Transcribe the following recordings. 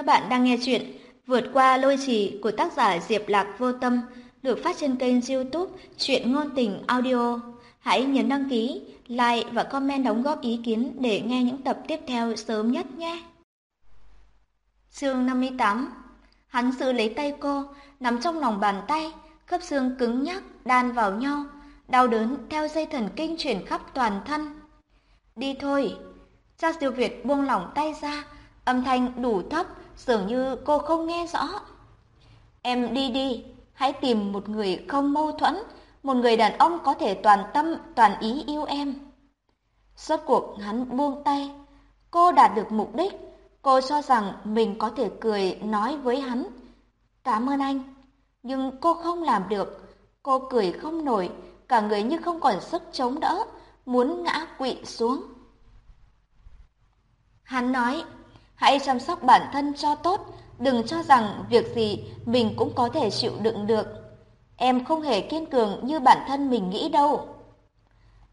Các bạn đang nghe chuyện Vượt qua lôi trì của tác giả Diệp Lạc Vô Tâm được phát trên kênh youtube Chuyện Ngôn Tình Audio. Hãy nhấn đăng ký, like và comment đóng góp ý kiến để nghe những tập tiếp theo sớm nhất nhé. Chương 58 Hắn giữ lấy tay cô, nắm trong lòng bàn tay, khớp xương cứng nhắc đan vào nhau, đau đớn theo dây thần kinh chuyển khắp toàn thân. Đi thôi. Cha siêu Việt buông lỏng tay ra, âm thanh đủ thấp, dường như cô không nghe rõ. Em đi đi, hãy tìm một người không mâu thuẫn, một người đàn ông có thể toàn tâm, toàn ý yêu em. Suốt cuộc hắn buông tay, cô đạt được mục đích, cô cho rằng mình có thể cười nói với hắn. Cảm ơn anh, nhưng cô không làm được, cô cười không nổi, cả người như không còn sức chống đỡ, muốn ngã quỵ xuống. Hắn nói, hãy chăm sóc bản thân cho tốt, đừng cho rằng việc gì mình cũng có thể chịu đựng được. Em không hề kiên cường như bản thân mình nghĩ đâu.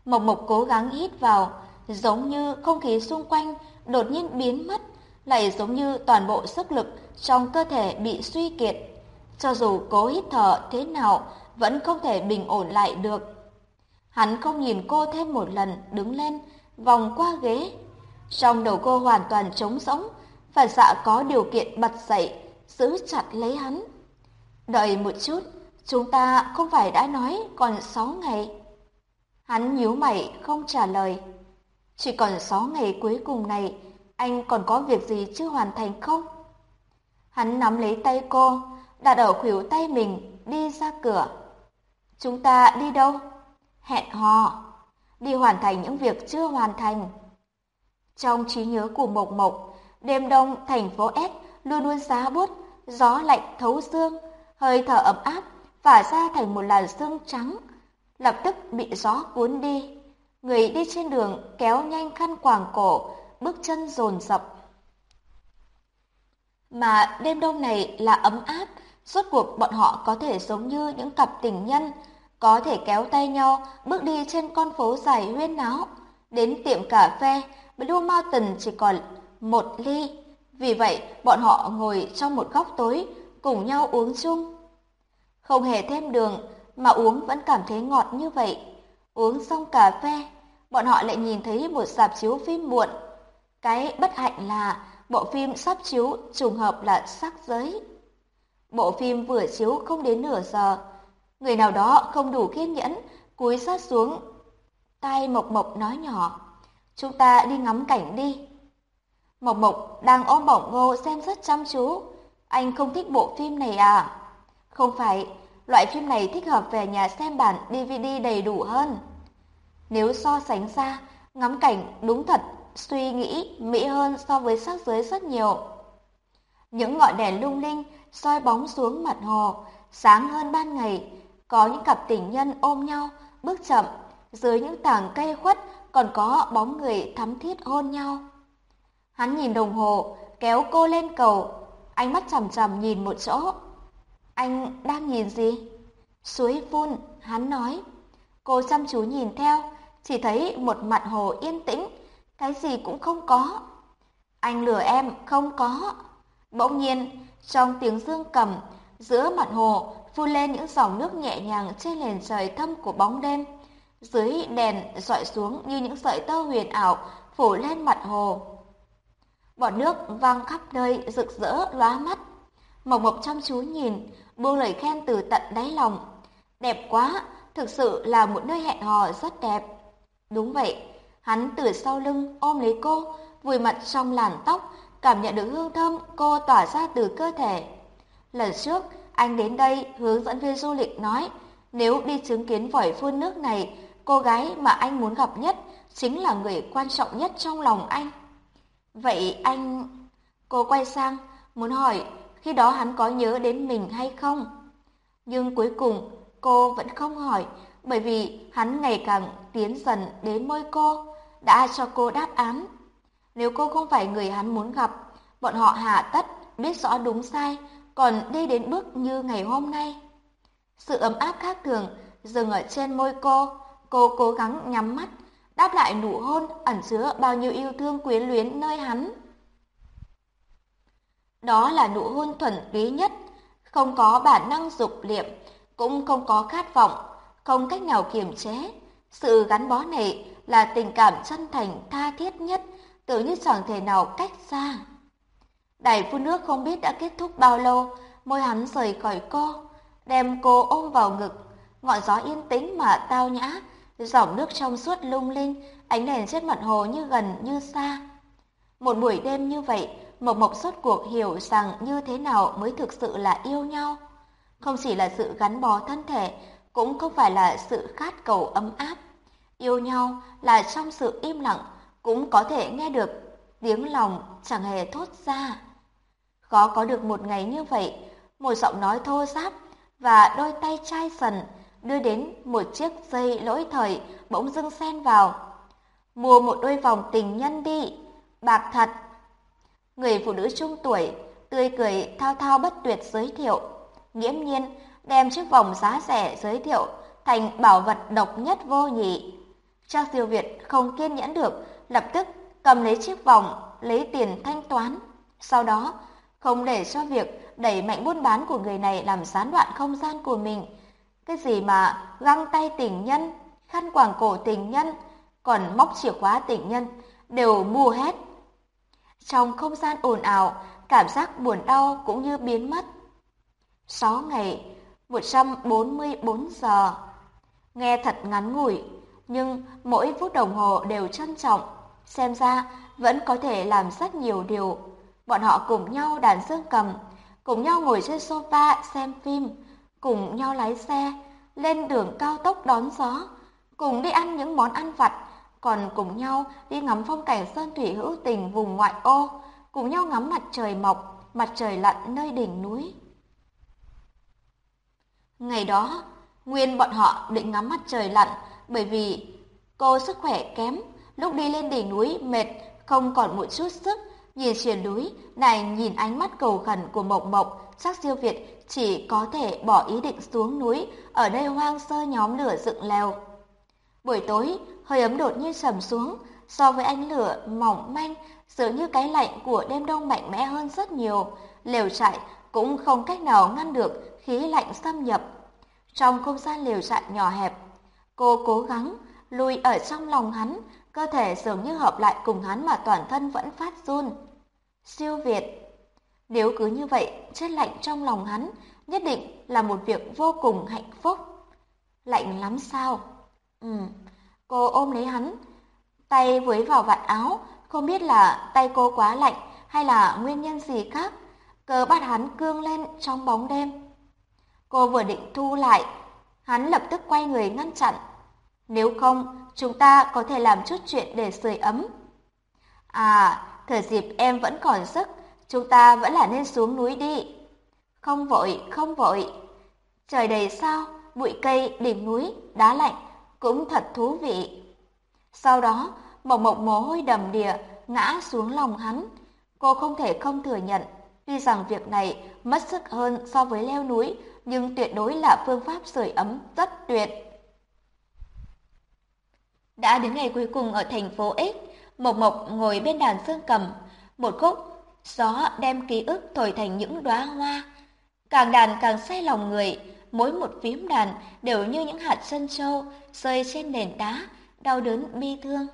Mộc Mộc cố gắng hít vào, giống như không khí xung quanh đột nhiên biến mất, lại giống như toàn bộ sức lực trong cơ thể bị suy kiệt. Cho dù cố hít thở thế nào, vẫn không thể bình ổn lại được. Hắn không nhìn cô thêm một lần, đứng lên, vòng qua ghế. Trong đầu cô hoàn toàn trống rỗng, phản xạ dạ có điều kiện bật dậy, giữ chặt lấy hắn. Đợi một chút, chúng ta không phải đã nói còn sáu ngày. Hắn nhíu mày không trả lời. Chỉ còn sáu ngày cuối cùng này, anh còn có việc gì chưa hoàn thành không? Hắn nắm lấy tay cô, đặt ở khuỷu tay mình, đi ra cửa. Chúng ta đi đâu? Hẹn hò. Đi hoàn thành những việc chưa hoàn thành. Trong trí nhớ của Mộc Mộc, đêm đông thành phố S luôn luôn giá buốt, gió lạnh thấu xương, hơi thở ấm áp phả ra thành một làn sương trắng, lập tức bị gió cuốn đi. Người đi trên đường kéo nhanh khăn quàng cổ, bước chân dồn dập. Mà đêm đông này là ấm áp, suốt cuộc bọn họ có thể giống như những cặp tình nhân, có thể kéo tay nhau bước đi trên con phố dài huyên náo, đến tiệm cà phê, Blue Mountain chỉ còn một ly. Vì vậy, bọn họ ngồi trong một góc tối, cùng nhau uống chung. Không hề thêm đường, mà uống vẫn cảm thấy ngọt như vậy. Uống xong cà phê, bọn họ lại nhìn thấy một sạp chiếu phim muộn. Cái bất hạnh là bộ phim sắp chiếu trùng hợp là sắc giới. Bộ phim vừa chiếu không đến nửa giờ, người nào đó không đủ kiên nhẫn, cúi sát xuống. Tai Mộc Mộc nói nhỏ, chúng ta đi ngắm cảnh đi. Mộc Mộc đang ôm bỏng ngô xem rất chăm chú. Anh không thích bộ phim này à? Không phải, loại phim này thích hợp về nhà xem bản DVD đầy đủ hơn. Nếu so sánh ra, ngắm cảnh đúng thật suy nghĩ mỹ hơn so với sắc giới rất nhiều. Những ngọn đèn lung linh soi bóng xuống mặt hồ, sáng hơn ban ngày, có những cặp tình nhân ôm nhau, bước chậm, dưới những tảng cây khuất còn có bóng người thắm thiết hôn nhau. Hắn nhìn đồng hồ, kéo cô lên cầu, ánh mắt chằm chằm nhìn một chỗ. Anh đang nhìn gì? Suối phun, hắn nói. Cô chăm chú nhìn theo, chỉ thấy một mặt hồ yên tĩnh, cái gì cũng không có. Anh lừa em, không có. Bỗng nhiên, trong tiếng dương cầm, giữa mặt hồ phun lên những dòng nước nhẹ nhàng trên nền trời thâm của bóng đêm. Dưới đèn dọi xuống như những sợi tơ huyền ảo phủ lên mặt hồ. Bọt nước vang khắp nơi rực rỡ lóa mắt. Mộc Mộc chăm chú nhìn, buông lời khen từ tận đáy lòng. Đẹp quá, thực sự là một nơi hẹn hò rất đẹp. Đúng vậy, hắn từ sau lưng ôm lấy cô, vùi mặt trong làn tóc, cảm nhận được hương thơm cô tỏa ra từ cơ thể. Lần trước, anh đến đây hướng dẫn viên du lịch nói, nếu đi chứng kiến vòi phun nước này, cô gái mà anh muốn gặp nhất chính là người quan trọng nhất trong lòng anh. Vậy anh... Cô quay sang, muốn hỏi khi đó hắn có nhớ đến mình hay không. Nhưng cuối cùng cô vẫn không hỏi, bởi vì hắn ngày càng tiến dần đến môi cô, đã cho cô đáp án. Nếu cô không phải người hắn muốn gặp, bọn họ hạ tất, biết rõ đúng sai, còn đi đến bước như ngày hôm nay. Sự ấm áp khác thường dừng ở trên môi cô, cô cố gắng nhắm mắt, đáp lại nụ hôn ẩn chứa bao nhiêu yêu thương quyến luyến nơi hắn. Đó là nụ hôn thuần túy nhất, không có bản năng dục liệm, cũng không có khát vọng, không cách nào kiềm chế. Sự gắn bó này là tình cảm chân thành tha thiết nhất, tự như chẳng thể nào cách xa. Đẩy phun nước không biết đã kết thúc bao lâu, môi hắn rời khỏi cô, đem cô ôm vào ngực. Ngọn gió yên tĩnh mà tao nhã, dòng nước trong suốt lung linh, ánh đèn trên mặt hồ như gần như xa. Một buổi đêm như vậy, Mộc Mộc suốt cuộc hiểu rằng như thế nào mới thực sự là yêu nhau. Không chỉ là sự gắn bó thân thể, cũng không phải là sự khát cầu ấm áp. Yêu nhau là trong sự im lặng, cũng có thể nghe được tiếng lòng chẳng hề thốt ra. Khó có được một ngày như vậy, một giọng nói thô ráp và đôi tay chai sần đưa đến một chiếc dây lỗi thời bỗng dưng xen vào. Mua một đôi vòng tình nhân đi, bạc thật. Người phụ nữ trung tuổi, tươi cười thao thao bất tuyệt giới thiệu, nghiễm nhiên đem chiếc vòng giá rẻ giới thiệu thành bảo vật độc nhất vô nhị. cha siêu Việt không kiên nhẫn được, lập tức cầm lấy chiếc vòng, lấy tiền thanh toán. Sau đó, không để cho việc đẩy mạnh buôn bán của người này làm gián đoạn không gian của mình. Cái gì mà găng tay tình nhân, khăn quàng cổ tình nhân, còn móc chìa khóa tình nhân, đều mua hết. Trong không gian ồn ào, cảm giác buồn đau cũng như biến mất. 6 ngày, 144 giờ. Nghe thật ngắn ngủi, nhưng mỗi phút đồng hồ đều trân trọng. Xem ra vẫn có thể làm rất nhiều điều. Bọn họ cùng nhau đàn dương cầm, cùng nhau ngồi trên sofa xem phim, cùng nhau lái xe, lên đường cao tốc đón gió, cùng đi ăn những món ăn vặt, còn cùng nhau đi ngắm phong cảnh sơn thủy hữu tình vùng ngoại ô, cùng nhau ngắm mặt trời mọc, mặt trời lặn nơi đỉnh núi. Ngày đó, nguyên bọn họ định ngắm mặt trời lặn bởi vì cô sức khỏe kém, lúc đi lên đỉnh núi mệt, không còn một chút sức, nhìn triển núi, này nhìn ánh mắt cầu khẩn của Mộc Mộc, sắc Diêu Việt chỉ có thể bỏ ý định xuống núi, ở đây hoang sơ nhóm lửa dựng lều. Buổi tối, hơi ấm đột nhiên sầm xuống, so với ánh lửa mỏng manh, dường như cái lạnh của đêm đông mạnh mẽ hơn rất nhiều, lều trại cũng không cách nào ngăn được khí lạnh xâm nhập. Trong không gian lều trại nhỏ hẹp, cô cố gắng lùi ở trong lòng hắn, cơ thể dường như hợp lại cùng hắn mà toàn thân vẫn phát run. Siêu Việt nếu cứ như vậy, chết lạnh trong lòng hắn nhất định là một việc vô cùng hạnh phúc. Lạnh lắm sao? Ừ, cô ôm lấy hắn, tay với vào vạt áo, không biết là tay cô quá lạnh hay là nguyên nhân gì khác. Cờ bắt hắn cương lên trong bóng đêm. Cô vừa định thu lại, hắn lập tức quay người ngăn chặn. Nếu không, chúng ta có thể làm chút chuyện để sưởi ấm. À, thời dịp em vẫn còn sức, chúng ta vẫn là nên xuống núi đi. Không vội, không vội. Trời đầy sao, bụi cây, đỉnh núi, đá lạnh, cũng thật thú vị. Sau đó, Mộc Mộc mồ hôi đầm đìa ngã xuống lòng hắn. Cô không thể không thừa nhận, tuy rằng việc này mất sức hơn so với leo núi, nhưng tuyệt đối là phương pháp sưởi ấm rất tuyệt. Đã đến ngày cuối cùng ở thành phố X, Mộc Mộc ngồi bên đàn dương cầm, một khúc gió đem ký ức thổi thành những đóa hoa. Càng đàn càng say lòng người, mỗi một phím đàn đều như những hạt sân châu rơi trên nền đá, đau đớn bi thương.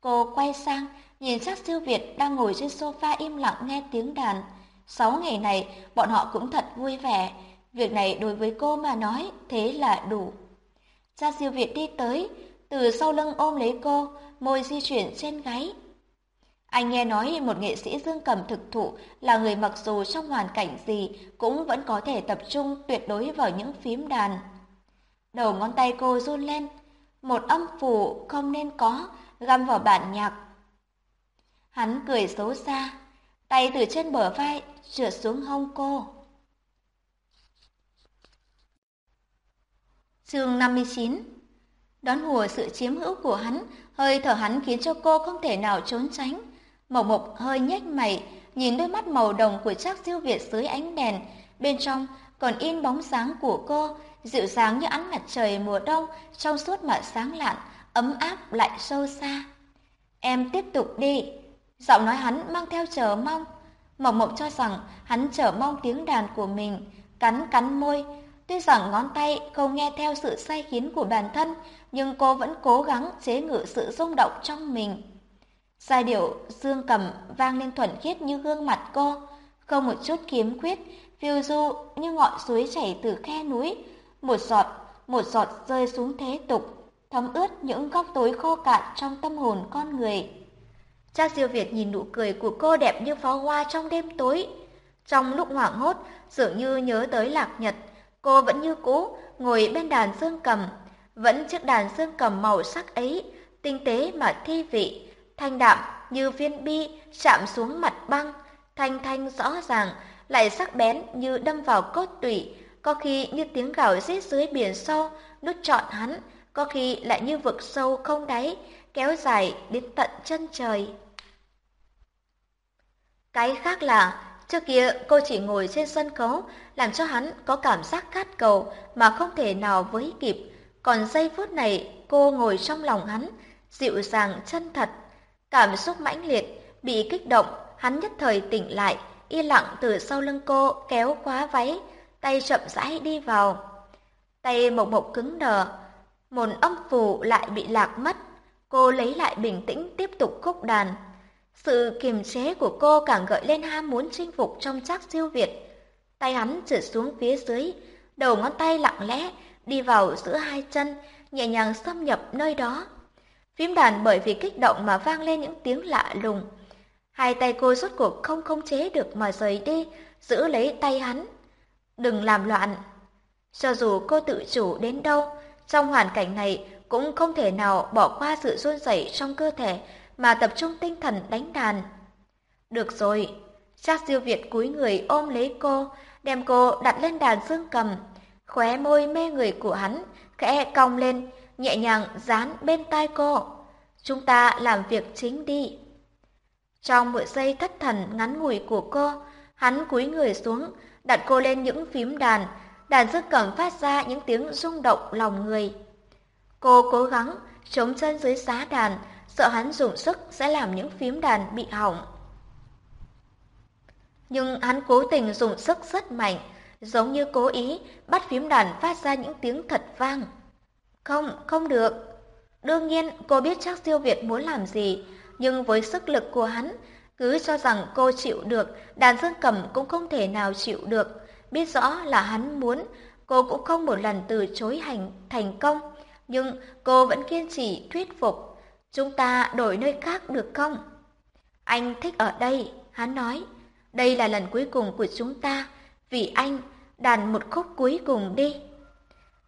Cô quay sang, nhìn sát siêu Việt đang ngồi trên sofa im lặng nghe tiếng đàn. Sáu ngày này, bọn họ cũng thật vui vẻ. Việc này đối với cô mà nói, thế là đủ. Cha siêu Việt đi tới, từ sau lưng ôm lấy cô, môi di chuyển trên gáy. Anh nghe nói một nghệ sĩ dương cầm thực thụ là người mặc dù trong hoàn cảnh gì cũng vẫn có thể tập trung tuyệt đối vào những phím đàn. Đầu ngón tay cô run lên, một âm phủ không nên có, găm vào bản nhạc. Hắn cười xấu xa, tay từ trên bờ vai trượt xuống hông cô. Chương 59 Đón hùa sự chiếm hữu của hắn, hơi thở hắn khiến cho cô không thể nào trốn tránh. Mộc Mộc hơi nhếch mày, nhìn đôi mắt màu đồng của Trác Siêu Việt dưới ánh đèn, bên trong còn in bóng sáng của cô, dịu dàng như ánh mặt trời mùa đông, trong suốt mà sáng lạn, ấm áp lại sâu xa. Em tiếp tục đi. Giọng nói hắn mang theo chờ mong. Mộc Mộc cho rằng hắn chờ mong tiếng đàn của mình, cắn cắn môi. Tuy rằng ngón tay không nghe theo sự sai khiến của bản thân, nhưng cô vẫn cố gắng chế ngự sự rung động trong mình. Giai điệu dương cầm vang lên thuần khiết như gương mặt cô, không một chút kiếm khuyết, phiêu du như ngọn suối chảy từ khe núi, một giọt, một giọt rơi xuống thế tục, thấm ướt những góc tối khô cạn trong tâm hồn con người. Cha Diêu Việt nhìn nụ cười của cô đẹp như pháo hoa trong đêm tối. Trong lúc hoảng hốt, dường như nhớ tới lạc nhật, cô vẫn như cũ, ngồi bên đàn dương cầm. Vẫn chiếc đàn dương cầm màu sắc ấy, tinh tế mà thi vị, thanh đạm như viên bi chạm xuống mặt băng, thanh thanh rõ ràng, lại sắc bén như đâm vào cốt tủy, có khi như tiếng gào rít dưới biển sâu, nút trọn hắn, có khi lại như vực sâu không đáy, kéo dài đến tận chân trời. Cái khác là, trước kia cô chỉ ngồi trên sân khấu, làm cho hắn có cảm giác khát cầu mà không thể nào với kịp. Còn giây phút này, cô ngồi trong lòng hắn, dịu dàng chân thật. Cảm xúc mãnh liệt, bị kích động, hắn nhất thời tỉnh lại, y lặng từ sau lưng cô kéo khóa váy, tay chậm rãi đi vào. Tay mộc mộc cứng đờ, một âm phù lại bị lạc mất. Cô lấy lại bình tĩnh tiếp tục khúc đàn. Sự kiềm chế của cô càng gợi lên ham muốn chinh phục trong chắc siêu việt. Tay hắn trượt xuống phía dưới, đầu ngón tay lặng lẽ đi vào giữa hai chân, nhẹ nhàng xâm nhập nơi đó. Phím đàn bởi vì kích động mà vang lên những tiếng lạ lùng. Hai tay cô rốt cuộc không khống chế được mà rời đi, giữ lấy tay hắn. Đừng làm loạn. Cho dù cô tự chủ đến đâu, trong hoàn cảnh này cũng không thể nào bỏ qua sự run rẩy trong cơ thể mà tập trung tinh thần đánh đàn. Được rồi, Trác Diêu Việt cúi người ôm lấy cô, đem cô đặt lên đàn dương cầm, khóe môi mê người của hắn khẽ cong lên, nhẹ nhàng dán bên tai cô. Chúng ta làm việc chính đi. Trong một giây thất thần ngắn ngủi của cô, hắn cúi người xuống, đặt cô lên những phím đàn, đàn dứt cầm phát ra những tiếng rung động lòng người. Cô cố gắng chống chân dưới giá đàn, sợ hắn dùng sức sẽ làm những phím đàn bị hỏng. Nhưng hắn cố tình dùng sức rất mạnh, giống như cố ý bắt phím đàn phát ra những tiếng thật vang. Không, không được. Đương nhiên cô biết chắc siêu Việt muốn làm gì, nhưng với sức lực của hắn, cứ cho rằng cô chịu được, đàn dương cầm cũng không thể nào chịu được. Biết rõ là hắn muốn, cô cũng không một lần từ chối hành thành công, nhưng cô vẫn kiên trì thuyết phục. Chúng ta đổi nơi khác được không? Anh thích ở đây, hắn nói. Đây là lần cuối cùng của chúng ta, vì anh đàn một khúc cuối cùng đi.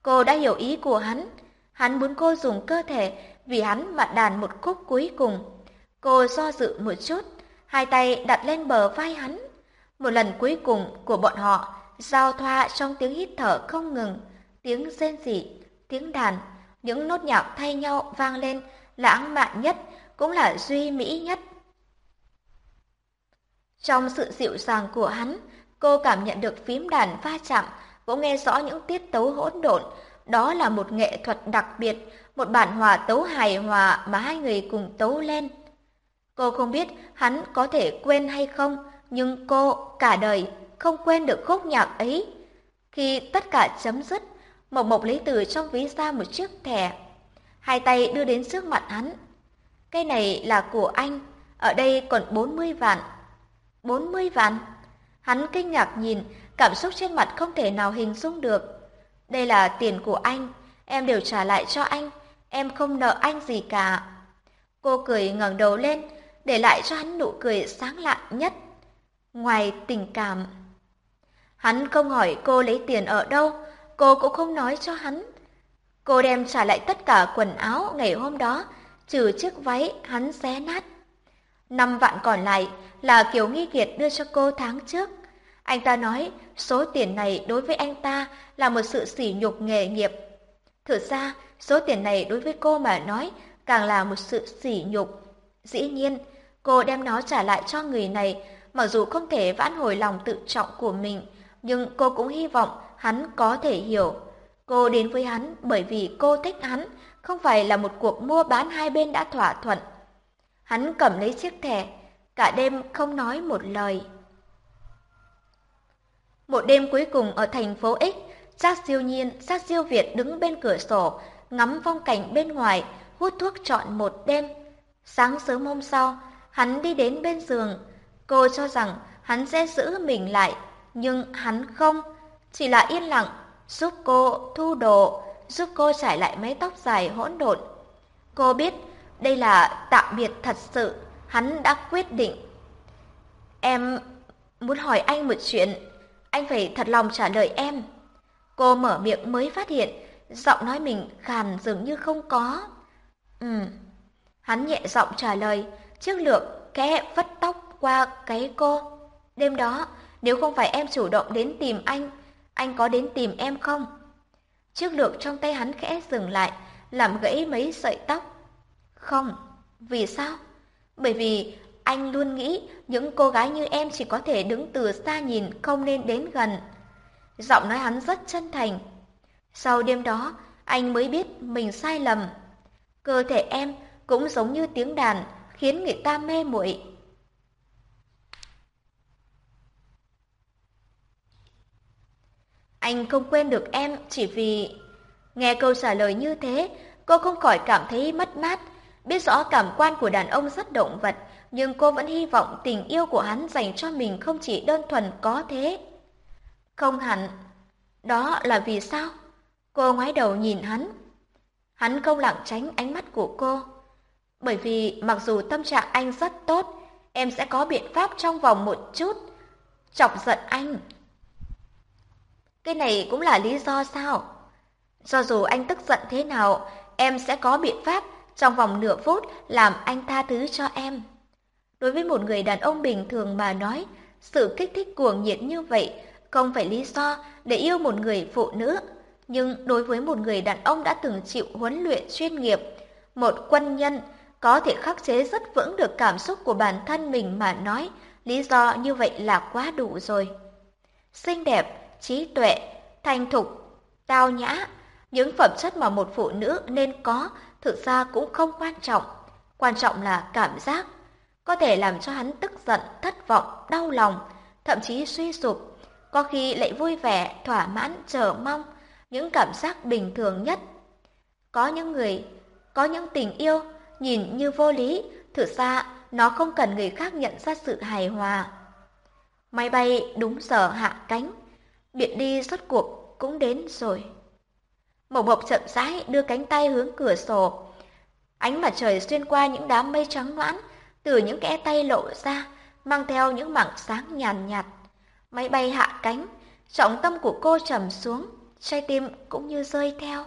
Cô đã hiểu ý của hắn, hắn muốn cô dùng cơ thể vì hắn mà đàn một khúc cuối cùng. Cô do dự một chút, hai tay đặt lên bờ vai hắn. Một lần cuối cùng của bọn họ giao thoa trong tiếng hít thở không ngừng, tiếng rên rỉ, tiếng đàn, những nốt nhạc thay nhau vang lên lãng mạn nhất, cũng là duy mỹ nhất. Trong sự dịu dàng của hắn, cô cảm nhận được phím đàn va chạm, cũng nghe rõ những tiết tấu hỗn độn. Đó là một nghệ thuật đặc biệt, một bản hòa tấu hài hòa mà hai người cùng tấu lên. Cô không biết hắn có thể quên hay không, nhưng cô cả đời không quên được khúc nhạc ấy. Khi tất cả chấm dứt, Mộc Mộc lấy từ trong ví ra một chiếc thẻ hai tay đưa đến trước mặt hắn. Cái này là của anh, ở đây còn 40 vạn. 40 vạn? Hắn kinh ngạc nhìn, cảm xúc trên mặt không thể nào hình dung được. Đây là tiền của anh, em đều trả lại cho anh, em không nợ anh gì cả. Cô cười ngẩng đầu lên, để lại cho hắn nụ cười sáng lạ nhất. Ngoài tình cảm. Hắn không hỏi cô lấy tiền ở đâu, cô cũng không nói cho hắn. Cô đem trả lại tất cả quần áo ngày hôm đó, trừ chiếc váy hắn xé nát. Năm vạn còn lại là Kiều Nghi Kiệt đưa cho cô tháng trước. Anh ta nói số tiền này đối với anh ta là một sự sỉ nhục nghề nghiệp. Thực ra, số tiền này đối với cô mà nói càng là một sự sỉ nhục. Dĩ nhiên, cô đem nó trả lại cho người này, mặc dù không thể vãn hồi lòng tự trọng của mình, nhưng cô cũng hy vọng hắn có thể hiểu. Cô đến với hắn bởi vì cô thích hắn, không phải là một cuộc mua bán hai bên đã thỏa thuận. Hắn cầm lấy chiếc thẻ, cả đêm không nói một lời. Một đêm cuối cùng ở thành phố X, Giác Diêu Nhiên, Giác Diêu Việt đứng bên cửa sổ, ngắm phong cảnh bên ngoài, hút thuốc trọn một đêm. Sáng sớm hôm sau, hắn đi đến bên giường. Cô cho rằng hắn sẽ giữ mình lại, nhưng hắn không, chỉ là yên lặng, giúp cô thu đồ, giúp cô trải lại mái tóc dài hỗn độn. Cô biết đây là tạm biệt thật sự, hắn đã quyết định. Em muốn hỏi anh một chuyện, anh phải thật lòng trả lời em. Cô mở miệng mới phát hiện, giọng nói mình khàn dường như không có. Ừ. Hắn nhẹ giọng trả lời, trước lược kẽ vất tóc qua cái cô. Đêm đó, nếu không phải em chủ động đến tìm anh, anh có đến tìm em không? Chiếc lược trong tay hắn khẽ dừng lại, làm gãy mấy sợi tóc. Không, vì sao? Bởi vì anh luôn nghĩ những cô gái như em chỉ có thể đứng từ xa nhìn, không nên đến gần. Giọng nói hắn rất chân thành. Sau đêm đó, anh mới biết mình sai lầm. Cơ thể em cũng giống như tiếng đàn, khiến người ta mê muội. Anh không quên được em chỉ vì... Nghe câu trả lời như thế, cô không khỏi cảm thấy mất mát. Biết rõ cảm quan của đàn ông rất động vật, nhưng cô vẫn hy vọng tình yêu của hắn dành cho mình không chỉ đơn thuần có thế. Không hẳn. Đó là vì sao? Cô ngoái đầu nhìn hắn. Hắn không lặng tránh ánh mắt của cô. Bởi vì mặc dù tâm trạng anh rất tốt, em sẽ có biện pháp trong vòng một chút. Chọc giận anh. Cái này cũng là lý do sao? Do dù anh tức giận thế nào, em sẽ có biện pháp trong vòng nửa phút làm anh tha thứ cho em. Đối với một người đàn ông bình thường mà nói, sự kích thích cuồng nhiệt như vậy không phải lý do để yêu một người phụ nữ. Nhưng đối với một người đàn ông đã từng chịu huấn luyện chuyên nghiệp, một quân nhân có thể khắc chế rất vững được cảm xúc của bản thân mình mà nói, lý do như vậy là quá đủ rồi. Xinh đẹp, trí tuệ, thành thục, tao nhã, những phẩm chất mà một phụ nữ nên có thực ra cũng không quan trọng. Quan trọng là cảm giác, có thể làm cho hắn tức giận, thất vọng, đau lòng, thậm chí suy sụp, có khi lại vui vẻ, thỏa mãn, chờ mong, những cảm giác bình thường nhất. Có những người, có những tình yêu nhìn như vô lý, thực ra nó không cần người khác nhận ra sự hài hòa. Máy bay đúng giờ hạ cánh, biện đi rốt cuộc cũng đến rồi. Mộc Mộc chậm rãi đưa cánh tay hướng cửa sổ. Ánh mặt trời xuyên qua những đám mây trắng loãng từ những kẽ tay lộ ra, mang theo những mảng sáng nhàn nhạt. Máy bay hạ cánh, trọng tâm của cô trầm xuống, trái tim cũng như rơi theo.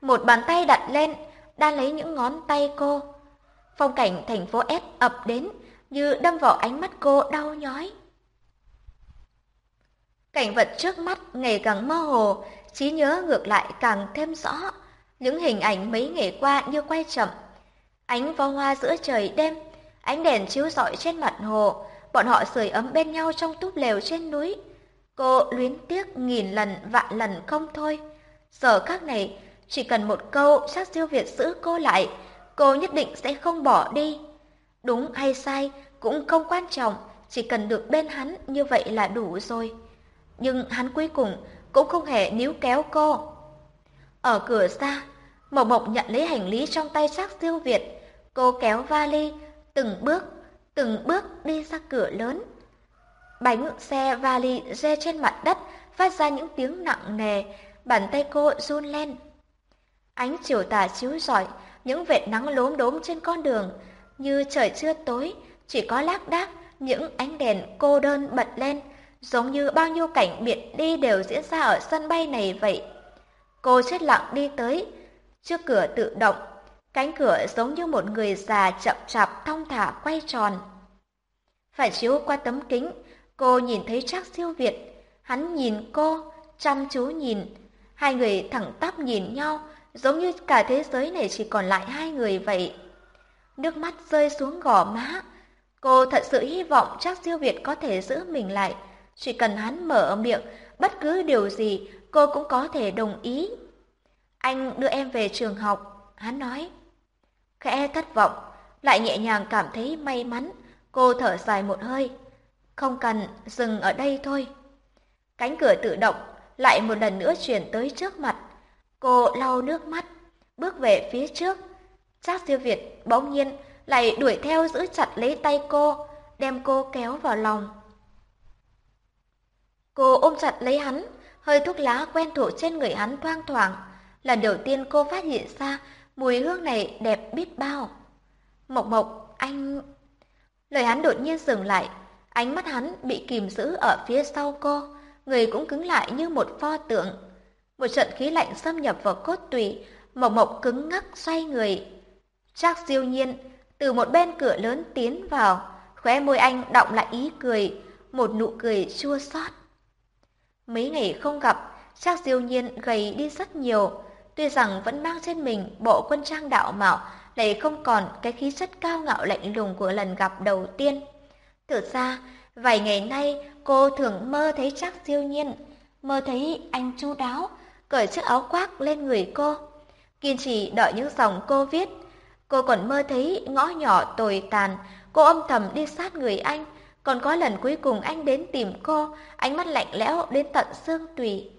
Một bàn tay đặt lên, đang lấy những ngón tay cô. Phong cảnh thành phố S ập đến, như đâm vào ánh mắt cô đau nhói. Cảnh vật trước mắt ngày càng mơ hồ, trí nhớ ngược lại càng thêm rõ. Những hình ảnh mấy ngày qua như quay chậm. Ánh pháo hoa giữa trời đêm, ánh đèn chiếu rọi trên mặt hồ, bọn họ sưởi ấm bên nhau trong túp lều trên núi. Cô luyến tiếc nghìn lần vạn lần không thôi. Giờ khác này, chỉ cần một câu chắc siêu Việt giữ cô lại, cô nhất định sẽ không bỏ đi. Đúng hay sai cũng không quan trọng, chỉ cần được bên hắn như vậy là đủ rồi nhưng hắn cuối cùng cũng không hề níu kéo cô. Ở cửa xa, Mộc Mộc nhận lấy hành lý trong tay sắc siêu Việt, cô kéo vali, từng bước, từng bước đi ra cửa lớn. Bánh xe vali rơi trên mặt đất, phát ra những tiếng nặng nề, bàn tay cô run lên. Ánh chiều tà chiếu rọi, những vệt nắng lốm đốm trên con đường, như trời chưa tối, chỉ có lác đác những ánh đèn cô đơn bật lên, giống như bao nhiêu cảnh biệt đi đều diễn ra ở sân bay này vậy. Cô chết lặng đi tới, trước cửa tự động, cánh cửa giống như một người già chậm chạp thong thả quay tròn. Phải chiếu qua tấm kính, cô nhìn thấy Trác siêu Việt, hắn nhìn cô, chăm chú nhìn, hai người thẳng tắp nhìn nhau, giống như cả thế giới này chỉ còn lại hai người vậy. Nước mắt rơi xuống gò má, cô thật sự hy vọng Trác siêu Việt có thể giữ mình lại, chỉ cần hắn mở miệng, bất cứ điều gì cô cũng có thể đồng ý. Anh đưa em về trường học, hắn nói. Khẽ thất vọng, lại nhẹ nhàng cảm thấy may mắn, cô thở dài một hơi. Không cần, dừng ở đây thôi. Cánh cửa tự động lại một lần nữa chuyển tới trước mặt. Cô lau nước mắt, bước về phía trước. Trác Siêu Việt bỗng nhiên lại đuổi theo giữ chặt lấy tay cô, đem cô kéo vào lòng. Cô ôm chặt lấy hắn, hơi thuốc lá quen thuộc trên người hắn thoang thoảng. Lần đầu tiên cô phát hiện ra mùi hương này đẹp biết bao. Mộc Mộc, anh... Lời hắn đột nhiên dừng lại, ánh mắt hắn bị kìm giữ ở phía sau cô, người cũng cứng lại như một pho tượng. Một trận khí lạnh xâm nhập vào cốt tủy, Mộc Mộc cứng ngắc xoay người. Trác siêu nhiên từ một bên cửa lớn tiến vào, khóe môi anh động lại ý cười, một nụ cười chua xót. Mấy ngày không gặp, Trác siêu nhiên gầy đi rất nhiều, tuy rằng vẫn mang trên mình bộ quân trang đạo mạo, lại không còn cái khí chất cao ngạo lạnh lùng của lần gặp đầu tiên. Thực ra, vài ngày nay cô thường mơ thấy Trác siêu nhiên, mơ thấy anh chu đáo, cởi chiếc áo khoác lên người cô. Kiên trì đợi những dòng cô viết. Cô còn mơ thấy ngõ nhỏ tồi tàn, cô âm thầm đi sát người anh. Còn có lần cuối cùng anh đến tìm cô, ánh mắt lạnh lẽo đến tận xương tùy.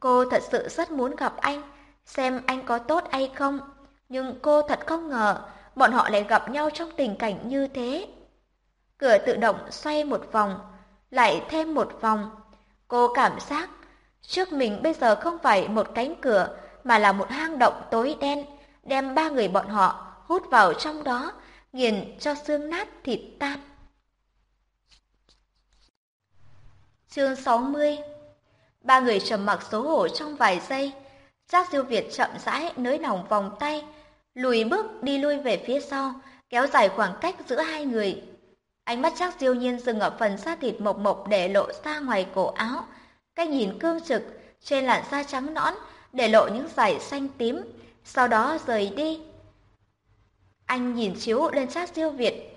Cô thật sự rất muốn gặp anh, xem anh có tốt hay không. Nhưng cô thật không ngờ, bọn họ lại gặp nhau trong tình cảnh như thế. Cửa tự động xoay một vòng, lại thêm một vòng. Cô cảm giác trước mình bây giờ không phải một cánh cửa mà là một hang động tối đen, đem ba người bọn họ hút vào trong đó, nghiền cho xương nát thịt tan. Chương 60 Ba người trầm mặc xấu hổ trong vài giây, Giác Diêu Việt chậm rãi nới lỏng vòng tay, lùi bước đi lui về phía sau, kéo dài khoảng cách giữa hai người. Ánh mắt Trác Diêu Nhiên dừng ở phần da thịt mộc mộc để lộ ra ngoài cổ áo, cái nhìn cương trực trên làn da trắng nõn để lộ những dải xanh tím, sau đó rời đi. Anh nhìn chiếu lên Trác Diêu Việt.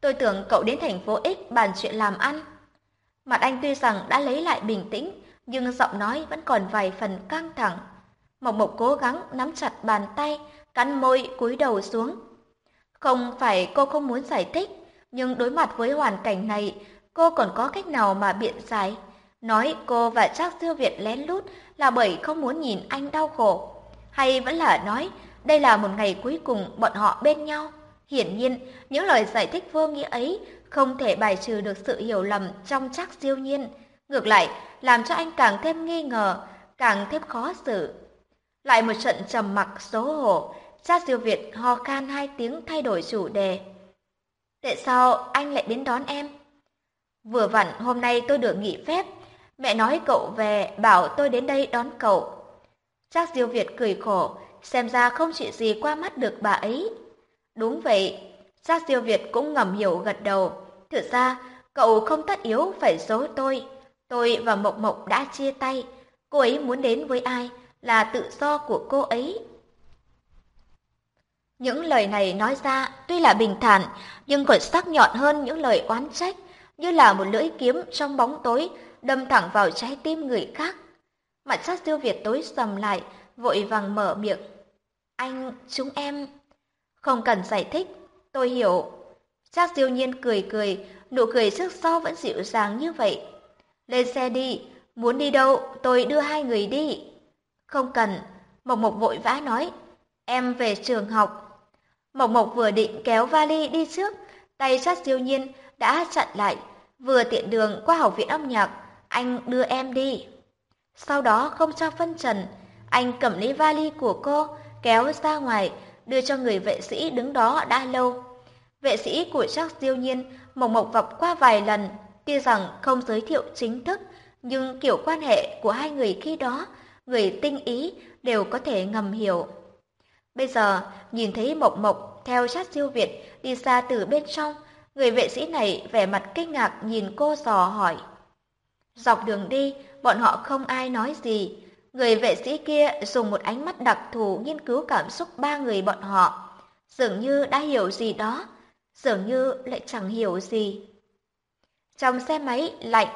Tôi tưởng cậu đến thành phố X bàn chuyện làm ăn. Mặt anh tuy rằng đã lấy lại bình tĩnh, nhưng giọng nói vẫn còn vài phần căng thẳng. Mộc Mộc cố gắng nắm chặt bàn tay, cắn môi cúi đầu xuống. Không phải cô không muốn giải thích, nhưng đối mặt với hoàn cảnh này, cô còn có cách nào mà biện giải? Nói cô và Trác Siêu Việt lén lút là bởi không muốn nhìn anh đau khổ, hay vẫn là nói đây là một ngày cuối cùng bọn họ bên nhau? Hiển nhiên, những lời giải thích vô nghĩa ấy không thể bài trừ được sự hiểu lầm trong Trác Siêu Nhiên, ngược lại làm cho anh càng thêm nghi ngờ, càng thêm khó xử. Lại một trận trầm mặc xấu hổ, Trác Siêu Việt ho khan hai tiếng thay đổi chủ đề. Tại sao anh lại đến đón em? Vừa vặn hôm nay tôi được nghỉ phép, mẹ nói cậu về bảo tôi đến đây đón cậu. Giác Diêu Việt cười khổ, xem ra không chuyện gì qua mắt được bà ấy. Đúng vậy, Giác Diêu Việt cũng ngầm hiểu gật đầu. Thực ra, cậu không tất yếu phải giấu tôi. Tôi và Mộc Mộc đã chia tay. Cô ấy muốn đến với ai là tự do của cô ấy. Những lời này nói ra tuy là bình thản, nhưng còn sắc nhọn hơn những lời oán trách, như là một lưỡi kiếm trong bóng tối đâm thẳng vào trái tim người khác. Mặt sát siêu Việt tối sầm lại, vội vàng mở miệng. Anh, chúng em... Không cần giải thích, tôi hiểu. sát siêu nhiên cười cười, nụ cười trước sau vẫn dịu dàng như vậy. Lên xe đi, muốn đi đâu, tôi đưa hai người đi. Không cần, Mộc Mộc vội vã nói. Em về trường học. Mộc Mộc vừa định kéo vali đi trước, tay sát siêu nhiên đã chặn lại. Vừa tiện đường qua học viện âm nhạc, anh đưa em đi. Sau đó không cho phân trần, anh cầm lấy vali của cô, kéo ra ngoài, đưa cho người vệ sĩ đứng đó đã lâu. Vệ sĩ của Trác Diêu Nhiên mộc mộc vọc qua vài lần, tuy rằng không giới thiệu chính thức, nhưng kiểu quan hệ của hai người khi đó, người tinh ý đều có thể ngầm hiểu. Bây giờ, nhìn thấy Mộc Mộc theo sát siêu Việt đi ra từ bên trong, người vệ sĩ này vẻ mặt kinh ngạc nhìn cô dò hỏi. Dọc đường đi, bọn họ không ai nói gì. Người vệ sĩ kia dùng một ánh mắt đặc thù nghiên cứu cảm xúc ba người bọn họ. Dường như đã hiểu gì đó, dường như lại chẳng hiểu gì. Trong xe máy lạnh,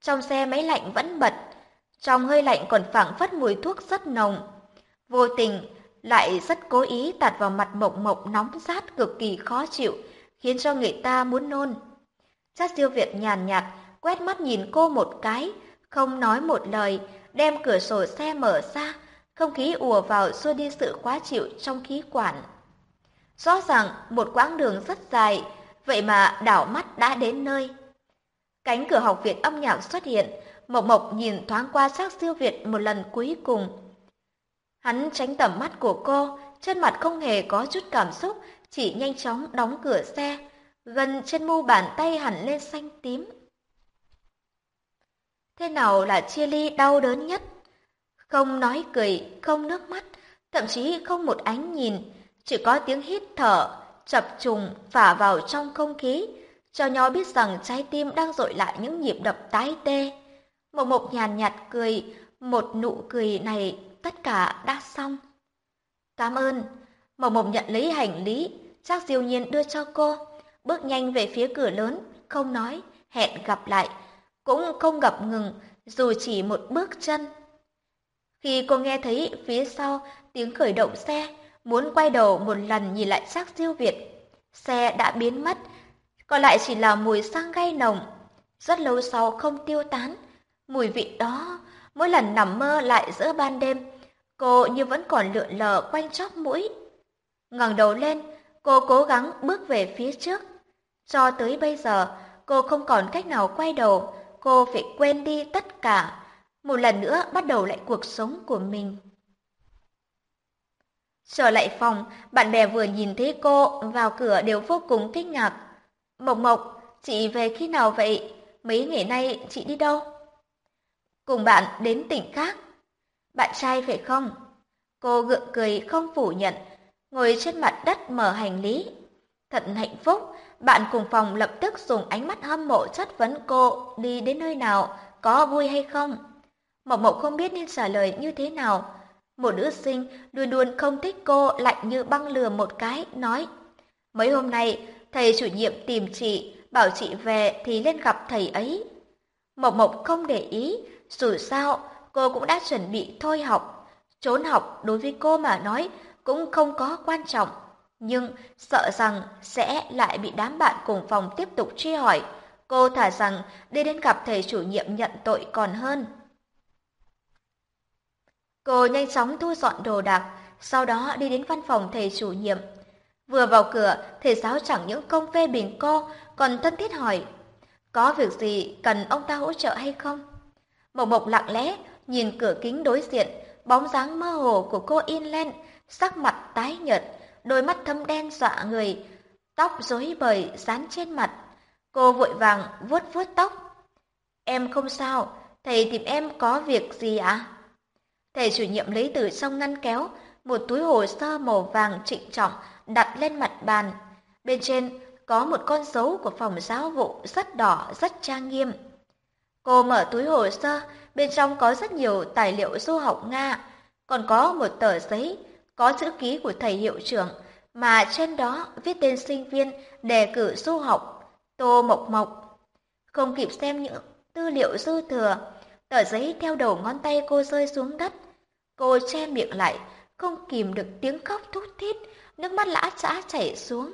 trong xe máy lạnh vẫn bật, trong hơi lạnh còn phảng phất mùi thuốc rất nồng. Vô tình, lại rất cố ý tạt vào mặt mộc mộc nóng rát cực kỳ khó chịu, khiến cho người ta muốn nôn. Chắc siêu Việt nhàn nhạt, quét mắt nhìn cô một cái, không nói một lời, đem cửa sổ xe mở ra, không khí ùa vào xua đi sự quá chịu trong khí quản. Rõ ràng một quãng đường rất dài, vậy mà đảo mắt đã đến nơi. Cánh cửa học viện âm nhạc xuất hiện, Mộc Mộc nhìn thoáng qua xác siêu Việt một lần cuối cùng. Hắn tránh tầm mắt của cô, trên mặt không hề có chút cảm xúc, chỉ nhanh chóng đóng cửa xe, gần trên mu bàn tay hẳn lên xanh tím. Thế nào là chia ly đau đớn nhất? Không nói cười, không nước mắt, thậm chí không một ánh nhìn, chỉ có tiếng hít thở, chập trùng phả vào trong không khí, cho nhau biết rằng trái tim đang dội lại những nhịp đập tái tê. Mộc Mộc nhàn nhạt cười, một nụ cười này tất cả đã xong. Cảm ơn. Mộc Mộc nhận lấy hành lý, chắc diêu nhiên đưa cho cô, bước nhanh về phía cửa lớn, không nói, hẹn gặp lại, cũng không gặp ngừng, dù chỉ một bước chân. Khi cô nghe thấy phía sau tiếng khởi động xe, muốn quay đầu một lần nhìn lại xác diêu Việt, xe đã biến mất, còn lại chỉ là mùi xăng gay nồng. Rất lâu sau không tiêu tán, mùi vị đó mỗi lần nằm mơ lại giữa ban đêm, cô như vẫn còn lượn lờ quanh chóp mũi. ngẩng đầu lên, cô cố gắng bước về phía trước. Cho tới bây giờ, cô không còn cách nào quay đầu, cô phải quên đi tất cả, một lần nữa bắt đầu lại cuộc sống của mình. Trở lại phòng, bạn bè vừa nhìn thấy cô vào cửa đều vô cùng kinh ngạc. Mộc Mộc, chị về khi nào vậy? Mấy ngày nay chị đi đâu? Cùng bạn đến tỉnh khác. Bạn trai phải không? Cô gượng cười không phủ nhận, ngồi trên mặt đất mở hành lý. Thật hạnh phúc, bạn cùng phòng lập tức dùng ánh mắt hâm mộ chất vấn cô đi đến nơi nào, có vui hay không. Mộc Mộc không biết nên trả lời như thế nào. Một nữ sinh luôn luôn không thích cô lạnh như băng lừa một cái, nói Mấy hôm nay, thầy chủ nhiệm tìm chị, bảo chị về thì lên gặp thầy ấy. Mộc Mộc không để ý, dù sao cô cũng đã chuẩn bị thôi học. Trốn học đối với cô mà nói cũng không có quan trọng, nhưng sợ rằng sẽ lại bị đám bạn cùng phòng tiếp tục truy hỏi. Cô thả rằng đi đến gặp thầy chủ nhiệm nhận tội còn hơn. Cô nhanh chóng thu dọn đồ đạc, sau đó đi đến văn phòng thầy chủ nhiệm. Vừa vào cửa, thầy giáo chẳng những công phê bình cô, còn thân thiết hỏi, có việc gì cần ông ta hỗ trợ hay không? Mộc Mộc lặng lẽ nhìn cửa kính đối diện, bóng dáng mơ hồ của cô in lên, sắc mặt tái nhợt, đôi mắt thâm đen dọa người, tóc rối bời dán trên mặt. Cô vội vàng vuốt vuốt tóc. Em không sao, thầy tìm em có việc gì ạ? À? Thầy chủ nhiệm lấy từ trong ngăn kéo một túi hồ sơ màu vàng trịnh trọng đặt lên mặt bàn. Bên trên có một con dấu của phòng giáo vụ rất đỏ, rất trang nghiêm. Cô mở túi hồ sơ, bên trong có rất nhiều tài liệu du học Nga, còn có một tờ giấy có chữ ký của thầy hiệu trưởng mà trên đó viết tên sinh viên đề cử du học Tô Mộc Mộc. Không kịp xem những tư liệu dư thừa, tờ giấy theo đầu ngón tay cô rơi xuống đất. Cô che miệng lại, không kìm được tiếng khóc thút thít, nước mắt lã chã chảy xuống.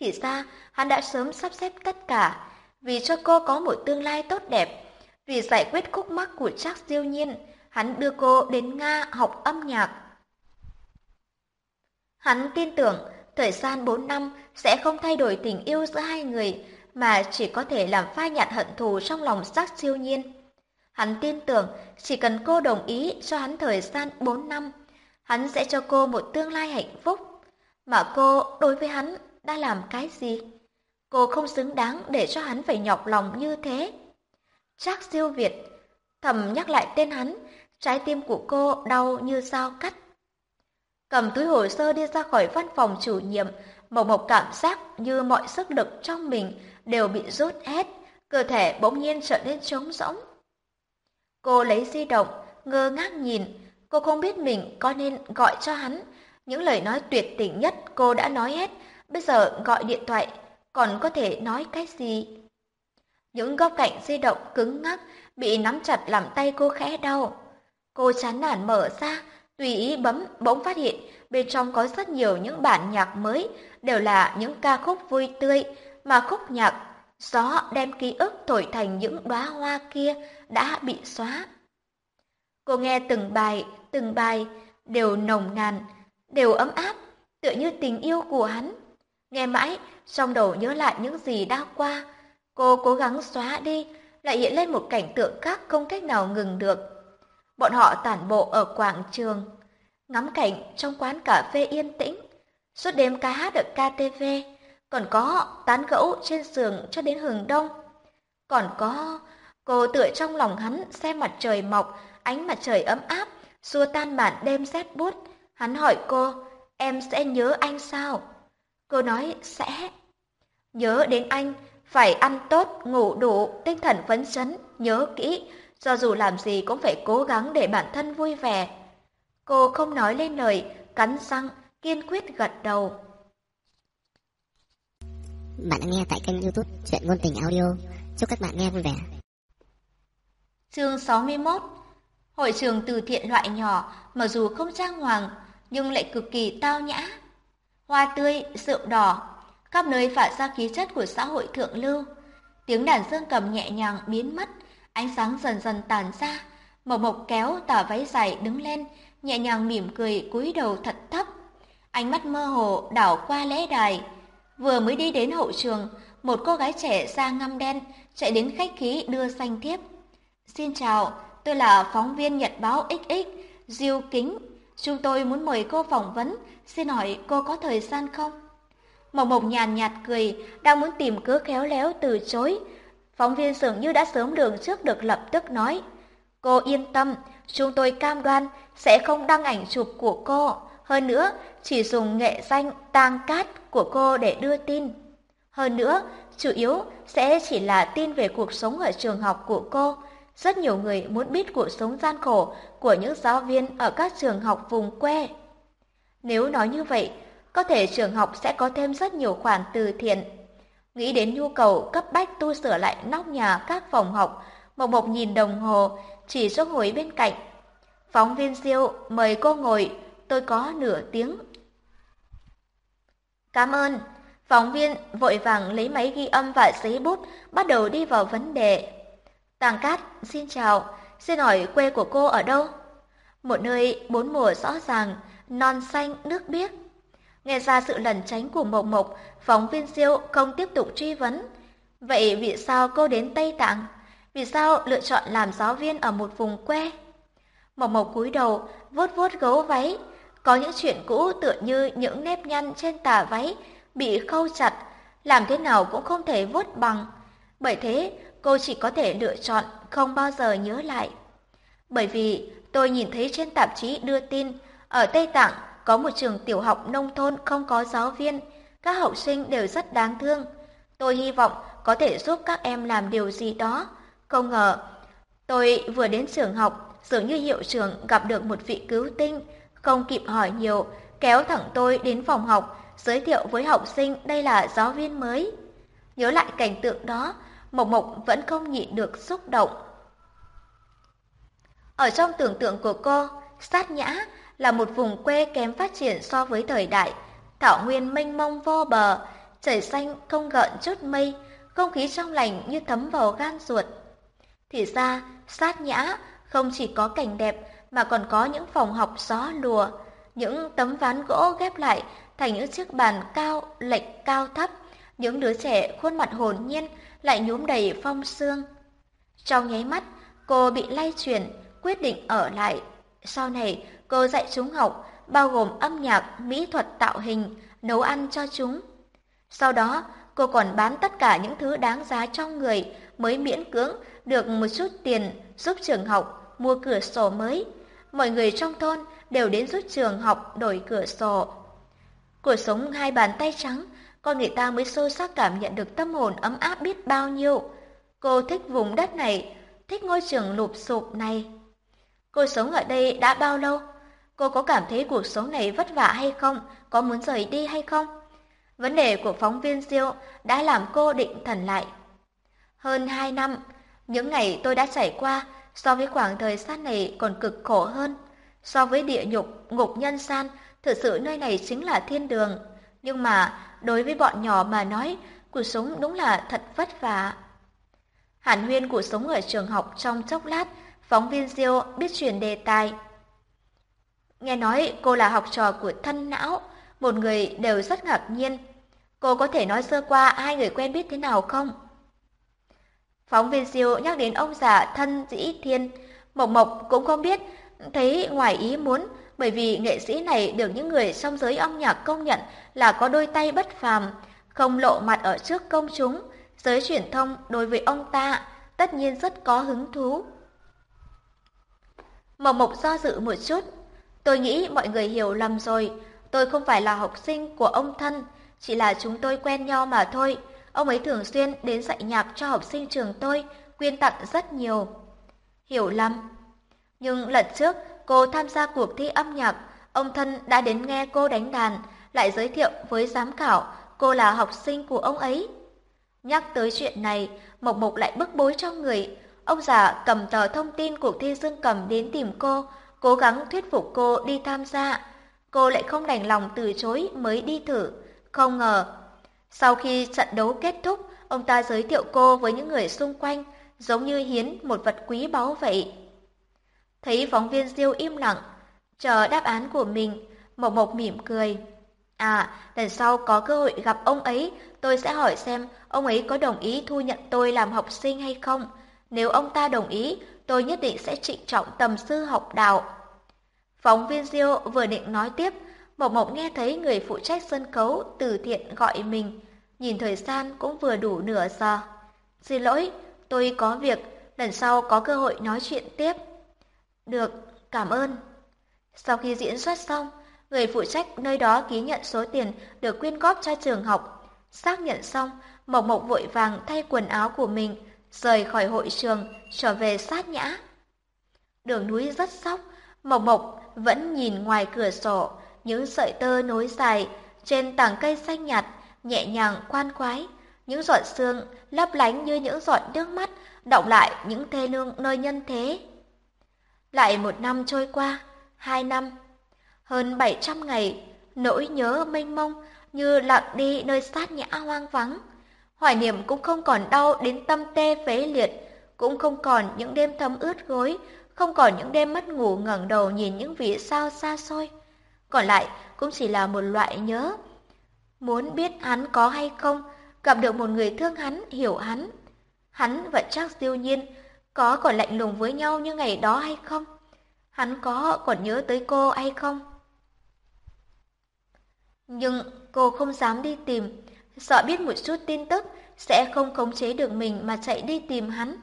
Thì ra, hắn đã sớm sắp xếp tất cả, vì cho cô có một tương lai tốt đẹp, vì giải quyết khúc mắc của Trác Diêu Nhiên, hắn đưa cô đến Nga học âm nhạc. Hắn tin tưởng thời gian 4 năm sẽ không thay đổi tình yêu giữa hai người, mà chỉ có thể làm phai nhạt hận thù trong lòng Trác Diêu Nhiên. Hắn tin tưởng chỉ cần cô đồng ý cho hắn thời gian 4 năm, hắn sẽ cho cô một tương lai hạnh phúc. Mà cô đối với hắn đã làm cái gì? Cô không xứng đáng để cho hắn phải nhọc lòng như thế. Trác siêu Việt, thầm nhắc lại tên hắn, trái tim của cô đau như dao cắt. Cầm túi hồ sơ đi ra khỏi văn phòng chủ nhiệm, Mộc Mộc cảm giác như mọi sức lực trong mình đều bị rút hết, cơ thể bỗng nhiên trở nên trống rỗng. Cô lấy di động, ngơ ngác nhìn, cô không biết mình có nên gọi cho hắn. Những lời nói tuyệt tình nhất cô đã nói hết, bây giờ gọi điện thoại, còn có thể nói cái gì? Những góc cạnh di động cứng ngắc, bị nắm chặt làm tay cô khẽ đau. Cô chán nản mở ra, tùy ý bấm, bỗng phát hiện bên trong có rất nhiều những bản nhạc mới, đều là những ca khúc vui tươi, mà khúc nhạc gió đem ký ức thổi thành những đóa hoa kia đã bị xóa. Cô nghe từng bài, từng bài đều nồng nàn, đều ấm áp, tựa như tình yêu của hắn. Nghe mãi, trong đầu nhớ lại những gì đã qua, cô cố gắng xóa đi, lại hiện lên một cảnh tượng khác không cách nào ngừng được. Bọn họ tản bộ ở quảng trường, ngắm cảnh trong quán cà phê yên tĩnh, suốt đêm ca hát ở KTV, còn có tán gẫu trên giường cho đến hừng đông. Còn có cô tựa trong lòng hắn xem mặt trời mọc, ánh mặt trời ấm áp, xua tan màn đêm rét buốt. Hắn hỏi cô, em sẽ nhớ anh sao? Cô nói sẽ. Nhớ đến anh, phải ăn tốt, ngủ đủ, tinh thần phấn chấn, nhớ kỹ, cho dù làm gì cũng phải cố gắng để bản thân vui vẻ. Cô không nói lên lời, cắn răng, kiên quyết gật đầu. Bạn đang nghe tại kênh youtube Chuyện Ngôn Tình Audio. Chúc các bạn nghe vui vẻ. Chương 61 Hội trường từ thiện loại nhỏ, mặc dù không trang hoàng, nhưng lại cực kỳ tao nhã. Hoa tươi, rượu đỏ, khắp nơi phát ra khí chất của xã hội thượng lưu. Tiếng đàn dương cầm nhẹ nhàng biến mất, ánh sáng dần dần tàn ra. Mộc Mộc kéo tà váy dài đứng lên, nhẹ nhàng mỉm cười cúi đầu thật thấp. Ánh mắt mơ hồ đảo qua lễ đài. Vừa mới đi đến hậu trường, một cô gái trẻ da ngăm đen chạy đến khách khí đưa danh thiếp. Xin chào, tôi là phóng viên Nhật báo XX, Diêu Kính. Chúng tôi muốn mời cô phỏng vấn, xin hỏi cô có thời gian không? Mộc Mộc nhàn nhạt cười, đang muốn tìm cớ khéo léo từ chối. Phóng viên dường như đã sớm đường trước được lập tức nói. Cô yên tâm, chúng tôi cam đoan sẽ không đăng ảnh chụp của cô. Hơn nữa, chỉ dùng nghệ danh tang cát của cô để đưa tin. Hơn nữa, chủ yếu sẽ chỉ là tin về cuộc sống ở trường học của cô. Rất nhiều người muốn biết cuộc sống gian khổ của những giáo viên ở các trường học vùng quê. Nếu nói như vậy, có thể trường học sẽ có thêm rất nhiều khoản từ thiện. Nghĩ đến nhu cầu cấp bách tu sửa lại nóc nhà các phòng học, Mộc Mộc nhìn đồng hồ, chỉ số ngồi bên cạnh. Phóng viên siêu, mời cô ngồi, tôi có nửa tiếng. Cảm ơn. Phóng viên vội vàng lấy máy ghi âm và giấy bút, bắt đầu đi vào vấn đề. Tàng Cát, xin chào, xin hỏi quê của cô ở đâu? Một nơi bốn mùa rõ ràng, non xanh, nước biếc. Nghe ra sự lẩn tránh của Mộc Mộc, phóng viên siêu không tiếp tục truy vấn. Vậy vì sao cô đến Tây Tạng? Vì sao lựa chọn làm giáo viên ở một vùng quê? Mộc Mộc cúi đầu, vuốt vuốt gấu váy. Có những chuyện cũ tựa như những nếp nhăn trên tà váy bị khâu chặt, làm thế nào cũng không thể vuốt bằng. Bởi thế, cô chỉ có thể lựa chọn không bao giờ nhớ lại. Bởi vì tôi nhìn thấy trên tạp chí đưa tin, ở Tây Tạng có một trường tiểu học nông thôn không có giáo viên, các học sinh đều rất đáng thương. Tôi hy vọng có thể giúp các em làm điều gì đó. Không ngờ, tôi vừa đến trường học, dường như hiệu trưởng gặp được một vị cứu tinh, không kịp hỏi nhiều, kéo thẳng tôi đến phòng học, giới thiệu với học sinh đây là giáo viên mới. Nhớ lại cảnh tượng đó, Mộc Mộc vẫn không nhịn được xúc động. Ở trong tưởng tượng của cô, sát nhã là một vùng quê kém phát triển so với thời đại, thảo nguyên mênh mông vô bờ, trời xanh không gợn chút mây, không khí trong lành như thấm vào gan ruột. Thì ra, sát nhã không chỉ có cảnh đẹp mà còn có những phòng học gió lùa, những tấm ván gỗ ghép lại thành những chiếc bàn cao, lệch cao thấp, những đứa trẻ khuôn mặt hồn nhiên lại nhúm đầy phong sương. Trong nháy mắt, cô bị lay chuyển, quyết định ở lại. Sau này, cô dạy chúng học, bao gồm âm nhạc, mỹ thuật tạo hình, nấu ăn cho chúng. Sau đó, cô còn bán tất cả những thứ đáng giá trong người mới miễn cưỡng được một chút tiền giúp trường học mua cửa sổ mới. Mọi người trong thôn đều đến giúp trường học đổi cửa sổ. Cuộc sống hai bàn tay trắng, con người ta mới sâu sắc cảm nhận được tâm hồn ấm áp biết bao nhiêu. Cô thích vùng đất này, thích ngôi trường lụp sụp này. Cô sống ở đây đã bao lâu? Cô có cảm thấy cuộc sống này vất vả hay không? Có muốn rời đi hay không? Vấn đề của phóng viên siêu đã làm cô định thần lại. Hơn hai năm, những ngày tôi đã trải qua so với khoảng thời gian này còn cực khổ hơn. So với địa nhục, ngục nhân gian, thực sự nơi này chính là thiên đường. Nhưng mà đối với bọn nhỏ mà nói, cuộc sống đúng là thật vất vả. Hàn huyên cuộc sống ở trường học trong chốc lát, phóng viên Diêu biết chuyển đề tài. Nghe nói cô là học trò của thân não, một người đều rất ngạc nhiên. Cô có thể nói sơ qua hai người quen biết thế nào không? Phóng viên siêu nhắc đến ông già thân dĩ thiên, Mộc Mộc cũng không biết, thấy ngoài ý muốn, bởi vì nghệ sĩ này được những người trong giới âm nhạc công nhận là có đôi tay bất phàm, không lộ mặt ở trước công chúng, giới truyền thông đối với ông ta tất nhiên rất có hứng thú. Mộc Mộc do dự một chút, tôi nghĩ mọi người hiểu lầm rồi, tôi không phải là học sinh của ông thân, chỉ là chúng tôi quen nhau mà thôi. Ông ấy thường xuyên đến dạy nhạc cho học sinh trường tôi, quyên tặng rất nhiều. Hiểu lầm. Nhưng lần trước, cô tham gia cuộc thi âm nhạc, ông thân đã đến nghe cô đánh đàn, lại giới thiệu với giám khảo cô là học sinh của ông ấy. Nhắc tới chuyện này, Mộc Mộc lại bức bối trong người. Ông già cầm tờ thông tin cuộc thi dương cầm đến tìm cô, cố gắng thuyết phục cô đi tham gia. Cô lại không đành lòng từ chối mới đi thử. Không ngờ, sau khi trận đấu kết thúc, ông ta giới thiệu cô với những người xung quanh, giống như hiến một vật quý báu vậy. Thấy phóng viên Diêu im lặng, chờ đáp án của mình, Mộc Mộc mỉm cười. À, lần sau có cơ hội gặp ông ấy, tôi sẽ hỏi xem ông ấy có đồng ý thu nhận tôi làm học sinh hay không. Nếu ông ta đồng ý, tôi nhất định sẽ trịnh trọng tầm sư học đạo. Phóng viên Diêu vừa định nói tiếp, Mộc Mộc nghe thấy người phụ trách sân khấu từ thiện gọi mình, nhìn thời gian cũng vừa đủ nửa giờ. Xin lỗi, tôi có việc, lần sau có cơ hội nói chuyện tiếp. Được, cảm ơn. Sau khi diễn xuất xong, người phụ trách nơi đó ký nhận số tiền được quyên góp cho trường học. Xác nhận xong, Mộc Mộc vội vàng thay quần áo của mình, rời khỏi hội trường, trở về sát nhã. Đường núi rất sóc, Mộc Mộc vẫn nhìn ngoài cửa sổ, những sợi tơ nối dài trên tảng cây xanh nhạt, nhẹ nhàng khoan khoái, những giọt sương lấp lánh như những giọt nước mắt động lại những thê lương nơi nhân thế. Lại một năm trôi qua, hai năm, hơn bảy trăm ngày, nỗi nhớ mênh mông như lặng đi nơi sát nhã hoang vắng. Hoài niệm cũng không còn đau đến tâm tê phế liệt, cũng không còn những đêm thấm ướt gối, không còn những đêm mất ngủ ngẩng đầu nhìn những vì sao xa xôi. Còn lại cũng chỉ là một loại nhớ. Muốn biết hắn có hay không, gặp được một người thương hắn, hiểu hắn. Hắn và chắc siêu nhiên có còn lạnh lùng với nhau như ngày đó hay không? Hắn có còn nhớ tới cô hay không? Nhưng cô không dám đi tìm, sợ biết một chút tin tức sẽ không khống chế được mình mà chạy đi tìm hắn.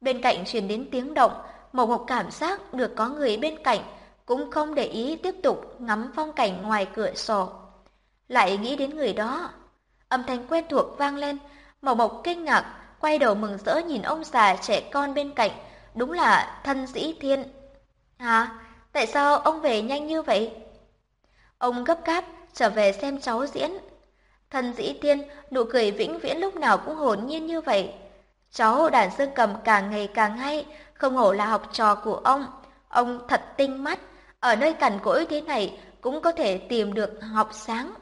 Bên cạnh truyền đến tiếng động, Mộc Mộc cảm giác được có người bên cạnh, cũng không để ý tiếp tục ngắm phong cảnh ngoài cửa sổ. Lại nghĩ đến người đó. Âm thanh quen thuộc vang lên, Mộc Mộc kinh ngạc, quay đầu mừng rỡ nhìn ông già trẻ con bên cạnh, đúng là thân dĩ thiên. Hả? Tại sao ông về nhanh như vậy? Ông gấp gáp trở về xem cháu diễn. Thân dĩ tiên nụ cười vĩnh viễn lúc nào cũng hồn nhiên như vậy. Cháu đàn dương cầm càng ngày càng hay, không hổ là học trò của ông. Ông thật tinh mắt, ở nơi cằn cỗi thế này cũng có thể tìm được học sáng.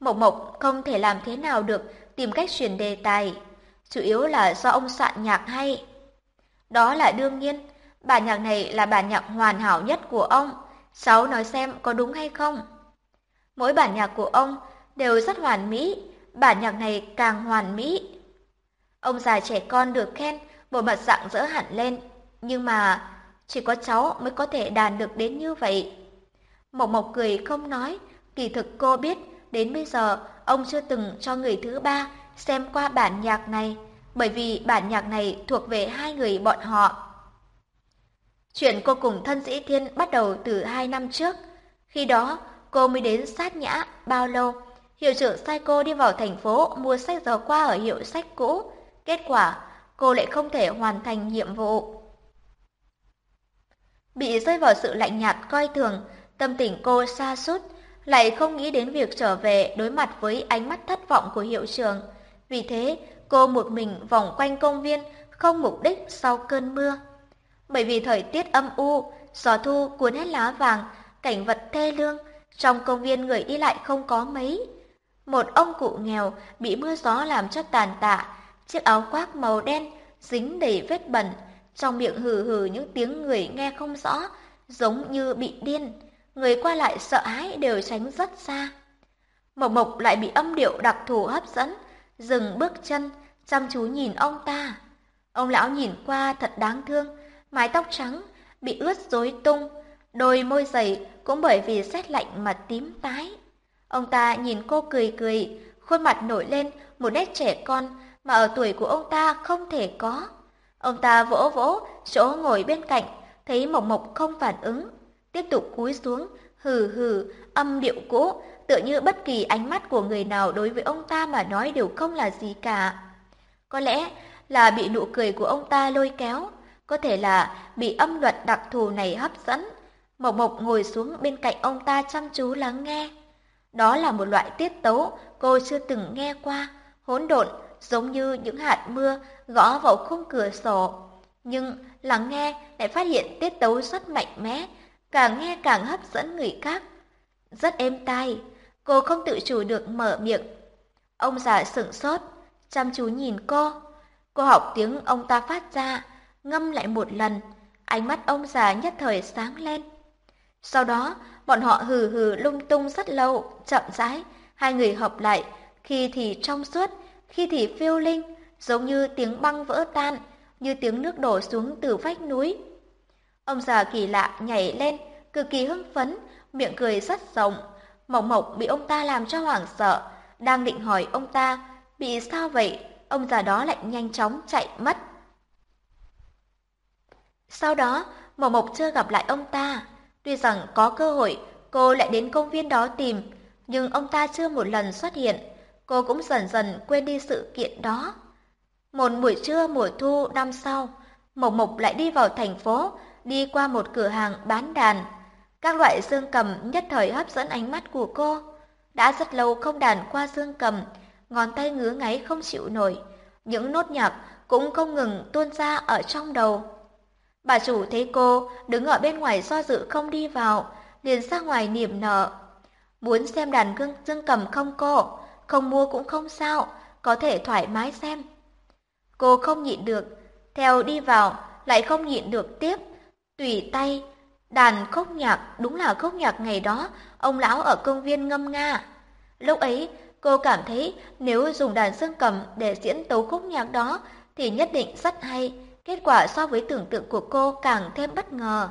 Mộc Mộc không thể làm thế nào được tìm cách truyền đề tài, chủ yếu là do ông soạn nhạc hay. Đó là đương nhiên, bản nhạc này là bản nhạc hoàn hảo nhất của ông, cháu nói xem có đúng hay không. Mỗi bản nhạc của ông đều rất hoàn mỹ, bản nhạc này càng hoàn mỹ. Ông già trẻ con được khen, bộ mặt dạng dỡ hẳn lên, nhưng mà chỉ có cháu mới có thể đàn được đến như vậy. Mộc Mộc cười không nói, kỳ thực cô biết đến bây giờ ông chưa từng cho người thứ ba xem qua bản nhạc này, bởi vì bản nhạc này thuộc về hai người bọn họ. Chuyện cô cùng thân sĩ thiên bắt đầu từ hai năm trước. Khi đó, cô mới đến sát nhã bao lâu. Hiệu trưởng sai cô đi vào thành phố mua sách giáo khoa ở hiệu sách cũ. Kết quả, cô lại không thể hoàn thành nhiệm vụ. Bị rơi vào sự lạnh nhạt coi thường, tâm tình cô xa sút lại không nghĩ đến việc trở về đối mặt với ánh mắt thất vọng của hiệu trưởng. Vì thế, cô một mình vòng quanh công viên, không mục đích sau cơn mưa. Bởi vì thời tiết âm u, gió thu cuốn hết lá vàng, cảnh vật thê lương, trong công viên người đi lại không có mấy một ông cụ nghèo bị mưa gió làm cho tàn tạ, chiếc áo khoác màu đen dính đầy vết bẩn, trong miệng hừ hừ những tiếng người nghe không rõ, giống như bị điên, người qua lại sợ hãi đều tránh rất xa. Mộc Mộc lại bị âm điệu đặc thù hấp dẫn, dừng bước chân, chăm chú nhìn ông ta. Ông lão nhìn qua thật đáng thương, mái tóc trắng bị ướt rối tung, đôi môi dày cũng bởi vì rét lạnh mà tím tái. Ông ta nhìn cô cười cười, khuôn mặt nổi lên một nét trẻ con mà ở tuổi của ông ta không thể có. Ông ta vỗ vỗ chỗ ngồi bên cạnh, thấy Mộc Mộc không phản ứng, tiếp tục cúi xuống, hừ hừ, âm điệu cũ, tựa như bất kỳ ánh mắt của người nào đối với ông ta mà nói đều không là gì cả. Có lẽ là bị nụ cười của ông ta lôi kéo, có thể là bị âm luật đặc thù này hấp dẫn. Mộc Mộc ngồi xuống bên cạnh ông ta chăm chú lắng nghe. Đó là một loại tiết tấu cô chưa từng nghe qua, hỗn độn giống như những hạt mưa gõ vào khung cửa sổ. Nhưng lắng nghe lại phát hiện tiết tấu rất mạnh mẽ, càng nghe càng hấp dẫn người khác. Rất êm tai, cô không tự chủ được mở miệng. Ông già sửng sốt, chăm chú nhìn cô. Cô học tiếng ông ta phát ra, ngâm lại một lần, ánh mắt ông già nhất thời sáng lên. Sau đó, bọn họ hừ hừ lung tung rất lâu, chậm rãi, hai người hợp lại, khi thì trong suốt, khi thì phiêu linh, giống như tiếng băng vỡ tan, như tiếng nước đổ xuống từ vách núi. Ông già kỳ lạ nhảy lên, cực kỳ hưng phấn, miệng cười rất rộng. Mộc Mộc bị ông ta làm cho hoảng sợ, đang định hỏi ông ta, bị sao vậy? Ông già đó lại nhanh chóng chạy mất. Sau đó, Mộc Mộc chưa gặp lại ông ta. Tuy rằng có cơ hội, cô lại đến công viên đó tìm, nhưng ông ta chưa một lần xuất hiện. Cô cũng dần dần quên đi sự kiện đó. Một buổi trưa mùa thu năm sau, Mộc Mộc lại đi vào thành phố, đi qua một cửa hàng bán đàn. Các loại dương cầm nhất thời hấp dẫn ánh mắt của cô. Đã rất lâu không đàn qua dương cầm, ngón tay ngứa ngáy không chịu nổi. Những nốt nhạc cũng không ngừng tuôn ra ở trong đầu. Bà chủ thấy cô đứng ở bên ngoài do dự không đi vào, liền ra ngoài niềm nở. Muốn xem đàn gương dương cầm không cô? Không mua cũng không sao, có thể thoải mái xem. Cô không nhịn được, theo đi vào, lại không nhịn được tiếp. Tùy tay, đàn khúc nhạc, đúng là khúc nhạc ngày đó, ông lão ở công viên ngâm nga. Lúc ấy, cô cảm thấy nếu dùng đàn dương cầm để diễn tấu khúc nhạc đó, thì nhất định rất hay. Kết quả so với tưởng tượng của cô càng thêm bất ngờ.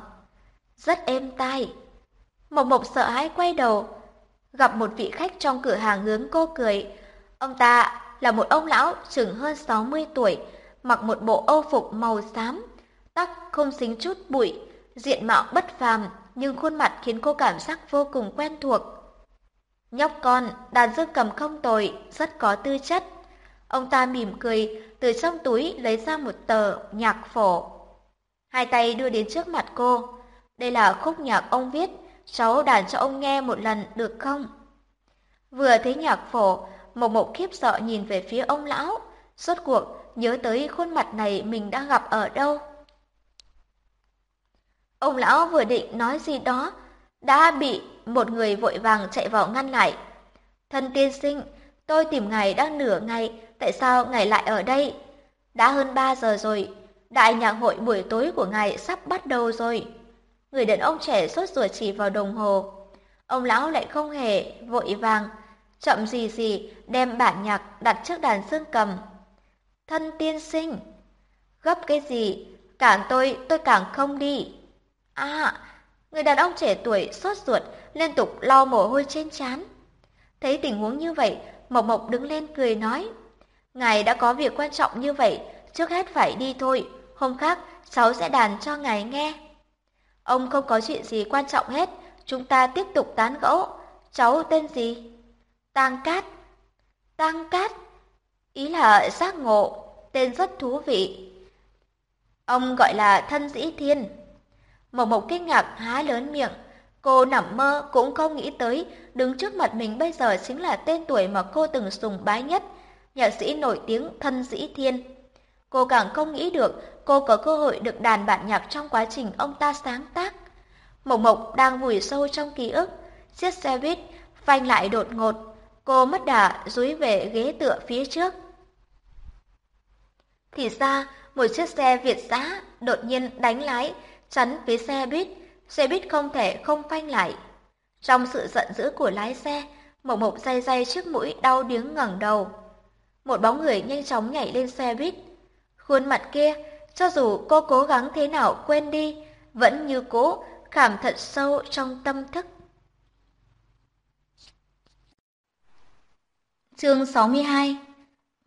Rất êm tai. Mộc Mộc sợ hãi quay đầu, gặp một vị khách trong cửa hàng hướng cô cười. Ông ta là một ông lão chừng hơn 60 tuổi, mặc một bộ âu phục màu xám, tóc không xính chút bụi, diện mạo bất phàm, nhưng khuôn mặt khiến cô cảm giác vô cùng quen thuộc. Nhóc con, đàn dương cầm không tồi, rất có tư chất. Ông ta mỉm cười, từ trong túi lấy ra một tờ nhạc phổ. Hai tay đưa đến trước mặt cô. Đây là khúc nhạc ông viết, cháu đàn cho ông nghe một lần được không? Vừa thấy nhạc phổ, Mộc Mộc khiếp sợ nhìn về phía ông lão, rốt cuộc nhớ tới khuôn mặt này mình đã gặp ở đâu. Ông lão vừa định nói gì đó, đã bị một người vội vàng chạy vào ngăn lại. Thân tiên sinh, tôi tìm ngài đã nửa ngày, tại sao ngài lại ở đây? Đã hơn ba giờ rồi, đại nhạc hội buổi tối của ngài sắp bắt đầu rồi. Người đàn ông trẻ sốt ruột chỉ vào đồng hồ. Ông lão lại không hề vội vàng, chậm gì gì đem bản nhạc đặt trước đàn xương cầm. Thân tiên sinh, gấp cái gì, càng tôi tôi càng không đi. À, người đàn ông trẻ tuổi sốt ruột liên tục lau mồ hôi trên trán. Thấy tình huống như vậy, Mộc Mộc đứng lên cười nói, Ngài đã có việc quan trọng như vậy, trước hết phải đi thôi, hôm khác cháu sẽ đàn cho ngài nghe. Ông không có chuyện gì quan trọng hết, chúng ta tiếp tục tán gẫu. Cháu tên gì? Tang Cát. Tang Cát? Ý là giác ngộ, tên rất thú vị. Ông gọi là thân dĩ thiên. Mộc Mộc kinh ngạc há lớn miệng, cô nằm mơ cũng không nghĩ tới đứng trước mặt mình bây giờ chính là tên tuổi mà cô từng sùng bái nhất, nhạc sĩ nổi tiếng thân dĩ thiên. Cô càng không nghĩ được cô có cơ hội được đàn bản nhạc trong quá trình ông ta sáng tác. Mộc Mộc đang vùi sâu trong ký ức, chiếc xe buýt phanh lại đột ngột. cô mất đà dúi về ghế tựa phía trước. Thì ra, một chiếc xe Việt xã đột nhiên đánh lái, chắn phía xe buýt, xe buýt không thể không phanh lại. Trong sự giận dữ của lái xe, Mộc Mộc day day trước mũi đau điếng ngẩng đầu. Một bóng người nhanh chóng nhảy lên xe buýt. Khuôn mặt kia, cho dù cô cố gắng thế nào quên đi, vẫn như cũ khảm thật sâu trong tâm thức. Chương 62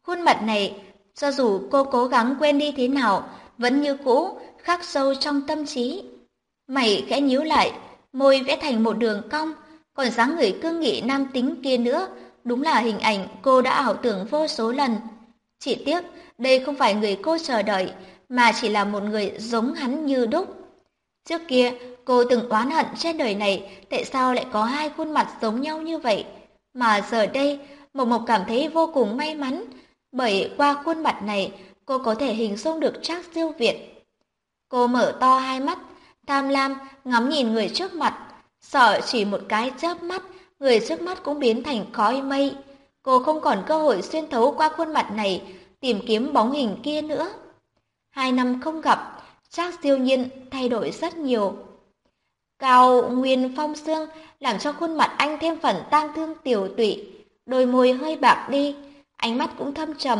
Khuôn mặt này, cho dù cô cố gắng quên đi thế nào, vẫn như cũ, khắc sâu trong tâm trí. Mày khẽ nhíu lại, môi vẽ thành một đường cong, còn dáng người cương nghị nam tính kia nữa, đúng là hình ảnh cô đã ảo tưởng vô số lần. Chỉ tiếc, đây không phải người cô chờ đợi, mà chỉ là một người giống hắn như đúc. Trước kia, cô từng oán hận trên đời này tại sao lại có hai khuôn mặt giống nhau như vậy. Mà giờ đây, Mộc Mộc cảm thấy vô cùng may mắn, bởi qua khuôn mặt này, cô có thể hình dung được Trác Diêu Việt. Cô mở to hai mắt, tham lam ngắm nhìn người trước mặt, sợ chỉ một cái chớp mắt, người trước mắt cũng biến thành khói mây. Cô không còn cơ hội xuyên thấu qua khuôn mặt này, tìm kiếm bóng hình kia nữa. Hai năm không gặp, Trác Diêu Nhiên thay đổi rất nhiều. Cao Nguyên Phong Sương làm cho khuôn mặt anh thêm phần tang thương tiểu tụy, đôi môi hơi bạc đi, ánh mắt cũng thâm trầm.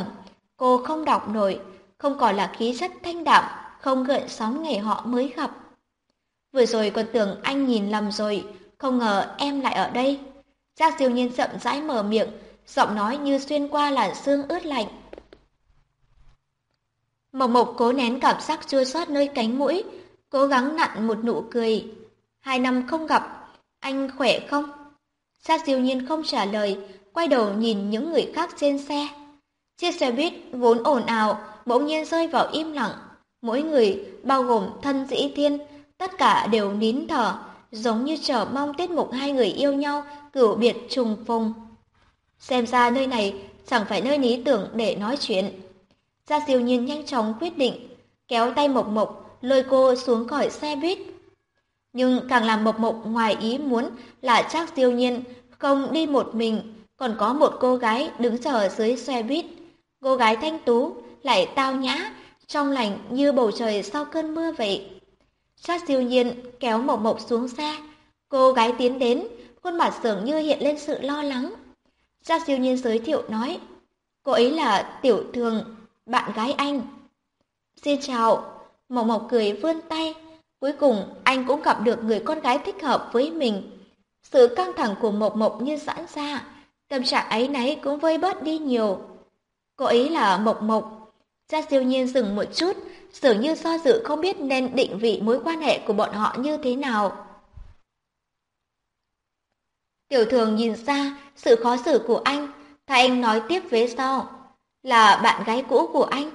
Cô không đọc nổi, không còn là khí chất thanh đạm, không gợn sóng ngày họ mới gặp. Vừa rồi còn tưởng anh nhìn lầm rồi, không ngờ em lại ở đây. Giác siêu nhiên chậm rãi mở miệng, giọng nói như xuyên qua làn xương ướt lạnh. Mộc Mộc cố nén cảm giác chua xót nơi cánh mũi, cố gắng nặn một nụ cười. Hai năm không gặp, anh khỏe không? Giác siêu nhiên không trả lời, quay đầu nhìn những người khác trên xe. Chiếc xe buýt vốn ồn ào, bỗng nhiên rơi vào im lặng. Mỗi người, bao gồm thân dĩ thiên, tất cả đều nín thở, giống như chờ mong tiết mục hai người yêu nhau cửu biệt trùng phùng. Xem ra nơi này chẳng phải nơi lý tưởng để nói chuyện. Gia Diêu Nhiên nhanh chóng quyết định, kéo tay Mộc Mộc, lôi cô xuống khỏi xe buýt. Nhưng càng làm Mộc Mộc ngoài ý muốn là chắc Diêu Nhiên không đi một mình, còn có một cô gái đứng chờ dưới xe buýt. Cô gái thanh tú, lại tao nhã, trong lành như bầu trời sau cơn mưa vậy. Sát siêu nhiên kéo Mộc Mộc xuống xe. Cô gái tiến đến, khuôn mặt dường như hiện lên sự lo lắng. Sát siêu nhiên giới thiệu nói, cô ấy là Tiểu Thường, bạn gái anh. Xin chào, Mộc Mộc cười vươn tay. Cuối cùng anh cũng gặp được người con gái thích hợp với mình. Sự căng thẳng của Mộc Mộc như giãn ra, tâm trạng ấy nấy cũng vơi bớt đi nhiều. Cô ấy là Mộc Mộc. Gia siêu nhiên dừng một chút, dường như do dự không biết nên định vị mối quan hệ của bọn họ như thế nào. Tiểu thường nhìn ra sự khó xử của anh, thay anh nói tiếp với sau, là bạn gái cũ của anh.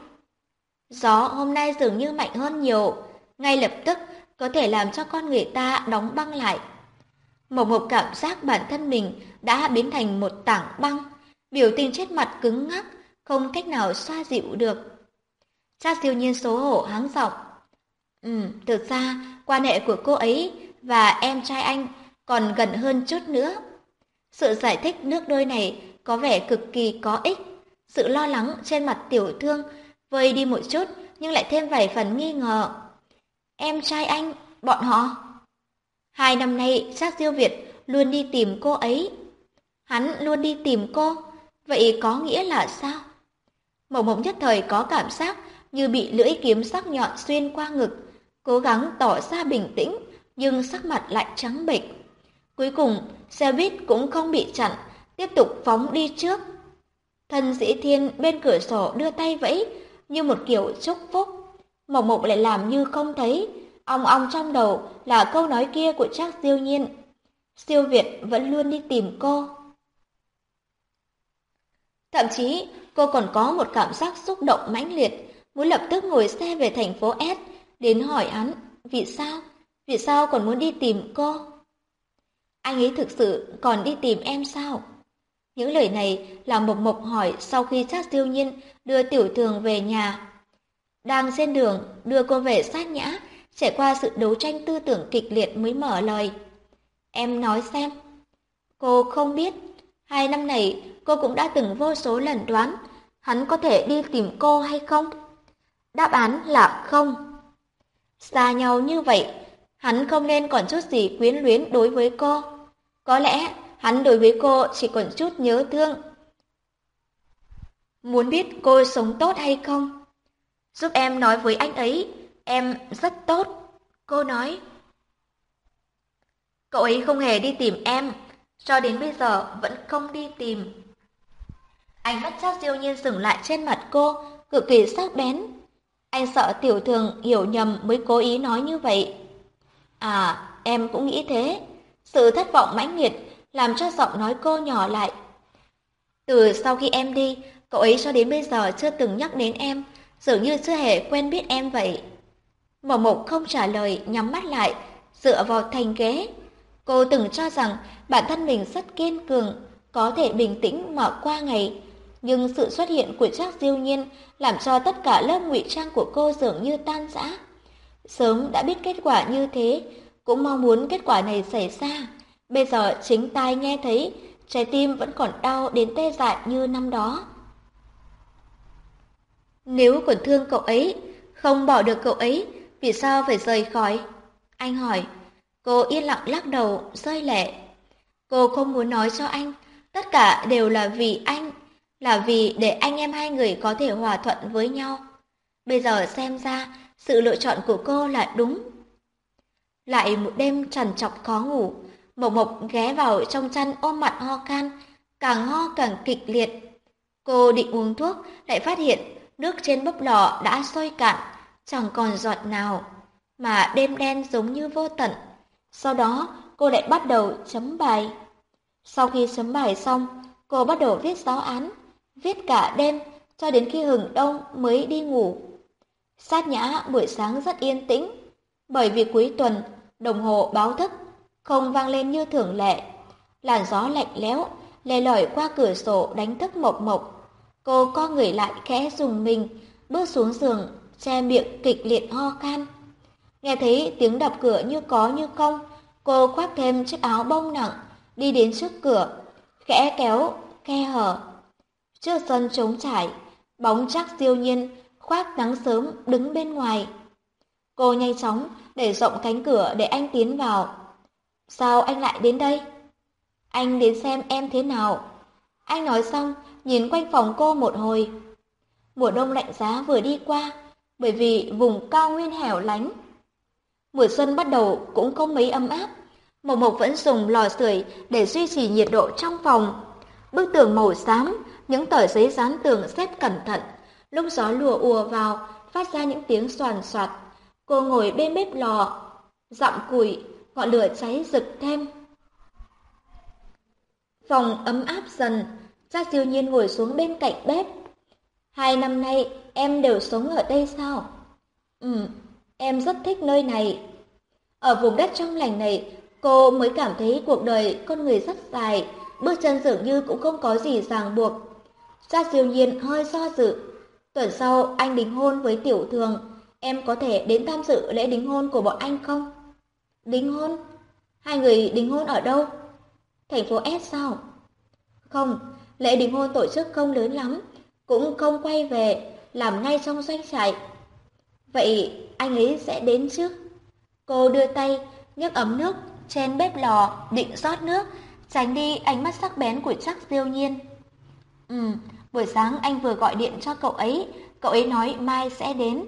Gió hôm nay dường như mạnh hơn nhiều, ngay lập tức có thể làm cho con người ta đóng băng lại. Mộc Mộc cảm giác bản thân mình đã biến thành một tảng băng, biểu tình chết mặt cứng ngắc, không cách nào xoa dịu được. Cha siêu nhiên xấu hổ háng giọng. Ừ, thực ra quan hệ của cô ấy và em trai anh còn gần hơn chút nữa. Sự giải thích nước đôi này có vẻ cực kỳ có ích. Sự lo lắng trên mặt tiểu thương vơi đi một chút nhưng lại thêm vài phần nghi ngờ. Em trai anh, bọn họ. Hai năm nay, Trác Diêu Việt luôn đi tìm cô ấy. Hắn luôn đi tìm cô, vậy có nghĩa là sao? Mộng mộng nhất thời có cảm giác như bị lưỡi kiếm sắc nhọn xuyên qua ngực, cố gắng tỏ ra bình tĩnh, nhưng sắc mặt lại trắng bệch. Cuối cùng, xe buýt cũng không bị chặn, tiếp tục phóng đi trước. Thần dĩ thiên bên cửa sổ đưa tay vẫy, như một kiểu chúc phúc. Mộc Mộc lại làm như không thấy, ong ong trong đầu là câu nói kia của Trác Diêu Nhiên. Siêu Việt vẫn luôn đi tìm cô. Thậm chí, cô còn có một cảm giác xúc động mãnh liệt, muốn lập tức ngồi xe về thành phố S, đến hỏi hắn, vì sao? Vì sao còn muốn đi tìm cô? Anh ấy thực sự còn đi tìm em sao? Những lời này là Mộc Mộc hỏi sau khi sát siêu nhiên đưa tiểu thường về nhà. Đang trên đường đưa cô về sát nhã, trải qua sự đấu tranh tư tưởng kịch liệt mới mở lời. Em nói xem. Cô không biết. Hai năm này, cô cũng đã từng vô số lần đoán hắn có thể đi tìm cô hay không? Đáp án là không. Xa nhau như vậy, hắn không nên còn chút gì quyến luyến đối với cô. Có lẽ hắn đối với cô chỉ còn chút nhớ thương. Muốn biết cô sống tốt hay không? Giúp em nói với anh ấy, em rất tốt. Cô nói. Cậu ấy không hề đi tìm em, cho đến bây giờ vẫn không đi tìm. Ánh mắt chắc diêu nhiên dừng lại trên mặt cô, cực kỳ sắc bén. Anh sợ tiểu thường hiểu nhầm mới cố ý nói như vậy. À, em cũng nghĩ thế. Sự thất vọng mãnh liệt làm cho giọng nói cô nhỏ lại. Từ sau khi em đi, cậu ấy cho đến bây giờ chưa từng nhắc đến em, dường như chưa hề quen biết em vậy. Mộc Mộc không trả lời, nhắm mắt lại, dựa vào thành ghế. Cô từng cho rằng bản thân mình rất kiên cường, có thể bình tĩnh mở qua ngày, nhưng sự xuất hiện của Trác Diêu Nhiên làm cho tất cả lớp ngụy trang của cô dường như tan rã. Sớm đã biết kết quả như thế, cũng mong muốn kết quả này xảy ra. Bây giờ chính tai nghe thấy, trái tim vẫn còn đau đến tê dại như năm đó. Nếu còn thương cậu ấy, không bỏ được cậu ấy, vì sao phải rời khỏi? Anh hỏi. Cô yên lặng lắc đầu, rơi lệ. Cô không muốn nói cho anh, tất cả đều là vì anh là vì để anh em hai người có thể hòa thuận với nhau. Bây giờ xem ra, sự lựa chọn của cô là đúng. Lại một đêm trằn trọc khó ngủ, Mộc Mộc ghé vào trong chăn ôm mặt ho can, càng ho càng kịch liệt. Cô định uống thuốc, lại phát hiện nước trên bốc lò đã sôi cạn, chẳng còn giọt nào, mà đêm đen giống như vô tận. Sau đó, cô lại bắt đầu chấm bài. Sau khi chấm bài xong, cô bắt đầu viết giáo án viết cả đêm cho đến khi hừng đông mới đi ngủ. Sát nhã buổi sáng rất yên tĩnh, bởi vì cuối tuần đồng hồ báo thức không vang lên như thường lệ. Làn gió lạnh lẽo lè lỏi qua cửa sổ đánh thức Mộc Mộc. Cô co người lại khẽ dùng mình, bước xuống giường, che miệng kịch liệt ho khan. Nghe thấy tiếng đập cửa như có như không, cô khoác thêm chiếc áo bông nặng, đi đến trước cửa, khẽ kéo khe hở Trước sân trống trải, bóng chắc siêu nhiên, khoác nắng sớm đứng bên ngoài. Cô nhanh chóng để rộng cánh cửa để anh tiến vào. Sao anh lại đến đây? Anh đến xem em thế nào. Anh nói xong, nhìn quanh phòng cô một hồi. Mùa đông lạnh giá vừa đi qua, bởi vì vùng cao nguyên hẻo lánh. Mùa xuân bắt đầu cũng không mấy ấm áp. Mộc Mộc vẫn dùng lò sưởi để duy trì nhiệt độ trong phòng. Bức tường màu xám những tờ giấy dán tường xếp cẩn thận, lúc gió lùa ùa vào, phát ra những tiếng soàn soạt. Cô ngồi bên bếp lò, dặm củi, ngọn lửa cháy rực thêm. Phòng ấm áp dần, Cha siêu nhiên ngồi xuống bên cạnh bếp. Hai năm nay em đều sống ở đây sao? Ừ, em rất thích nơi này. Ở vùng đất trong lành này, cô mới cảm thấy cuộc đời con người rất dài, bước chân dường như cũng không có gì ràng buộc. Gia siêu nhiên hơi do dự. Tuần sau anh đính hôn với tiểu thường, em có thể đến tham dự lễ đính hôn của bọn anh không? Đính hôn? Hai người đính hôn ở đâu? Thành phố S sao? Không, lễ đính hôn tổ chức không lớn lắm, cũng không quay về, làm ngay trong doanh trại. Vậy anh ấy sẽ đến chứ? Cô đưa tay, nhấc ấm nước trên bếp lò, định rót nước, tránh đi ánh mắt sắc bén của chắc siêu nhiên. Ừ, Buổi sáng anh vừa gọi điện cho cậu ấy, cậu ấy nói mai sẽ đến.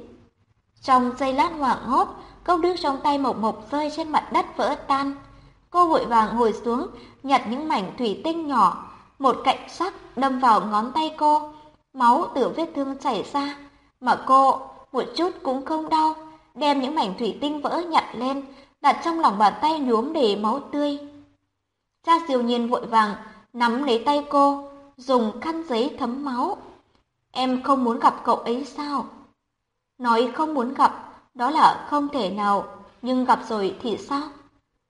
Trong giây lát hoảng hốt, cốc nước trong tay Mộc Mộc rơi trên mặt đất vỡ tan. Cô vội vàng ngồi xuống, nhặt những mảnh thủy tinh nhỏ, một cạnh sắc đâm vào ngón tay cô. Máu từ vết thương chảy ra, mà cô một chút cũng không đau, đem những mảnh thủy tinh vỡ nhặt lên, đặt trong lòng bàn tay nhuốm để máu tươi. Cha siêu nhiên vội vàng nắm lấy tay cô, dùng khăn giấy thấm máu. Em không muốn gặp cậu ấy sao? Nói không muốn gặp, đó là không thể nào, nhưng gặp rồi thì sao?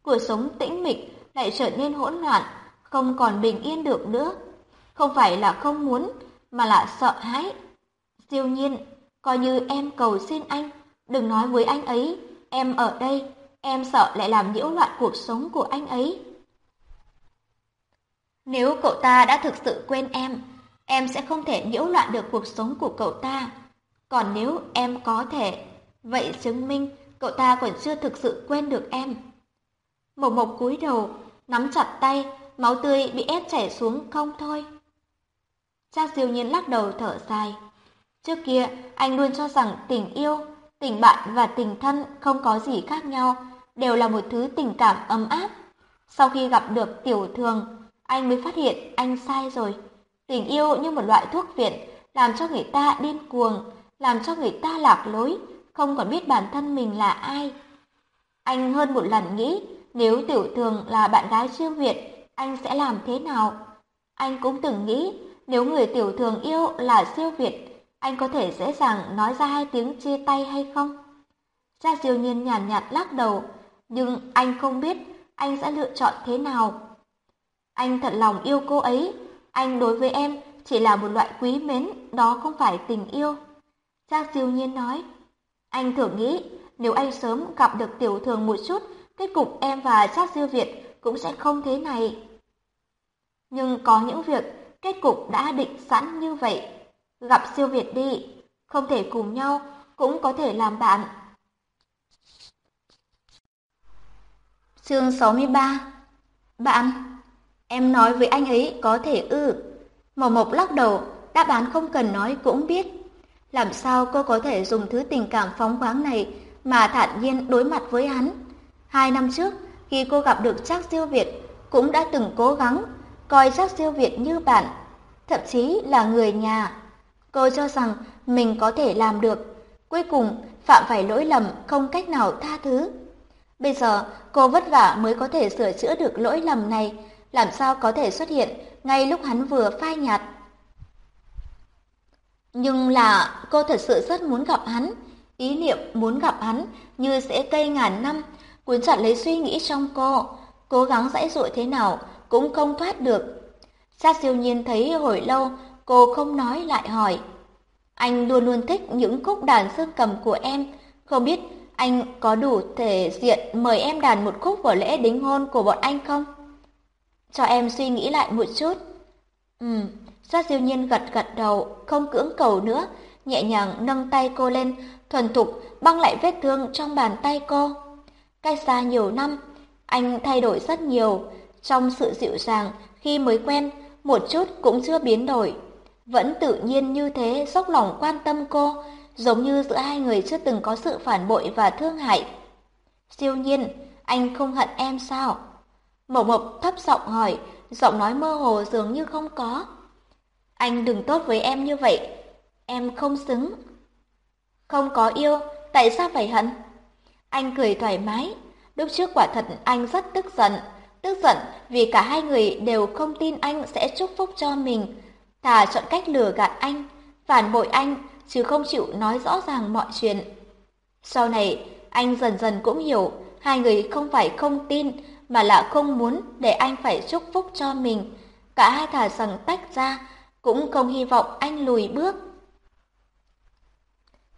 Cuộc sống tĩnh mịch lại trở nên hỗn loạn, không còn bình yên được nữa. Không phải là không muốn, mà là sợ hãi. Siêu nhiên, coi như em cầu xin anh, đừng nói với anh ấy, em ở đây, em sợ lại làm nhiễu loạn cuộc sống của anh ấy. Nếu cậu ta đã thực sự quên em, em sẽ không thể nhiễu loạn được cuộc sống của cậu ta. Còn nếu em có thể, vậy chứng minh cậu ta còn chưa thực sự quên được em. Mộc Mộc cúi đầu, nắm chặt tay, máu tươi bị ép chảy xuống không thôi. Cha Diêu Nhiên lắc đầu thở dài. Trước kia, anh luôn cho rằng tình yêu, tình bạn và tình thân không có gì khác nhau, đều là một thứ tình cảm ấm áp. Sau khi gặp được tiểu thường, anh mới phát hiện anh sai rồi. Tình yêu như một loại thuốc viện, làm cho người ta điên cuồng, làm cho người ta lạc lối, không còn biết bản thân mình là ai. Anh hơn một lần nghĩ, nếu tiểu thường là bạn gái Trương Việt, anh sẽ làm thế nào? Anh cũng từng nghĩ, nếu người tiểu thường yêu là siêu Việt, anh có thể dễ dàng nói ra hai tiếng chia tay hay không? Cha diêu nhiên nhàn nhạt, nhạt lắc đầu, nhưng anh không biết anh sẽ lựa chọn thế nào. Anh thật lòng yêu cô ấy, anh đối với em chỉ là một loại quý mến, đó không phải tình yêu. Cha siêu nhiên nói, anh thường nghĩ nếu anh sớm gặp được tiểu thường một chút, kết cục em và Trác siêu Việt cũng sẽ không thế này. Nhưng có những việc kết cục đã định sẵn như vậy. Gặp siêu Việt đi, không thể cùng nhau, cũng có thể làm bạn. Chương 63 Bạn, em nói với anh ấy có thể ư. Mộc Mộc lắc đầu, đáp án không cần nói cũng biết. Làm sao cô có thể dùng thứ tình cảm phóng khoáng này mà thản nhiên đối mặt với hắn? Hai năm trước, khi cô gặp được Trác Diêu Việt, cũng đã từng cố gắng coi Trác Diêu Việt như bạn, thậm chí là người nhà. Cô cho rằng mình có thể làm được, cuối cùng phạm phải lỗi lầm không cách nào tha thứ. Bây giờ cô vất vả mới có thể sửa chữa được lỗi lầm này, làm sao có thể xuất hiện ngay lúc hắn vừa phai nhạt. Nhưng là cô thật sự rất muốn gặp hắn, ý niệm muốn gặp hắn như sẽ cây ngàn năm, cuốn chặt lấy suy nghĩ trong cô, cố gắng dãy dụa thế nào cũng không thoát được. Sát siêu nhiên thấy hồi lâu, cô không nói lại hỏi. Anh luôn luôn thích những khúc đàn dương cầm của em, không biết anh có đủ thể diện mời em đàn một khúc vào lễ đính hôn của bọn anh không? Cho em suy nghĩ lại một chút. Ừm, sát siêu nhiên gật gật đầu, không cưỡng cầu nữa, nhẹ nhàng nâng tay cô lên, thuần thục băng lại vết thương trong bàn tay cô. Cách xa nhiều năm, anh thay đổi rất nhiều, trong sự dịu dàng khi mới quen, một chút cũng chưa biến đổi. Vẫn tự nhiên như thế dốc lòng quan tâm cô, giống như giữa hai người chưa từng có sự phản bội và thương hại. Siêu nhiên, anh không hận em sao? Mộc Mộc thấp giọng hỏi, giọng nói mơ hồ dường như không có. Anh đừng tốt với em như vậy, em không xứng. Không có yêu, tại sao phải hận? Anh cười thoải mái. Lúc trước quả thật anh rất tức giận. Tức giận vì cả hai người đều không tin anh sẽ chúc phúc cho mình. Thà chọn cách lừa gạt anh, phản bội anh, chứ không chịu nói rõ ràng mọi chuyện. Sau này, anh dần dần cũng hiểu, hai người không phải không tin, mà là không muốn để anh phải chúc phúc cho mình. Cả hai thả rằng tách ra, cũng không hy vọng anh lùi bước.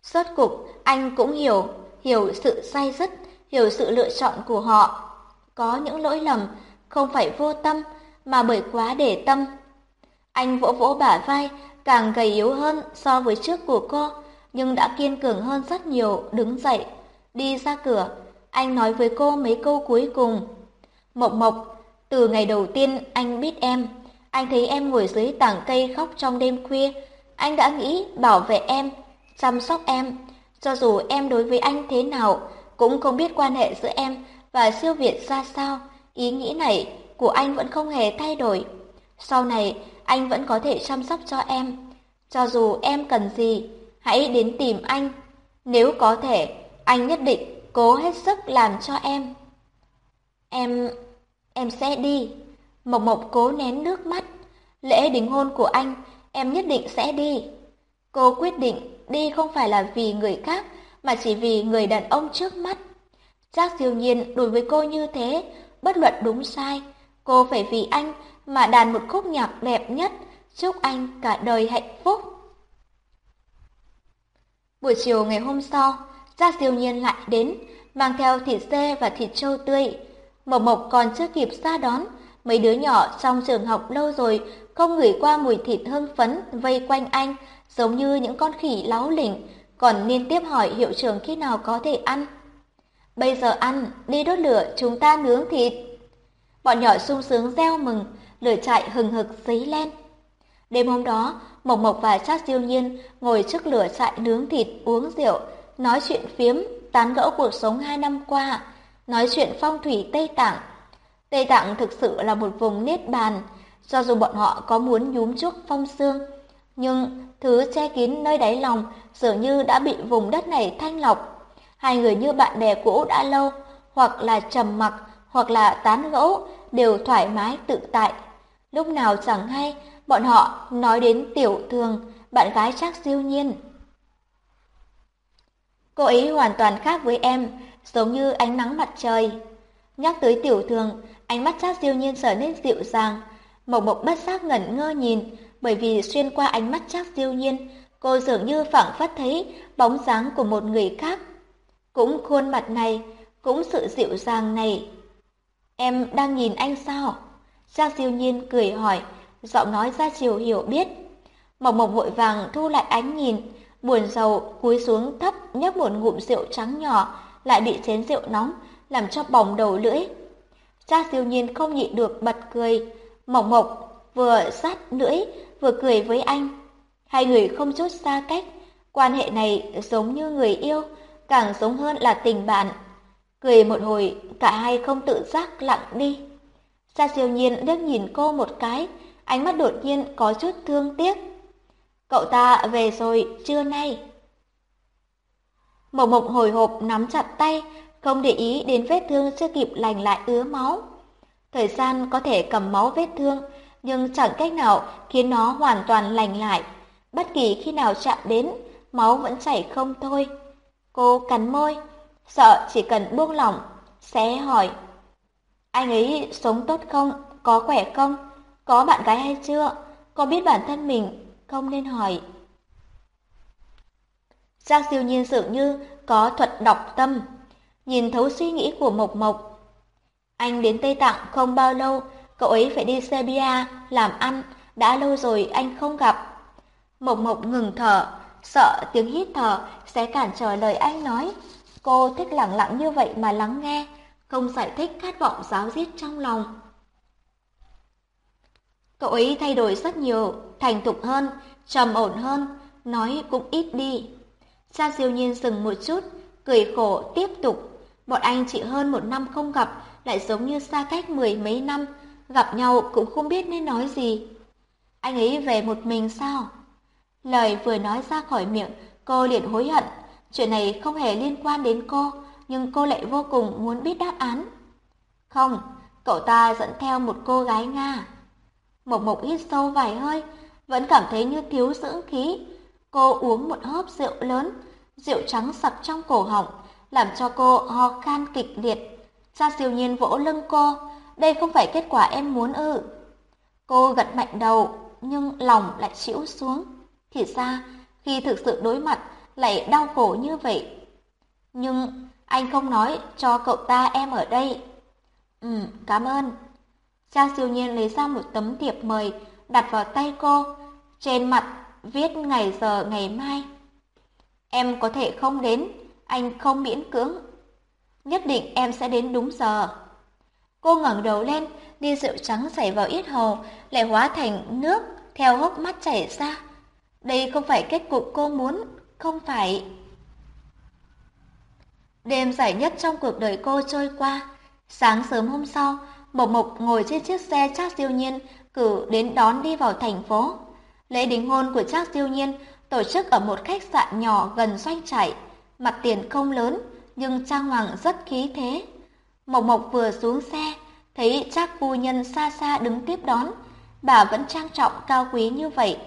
Suốt cục, anh cũng hiểu hiểu sự say dứt, hiểu sự lựa chọn của họ. Có những lỗi lầm không phải vô tâm mà bởi quá để tâm. Anh vỗ vỗ bả vai, càng gầy yếu hơn so với trước của cô, nhưng đã kiên cường hơn rất nhiều, đứng dậy, đi ra cửa. Anh nói với cô mấy câu cuối cùng. Mộc Mộc, từ ngày đầu tiên anh biết em, anh thấy em ngồi dưới tảng cây khóc trong đêm khuya, anh đã nghĩ bảo vệ em, chăm sóc em, cho dù em đối với anh thế nào, cũng không biết quan hệ giữa em và siêu việt ra sao, ý nghĩ này của anh vẫn không hề thay đổi. Sau này, anh vẫn có thể chăm sóc cho em. Cho dù em cần gì, hãy đến tìm anh. Nếu có thể, anh nhất định cố hết sức làm cho em. Em em sẽ đi. Mộc Mộc cố nén nước mắt. Lễ đính hôn của anh, em nhất định sẽ đi. Cô quyết định đi không phải là vì người khác, mà chỉ vì người đàn ông trước mắt. Giác siêu nhiên đối với cô như thế, bất luận đúng sai, cô phải vì anh mà đàn một khúc nhạc đẹp nhất, chúc anh cả đời hạnh phúc. Buổi chiều ngày hôm sau, Giác siêu nhiên lại đến, mang theo thịt dê và thịt trâu tươi. Mộc Mộc còn chưa kịp ra đón, Mấy đứa nhỏ trong trường học lâu rồi không ngửi qua mùi thịt hương phấn vây quanh anh, giống như những con khỉ láo lỉnh, còn liên tiếp hỏi hiệu trưởng khi nào có thể ăn. Bây giờ ăn, đi đốt lửa, chúng ta nướng thịt. Bọn nhỏ sung sướng reo mừng, lửa chạy hừng hực dấy lên. Đêm hôm đó, Mộc Mộc và Trác Diêu Nhiên ngồi trước lửa chạy nướng thịt, uống rượu, nói chuyện phiếm, tán gẫu cuộc sống hai năm qua, nói chuyện phong thủy Tây Tạng. Tây Tạng thực sự là một vùng niết bàn, cho dù bọn họ có muốn nhúm chuốc phong xương, nhưng thứ che kín nơi đáy lòng dường như đã bị vùng đất này thanh lọc. Hai người như bạn bè cũ đã lâu, hoặc là trầm mặc, hoặc là tán gẫu, đều thoải mái tự tại. Lúc nào chẳng hay, bọn họ nói đến tiểu thường, bạn gái chắc siêu nhiên. Cô ấy hoàn toàn khác với em, giống như ánh nắng mặt trời. Nhắc tới tiểu thường, ánh mắt chắc siêu nhiên trở nên dịu dàng. Mộc mộc bất giác ngẩn ngơ nhìn, bởi vì xuyên qua ánh mắt chắc siêu nhiên, cô dường như phảng phất thấy bóng dáng của một người khác. Cũng khuôn mặt này, cũng sự dịu dàng này. Em đang nhìn anh sao? Chắc siêu nhiên cười hỏi, giọng nói ra chiều hiểu biết. Mộc mộc vội vàng thu lại ánh nhìn, buồn rầu cúi xuống thấp nhấp một ngụm rượu trắng nhỏ, lại bị chén rượu nóng, làm cho bỏng đầu lưỡi. Cha siêu nhiên không nhịn được bật cười, mộc mộc vừa sát lưỡi vừa cười với anh. Hai người không chút xa cách, quan hệ này giống như người yêu, càng giống hơn là tình bạn. Cười một hồi, cả hai không tự giác lặng đi. Cha siêu nhiên liếc nhìn cô một cái, ánh mắt đột nhiên có chút thương tiếc. Cậu ta về rồi trưa nay. Mộc mộc hồi hộp nắm chặt tay, không để ý đến vết thương chưa kịp lành lại ứa máu. Thời gian có thể cầm máu vết thương, nhưng chẳng cách nào khiến nó hoàn toàn lành lại. Bất kỳ khi nào chạm đến, máu vẫn chảy không thôi. Cô cắn môi, sợ chỉ cần buông lỏng, sẽ hỏi. Anh ấy sống tốt không? Có khỏe không? Có bạn gái hay chưa? Có biết bản thân mình? Không nên hỏi. Giang siêu nhiên dường như có thuật đọc tâm, nhìn thấu suy nghĩ của Mộc Mộc. Anh đến Tây Tạng không bao lâu, cậu ấy phải đi Serbia làm ăn, đã lâu rồi anh không gặp. Mộc Mộc ngừng thở, sợ tiếng hít thở sẽ cản trở lời anh nói. Cô thích lặng lặng như vậy mà lắng nghe, không giải thích khát vọng giáo diết trong lòng. Cậu ấy thay đổi rất nhiều, thành thục hơn, trầm ổn hơn, nói cũng ít đi. Gia Diêu Nhiên dừng một chút, cười khổ tiếp tục. Bọn anh chỉ hơn một năm không gặp, lại giống như xa cách mười mấy năm, gặp nhau cũng không biết nên nói gì. Anh ấy về một mình sao? Lời vừa nói ra khỏi miệng, cô liền hối hận. Chuyện này không hề liên quan đến cô, nhưng cô lại vô cùng muốn biết đáp án. Không, cậu ta dẫn theo một cô gái Nga. Mộc Mộc hít sâu vài hơi, vẫn cảm thấy như thiếu dưỡng khí. Cô uống một hớp rượu lớn, rượu trắng sặc trong cổ họng, làm cho cô ho khan kịch liệt. Gia siêu nhiên vỗ lưng cô, đây không phải kết quả em muốn ư. Cô gật mạnh đầu, nhưng lòng lại chịu xuống. Thì ra, khi thực sự đối mặt, lại đau khổ như vậy. Nhưng anh không nói cho cậu ta em ở đây. Ừ, cảm ơn. cha siêu nhiên lấy ra một tấm thiệp mời, đặt vào tay cô. Trên mặt viết ngày giờ ngày mai. Em có thể không đến, anh không miễn cưỡng. Nhất định em sẽ đến đúng giờ. Cô ngẩng đầu lên, ly rượu trắng chảy vào yết hầu, lại hóa thành nước theo hốc mắt chảy ra. Đây không phải kết cục cô muốn, không phải. Đêm dài nhất trong cuộc đời cô trôi qua. Sáng sớm hôm sau, Mộc Mộc ngồi trên chiếc xe chắc Diêu Nhiên cử đến đón đi vào thành phố. Lễ đính hôn của Trác Diêu Nhiên tổ chức ở một khách sạn nhỏ gần doanh trại, mặt tiền không lớn nhưng trang hoàng rất khí thế. Mộc Mộc vừa xuống xe, thấy Trác phu nhân xa xa đứng tiếp đón, bà vẫn trang trọng cao quý như vậy,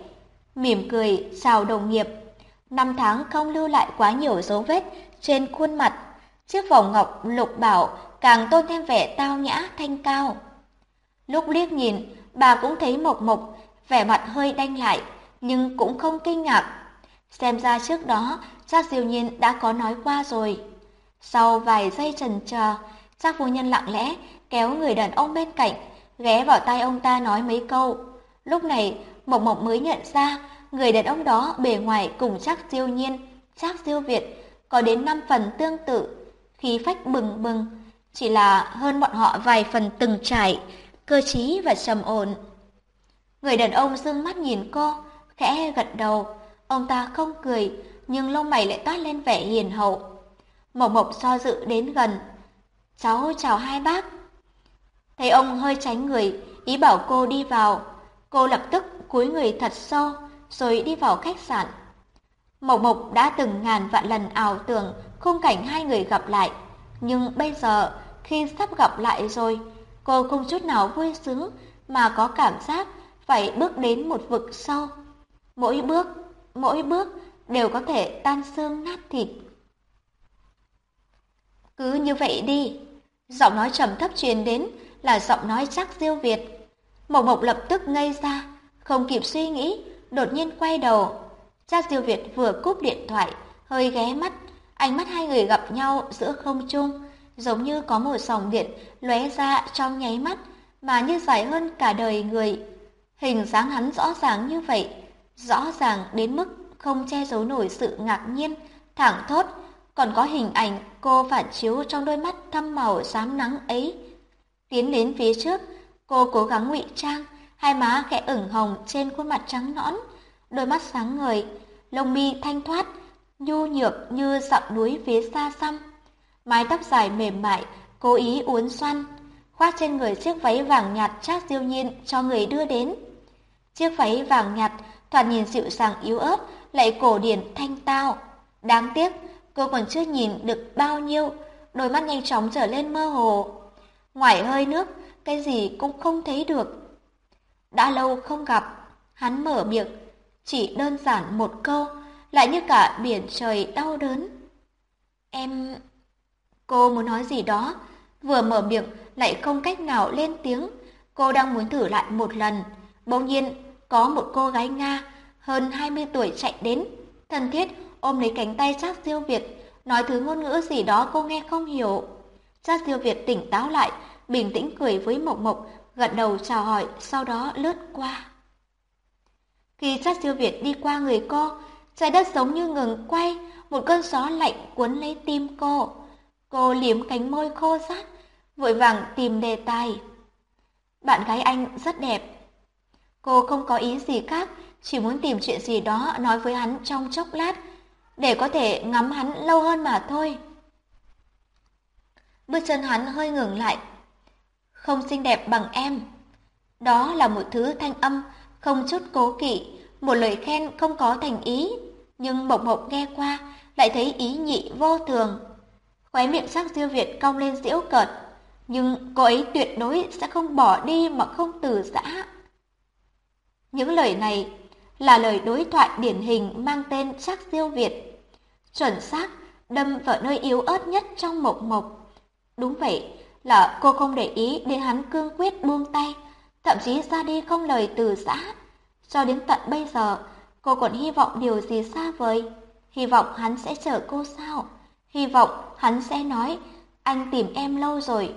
mỉm cười chào đồng nghiệp. Năm tháng không lưu lại quá nhiều dấu vết trên khuôn mặt, chiếc vòng ngọc lục bảo càng tôn thêm vẻ tao nhã thanh cao. Lúc liếc nhìn, bà cũng thấy Mộc Mộc vẻ mặt hơi đanh lại, nhưng cũng không kinh ngạc. Xem ra trước đó, Trác Diêu Nhiên đã có nói qua rồi. Sau vài giây trần chờ, Trác phu nhân lặng lẽ kéo người đàn ông bên cạnh, ghé vào tai ông ta nói mấy câu. Lúc này, Mộc Mộc mới nhận ra người đàn ông đó bề ngoài cùng chắc Diêu Nhiên, chắc Diêu Việt có đến năm phần tương tự, khí phách bừng bừng, chỉ là hơn bọn họ vài phần từng trải, cơ trí và trầm ổn. Người đàn ông dương mắt nhìn cô, khẽ gật đầu, ông ta không cười, nhưng lông mày lại toát lên vẻ hiền hậu. Mộc Mộc so dự đến gần. Cháu chào hai bác. Thấy ông hơi tránh người, ý bảo cô đi vào. Cô lập tức cúi người thật sâu, rồi đi vào khách sạn. Mộc Mộc đã từng ngàn vạn lần ảo tưởng khung cảnh hai người gặp lại. Nhưng bây giờ, khi sắp gặp lại rồi, cô không chút nào vui sướng mà có cảm giác phải bước đến một vực sâu. Mỗi bước, mỗi bước đều có thể tan xương nát thịt. Cứ như vậy đi. Giọng nói trầm thấp truyền đến là giọng nói chắc diêu Việt. Mộc Mộc lập tức ngây ra, không kịp suy nghĩ, đột nhiên quay đầu. Chắc diêu Việt vừa cúp điện thoại, hơi ghé mắt, ánh mắt hai người gặp nhau giữa không trung, giống như có một dòng điện lóe ra trong nháy mắt, mà như dài hơn cả đời người. Hình dáng hắn rõ ràng như vậy, rõ ràng đến mức không che giấu nổi sự ngạc nhiên, thẳng thốt, còn có hình ảnh cô phản chiếu trong đôi mắt thâm màu xám nắng ấy. Tiến đến phía trước, cô cố gắng ngụy trang, hai má khẽ ửng hồng trên khuôn mặt trắng nõn, đôi mắt sáng ngời, lông mi thanh thoát, nhu nhược như dặm núi phía xa xăm. Mái tóc dài mềm mại, cố ý uốn xoăn, khoác trên người chiếc váy vàng nhạt chắc diêu nhiên cho người đưa đến. Chiếc váy vàng nhạt thoạt nhìn dịu dàng yếu ớt, lại cổ điển thanh tao. Đáng tiếc, cô còn chưa nhìn được bao nhiêu, đôi mắt nhanh chóng trở lên mơ hồ. Ngoài hơi nước, cái gì cũng không thấy được. Đã lâu không gặp, hắn mở miệng, chỉ đơn giản một câu, lại như cả biển trời đau đớn. Em... Cô muốn nói gì đó, vừa mở miệng lại không cách nào lên tiếng. Cô đang muốn thử lại một lần. Bỗng nhiên, có một cô gái Nga hơn 20 tuổi chạy đến, thân thiết ôm lấy cánh tay Trác Diêu Việt, nói thứ ngôn ngữ gì đó cô nghe không hiểu. Trác Diêu Việt tỉnh táo lại, bình tĩnh cười với Mộc Mộc, gật đầu chào hỏi, sau đó lướt qua. Khi Trác Diêu Việt đi qua người cô, trái đất giống như ngừng quay, một cơn gió lạnh cuốn lấy tim cô. Cô liếm cánh môi khô rát, vội vàng tìm đề tài. Bạn gái anh rất đẹp. Cô không có ý gì khác, chỉ muốn tìm chuyện gì đó nói với hắn trong chốc lát, để có thể ngắm hắn lâu hơn mà thôi. Bước chân hắn hơi ngừng lại. Không xinh đẹp bằng em. Đó là một thứ thanh âm không chút cố kỵ, một lời khen không có thành ý, nhưng Mộc Mộc nghe qua lại thấy ý nhị vô thường. Khóe miệng sắc diêu Việt cong lên diễu cợt, nhưng cô ấy tuyệt đối sẽ không bỏ đi mà không từ giã. Những lời này là lời đối thoại điển hình mang tên chắc diêu Việt. Chuẩn xác, đâm vào nơi yếu ớt nhất trong mộc mộc. Đúng vậy, là cô không để ý đến hắn cương quyết buông tay, thậm chí ra đi không lời từ giã. Cho đến tận bây giờ, cô còn hy vọng điều gì xa vời. Hy vọng hắn sẽ chờ cô sao? Hy vọng hắn sẽ nói, anh tìm em lâu rồi,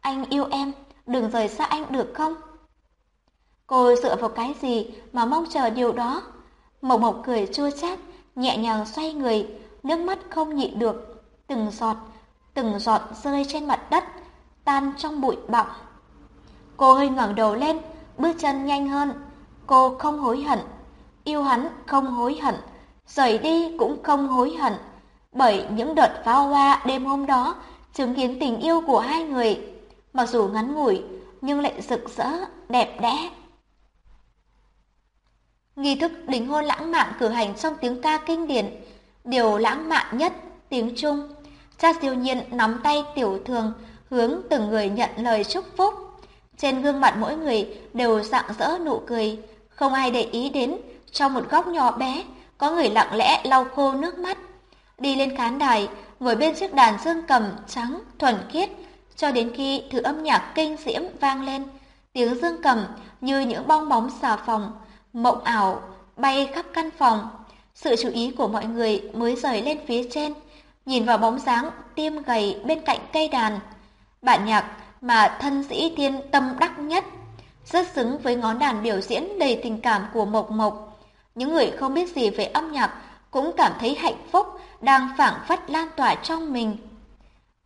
anh yêu em, đừng rời xa anh được không? Cô dựa vào cái gì mà mong chờ điều đó? Mộc Mộc cười chua chát, nhẹ nhàng xoay người, nước mắt không nhịn được, từng giọt, từng giọt rơi trên mặt đất, tan trong bụi bặm. Cô hơi ngẩng đầu lên, bước chân nhanh hơn. Cô không hối hận, yêu hắn không hối hận, rời đi cũng không hối hận, bởi những đợt pháo hoa đêm hôm đó chứng kiến tình yêu của hai người, mặc dù ngắn ngủi nhưng lại rực rỡ, đẹp đẽ. Nghi thức đính hôn lãng mạn cử hành trong tiếng ca kinh điển, điều lãng mạn nhất, tiếng Trung. Cha siêu nhiên nắm tay tiểu thường, hướng từng người nhận lời chúc phúc. Trên gương mặt mỗi người đều rạng rỡ nụ cười, không ai để ý đến, trong một góc nhỏ bé, có người lặng lẽ lau khô nước mắt. Đi lên khán đài, ngồi bên chiếc đàn dương cầm trắng, thuần khiết, cho đến khi thứ âm nhạc kinh diễm vang lên. Tiếng dương cầm như những bong bóng xà phòng, mộng ảo bay khắp căn phòng. Sự chú ý của mọi người mới rời lên phía trên, nhìn vào bóng dáng tiêm gầy bên cạnh cây đàn. Bản nhạc mà thân sĩ thiên tâm đắc nhất rất xứng với ngón đàn biểu diễn đầy tình cảm của Mộc Mộc. Những người không biết gì về âm nhạc cũng cảm thấy hạnh phúc đang phảng phất lan tỏa trong mình.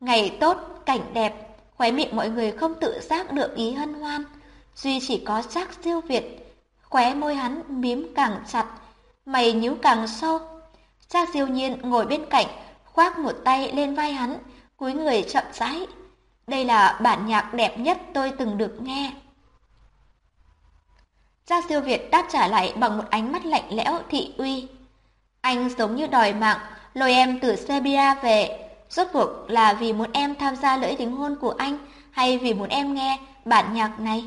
Ngày tốt, cảnh đẹp, khóe miệng mọi người không tự giác được ý hân hoan. Duy chỉ có Trác siêu Việt, khóe môi hắn mím càng chặt, mày nhíu càng sâu. cha siêu nhiên ngồi bên cạnh, khoác một tay lên vai hắn, cúi người chậm rãi. Đây là bản nhạc đẹp nhất tôi từng được nghe. cha siêu Việt đáp trả lại bằng một ánh mắt lạnh lẽo thị uy. Anh giống như đòi mạng, lôi em từ Serbia về. Rốt cuộc là vì muốn em tham gia lễ đính hôn của anh hay vì muốn em nghe bản nhạc này?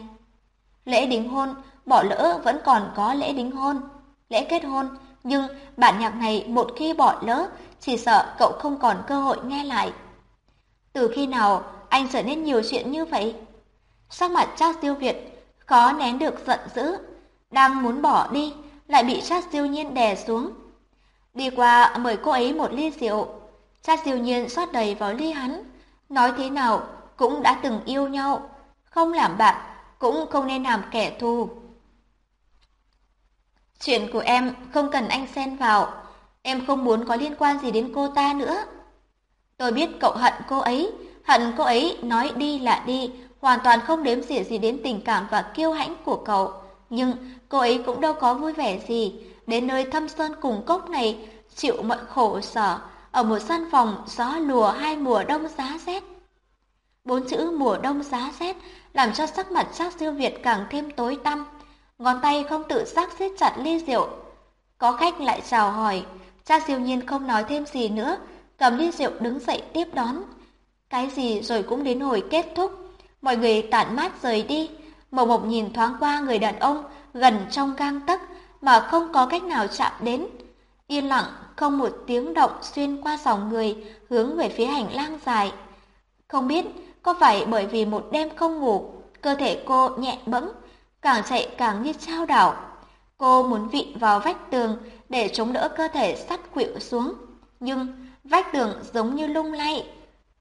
Lễ đính hôn, bỏ lỡ vẫn còn có lễ đính hôn, lễ kết hôn, nhưng bản nhạc này một khi bỏ lỡ, chỉ sợ cậu không còn cơ hội nghe lại. Từ khi nào anh trở nên nhiều chuyện như vậy? Sắc mặt Trác Tiêu Việt khó nén được giận dữ, đang muốn bỏ đi, lại bị Trác siêu Nhiên đè xuống. Đi qua mời cô ấy một ly rượu, Trác siêu Nhiên rót đầy vào ly hắn, nói thế nào cũng đã từng yêu nhau, không làm bạn cũng không nên làm kẻ thù. Chuyện của em không cần anh xen vào, em không muốn có liên quan gì đến cô ta nữa. Tôi biết cậu hận cô ấy, hận cô ấy nói đi là đi, hoàn toàn không đếm xỉa gì đến tình cảm và kiêu hãnh của cậu. Nhưng cô ấy cũng đâu có vui vẻ gì, đến nơi thâm sơn cùng cốc này chịu mọi khổ sở, ở một gian phòng gió lùa hai mùa đông giá rét. Bốn chữ mùa đông giá rét làm cho sắc mặt Trác Siêu Việt càng thêm tối tăm, ngón tay không tự giác siết chặt ly rượu. Có khách lại chào hỏi, Cha Siêu Nhiên không nói thêm gì nữa, cầm ly rượu đứng dậy tiếp đón. Cái gì rồi cũng đến hồi kết thúc, mọi người tản mát rời đi. Mộc Mộc nhìn thoáng qua người đàn ông gần trong gang tấc mà không có cách nào chạm đến. Yên lặng, không một tiếng động xuyên qua dòng người hướng về phía hành lang dài. Không biết có phải bởi vì một đêm không ngủ, cơ thể cô nhẹ bẫng, càng chạy càng như trao đảo. Cô muốn vịn vào vách tường để chống đỡ cơ thể sắt khuỵu xuống, nhưng vách tường giống như lung lay,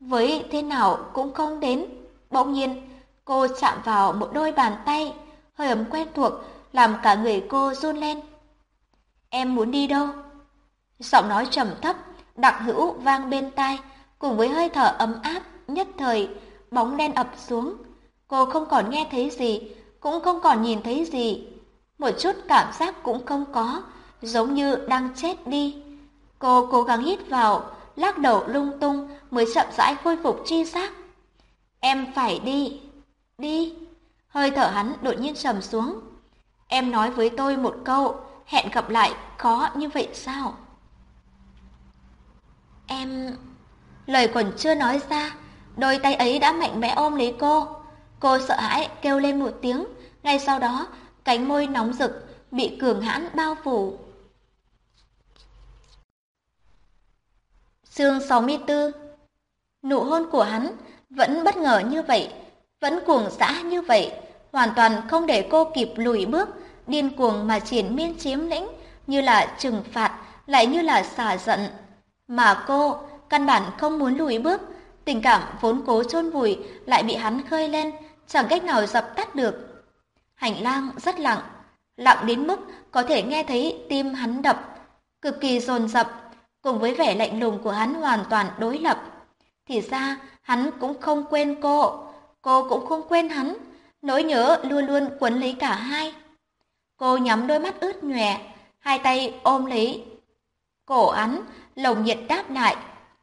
với thế nào cũng không đến. Bỗng nhiên, cô chạm vào một đôi bàn tay, hơi ấm quen thuộc làm cả người cô run lên. Em muốn đi đâu? Giọng nói trầm thấp, đặc hữu vang bên tai, cùng với hơi thở ấm áp nhất thời bóng đen ập xuống. Cô không còn nghe thấy gì, cũng không còn nhìn thấy gì. Một chút cảm giác cũng không có, giống như đang chết đi. Cô cố gắng hít vào, lắc đầu lung tung mới chậm rãi khôi phục chi giác. Em phải đi, đi. Hơi thở hắn đột nhiên trầm xuống. Em nói với tôi một câu, hẹn gặp lại khó như vậy sao? Em... Lời còn chưa nói ra, Đôi tay ấy đã mạnh mẽ ôm lấy cô. Cô sợ hãi kêu lên một tiếng, ngay sau đó cánh môi nóng rực bị cường hãn bao phủ. Chương 64 Nụ hôn của hắn vẫn bất ngờ như vậy, vẫn cuồng dã như vậy, hoàn toàn không để cô kịp lùi bước, điên cuồng mà triển miên chiếm lĩnh, như là trừng phạt, lại như là xả giận. Mà cô căn bản không muốn lùi bước, Tình cảm vốn cố chôn vùi lại bị hắn khơi lên, chẳng cách nào dập tắt được. Hành lang rất lặng, lặng đến mức có thể nghe thấy tim hắn đập, cực kỳ dồn dập, cùng với vẻ lạnh lùng của hắn hoàn toàn đối lập. Thì ra, hắn cũng không quên cô, cô cũng không quên hắn, nỗi nhớ luôn luôn quấn lấy cả hai. Cô nhắm đôi mắt ướt nhòe, hai tay ôm lấy cổ hắn, lồng nhiệt đáp lại,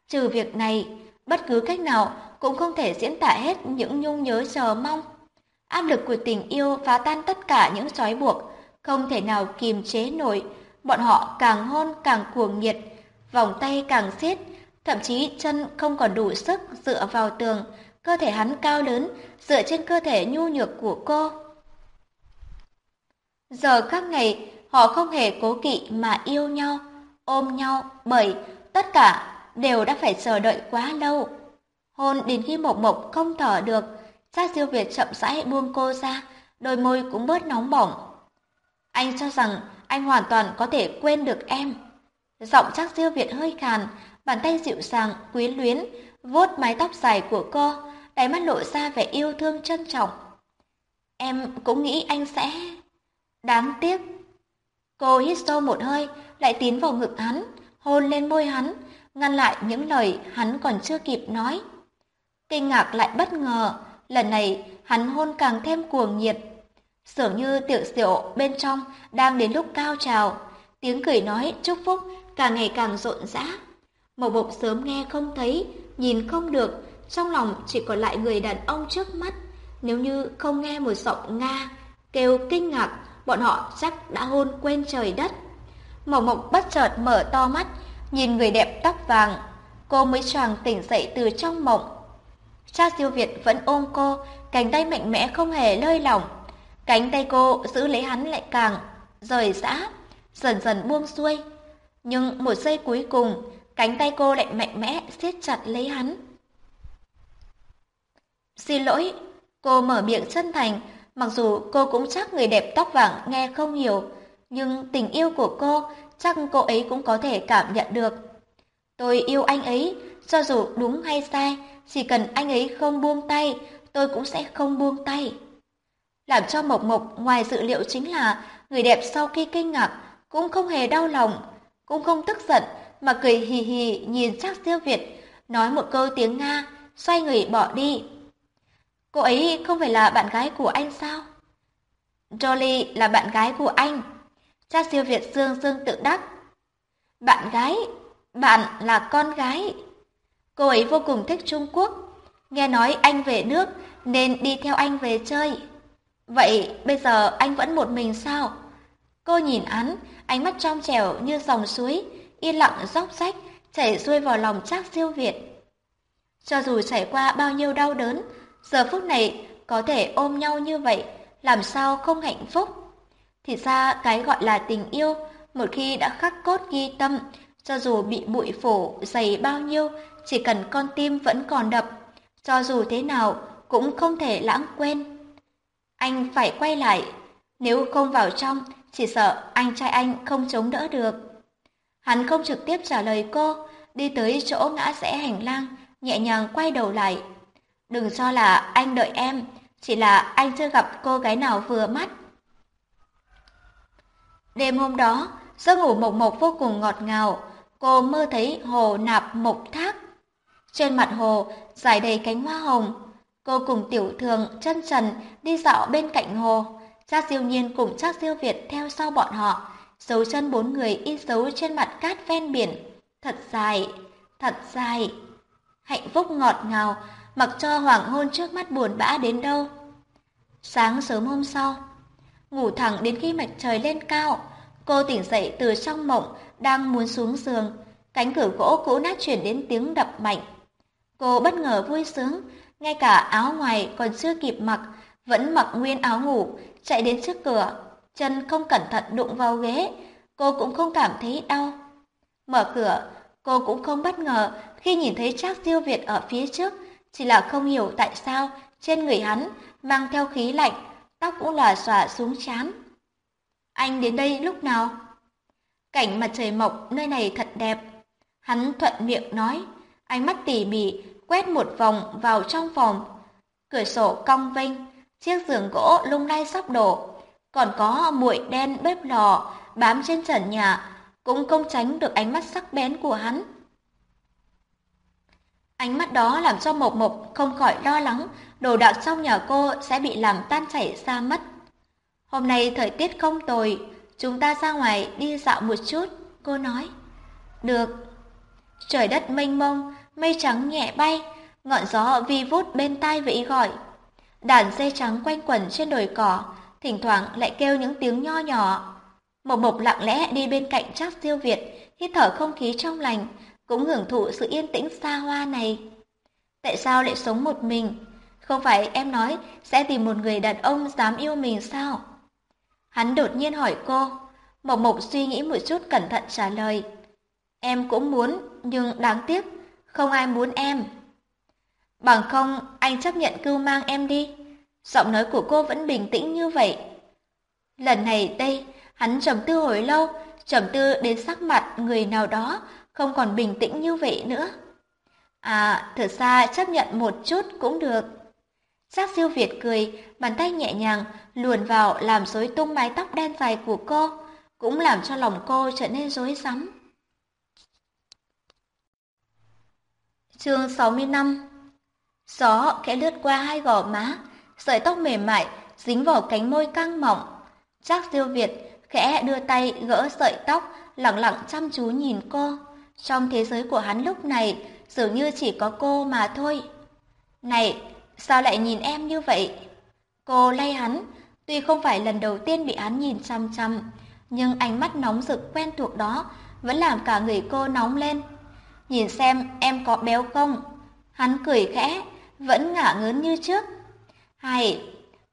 trừ việc này, Bất cứ cách nào cũng không thể diễn tả hết những nhung nhớ chờ mong. Áp lực của tình yêu phá tan tất cả những trói buộc, không thể nào kiềm chế nổi. Bọn họ càng hôn càng cuồng nhiệt, vòng tay càng siết, thậm chí chân không còn đủ sức dựa vào tường, cơ thể hắn cao lớn dựa trên cơ thể nhu nhược của cô. Giờ các ngày, họ không hề cố kỵ mà yêu nhau, ôm nhau bởi tất cả đều đã phải chờ đợi quá lâu. Hôn đến khi Mộc Mộc không thở được, Trác Diêu Việt chậm rãi buông cô ra, đôi môi cũng bớt nóng bỏng. Anh cho rằng anh hoàn toàn có thể quên được em. Giọng Trác Diêu Việt hơi khàn, bàn tay dịu dàng, quyến luyến, vuốt mái tóc dài của cô, đáy mắt lộ ra vẻ yêu thương trân trọng. Em cũng nghĩ anh sẽ... Đáng tiếc. Cô hít sâu một hơi, lại tiến vào ngực hắn, hôn lên môi hắn, ngăn lại những lời hắn còn chưa kịp nói. Kinh ngạc lại bất ngờ, lần này hắn hôn càng thêm cuồng nhiệt. Dường như tiểu diệu bên trong đang đến lúc cao trào, tiếng cười nói chúc phúc càng ngày càng rộn rã. Mộc Mộc sớm nghe không thấy, nhìn không được, trong lòng chỉ còn lại người đàn ông trước mắt. Nếu như không nghe một giọng Nga kêu kinh ngạc, bọn họ chắc đã hôn quên trời đất. Mộc Mộc bất chợt mở to mắt, nhìn người đẹp tóc vàng. Cô mới choàng tỉnh dậy từ trong mộng. Cha siêu Việt vẫn ôm cô, cánh tay mạnh mẽ không hề lơi lỏng. Cánh tay cô giữ lấy hắn lại càng rời rã, dần dần buông xuôi. Nhưng một giây cuối cùng, cánh tay cô lại mạnh mẽ siết chặt lấy hắn. Xin lỗi, cô mở miệng chân thành, mặc dù cô cũng chắc người đẹp tóc vàng nghe không hiểu, nhưng tình yêu của cô chắc cô ấy cũng có thể cảm nhận được. Tôi yêu anh ấy, cho dù đúng hay sai, chỉ cần anh ấy không buông tay, tôi cũng sẽ không buông tay. Làm cho Mộc Mộc ngoài dự liệu chính là người đẹp sau khi kinh ngạc cũng không hề đau lòng, cũng không tức giận mà cười hì hì nhìn Trác Siêu Việt, nói một câu tiếng Nga, xoay người bỏ đi. Cô ấy không phải là bạn gái của anh sao? Jolie là bạn gái của anh. cha Siêu Việt dương dương tự đắc. Bạn gái? Bạn là con gái. Cô ấy vô cùng thích Trung Quốc. Nghe nói anh về nước nên đi theo anh về chơi. Vậy bây giờ anh vẫn một mình sao? Cô nhìn hắn, ánh mắt trong trẻo như dòng suối, yên lặng róc rách, chảy xuôi vào lòng Trác Siêu Việt. Cho dù trải qua bao nhiêu đau đớn, giờ phút này có thể ôm nhau như vậy, làm sao không hạnh phúc? Thì ra cái gọi là tình yêu, một khi đã khắc cốt ghi tâm, cho dù bị bụi phủ dày bao nhiêu, chỉ cần con tim vẫn còn đập, cho dù thế nào cũng không thể lãng quên. Anh phải quay lại, nếu không vào trong, chỉ sợ anh trai anh không chống đỡ được. Hắn không trực tiếp trả lời cô, đi tới chỗ ngã rẽ hành lang, nhẹ nhàng quay đầu lại. Đừng cho là anh đợi em, chỉ là anh chưa gặp cô gái nào vừa mắt. Đêm hôm đó, giấc ngủ mộc mộc vô cùng ngọt ngào, cô mơ thấy hồ nạp mộc thác. Trên mặt hồ dài đầy cánh hoa hồng, cô cùng tiểu thường chân trần đi dạo bên cạnh hồ. Cha siêu nhiên cùng chắc siêu Việt theo sau bọn họ, dấu chân bốn người in dấu trên mặt cát ven biển. Thật dài, thật dài. Hạnh phúc ngọt ngào, mặc cho hoàng hôn trước mắt buồn bã đến đâu. Sáng sớm hôm sau, ngủ thẳng đến khi mặt trời lên cao, cô tỉnh dậy từ trong mộng, đang muốn xuống giường. Cánh cửa gỗ cũ nát chuyển đến tiếng đập mạnh. Cô bất ngờ vui sướng, ngay cả áo ngoài còn chưa kịp mặc, vẫn mặc nguyên áo ngủ, chạy đến trước cửa, chân không cẩn thận đụng vào ghế, cô cũng không cảm thấy đau. Mở cửa, cô cũng không bất ngờ khi nhìn thấy Trác Diêu Việt ở phía trước, chỉ là không hiểu tại sao trên người hắn mang theo khí lạnh, tóc cũng lòa xòa xuống trán. Anh đến đây lúc nào? Cảnh mặt trời mọc nơi này thật đẹp. Hắn thuận miệng nói, ánh mắt tỉ mỉ quét một vòng vào trong phòng. Cửa sổ cong vênh, chiếc giường gỗ lung lay sắp đổ, còn có muội đen bếp lò bám trên trần nhà, cũng không tránh được ánh mắt sắc bén của hắn. Ánh mắt đó làm cho Mộc Mộc không khỏi lo lắng, đồ đạc trong nhà cô sẽ bị làm tan chảy ra mất. Hôm nay thời tiết không tồi, chúng ta ra ngoài đi dạo một chút, cô nói. Được. Trời đất mênh mông, mây trắng nhẹ bay, ngọn gió vi vút bên tai vẫy gọi. Đàn dê trắng quanh quẩn trên đồi cỏ, thỉnh thoảng lại kêu những tiếng nho nhỏ. Mộc Mộc lặng lẽ đi bên cạnh Trác Siêu Việt, hít thở không khí trong lành, cũng hưởng thụ sự yên tĩnh xa hoa này. Tại sao lại sống một mình? Không phải em nói sẽ tìm một người đàn ông dám yêu mình sao? Hắn đột nhiên hỏi cô. Mộc Mộc suy nghĩ một chút cẩn thận trả lời. Em cũng muốn, nhưng đáng tiếc, không ai muốn em. Bằng không, anh chấp nhận cưu mang em đi. Giọng nói của cô vẫn bình tĩnh như vậy. Lần này đây, hắn trầm tư hồi lâu, trầm tư đến sắc mặt người nào đó không còn bình tĩnh như vậy nữa. À, thật ra chấp nhận một chút cũng được. Giác siêu Việt cười, bàn tay nhẹ nhàng luồn vào làm rối tung mái tóc đen dài của cô, cũng làm cho lòng cô trở nên rối rắm. Chương 65 Gió khẽ lướt qua hai gò má, sợi tóc mềm mại dính vào cánh môi căng mỏng. Trác Diêu Việt khẽ đưa tay gỡ sợi tóc, lặng lặng chăm chú nhìn cô. Trong thế giới của hắn lúc này, dường như chỉ có cô mà thôi. Này, sao lại nhìn em như vậy? Cô lay hắn, tuy không phải lần đầu tiên bị hắn nhìn chăm chăm, nhưng ánh mắt nóng rực quen thuộc đó vẫn làm cả người cô nóng lên. Nhìn xem em có béo không? Hắn cười khẽ, vẫn ngả ngớn như trước. Hay,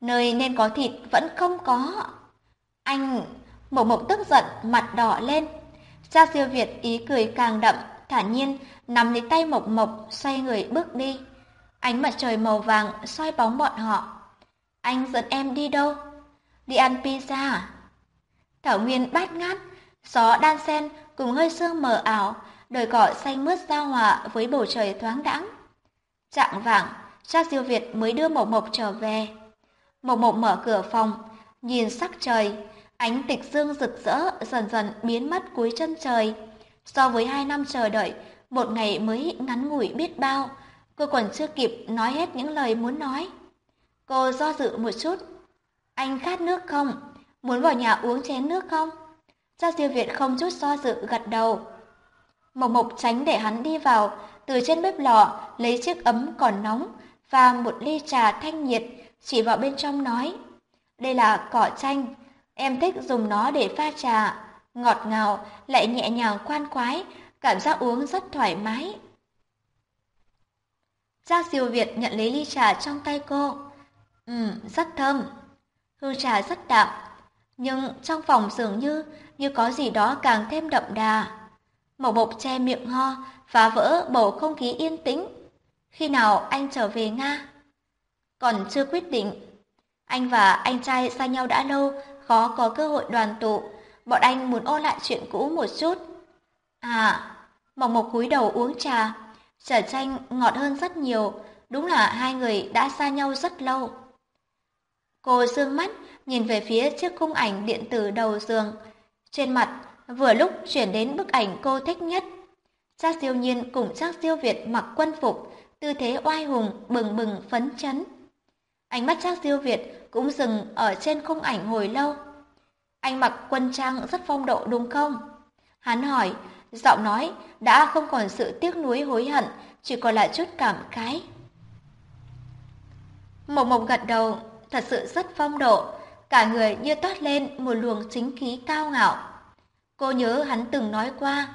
nơi nên có thịt vẫn không có. Anh, Mộc Mộc tức giận, mặt đỏ lên. Cha siêu Việt ý cười càng đậm, thản nhiên nắm lấy tay Mộc Mộc, xoay người bước đi. Ánh mặt trời màu vàng soi bóng bọn họ. Anh dẫn em đi đâu? Đi ăn pizza à? Thảo Nguyên bát ngát, gió đan sen cùng hơi sương mờ ảo, đồi cỏ xanh mướt giao hòa với bầu trời thoáng đãng. Trạng vạng, cha diêu Việt mới đưa Mộc Mộc trở về. Mộc Mộc mở cửa phòng, nhìn sắc trời, ánh tịch dương rực rỡ dần dần biến mất cuối chân trời. So với hai năm chờ đợi, một ngày mới ngắn ngủi biết bao, cô còn chưa kịp nói hết những lời muốn nói. Cô do dự một chút. Anh khát nước không? Muốn vào nhà uống chén nước không? gia siêu Việt không chút do dự gật đầu. Mộc Mộc tránh để hắn đi vào, từ trên bếp lò lấy chiếc ấm còn nóng và một ly trà thanh nhiệt, chỉ vào bên trong nói. Đây là cỏ chanh, em thích dùng nó để pha trà, ngọt ngào, lại nhẹ nhàng khoan khoái, cảm giác uống rất thoải mái. Gia Siêu Việt nhận lấy ly trà trong tay cô. Ừm, rất thơm. Hương trà rất đạm, nhưng trong phòng dường như như có gì đó càng thêm đậm đà. Mộc Mộc che miệng ho, phá vỡ bầu không khí yên tĩnh. Khi nào anh trở về Nga? Còn chưa quyết định. Anh và anh trai xa nhau đã lâu, khó có cơ hội đoàn tụ. Bọn anh muốn ôn lại chuyện cũ một chút. À, Mộc Mộc cúi đầu uống trà trở tranh ngọt hơn rất nhiều, đúng là hai người đã xa nhau rất lâu. Cô dương mắt, nhìn về phía chiếc khung ảnh điện tử đầu giường. Trên mặt, vừa lúc chuyển đến bức ảnh cô thích nhất. Trác siêu nhiên cùng Trác siêu Việt mặc quân phục, tư thế oai hùng, bừng bừng phấn chấn. Ánh mắt Trác siêu Việt cũng dừng ở trên khung ảnh hồi lâu. Anh mặc quân trang rất phong độ đúng không? Hắn hỏi, giọng nói đã không còn sự tiếc nuối hối hận, chỉ còn lại chút cảm khái. Mộc Mộc gật đầu, thật sự rất phong độ, cả người như toát lên một luồng chính khí cao ngạo. Cô nhớ hắn từng nói qua,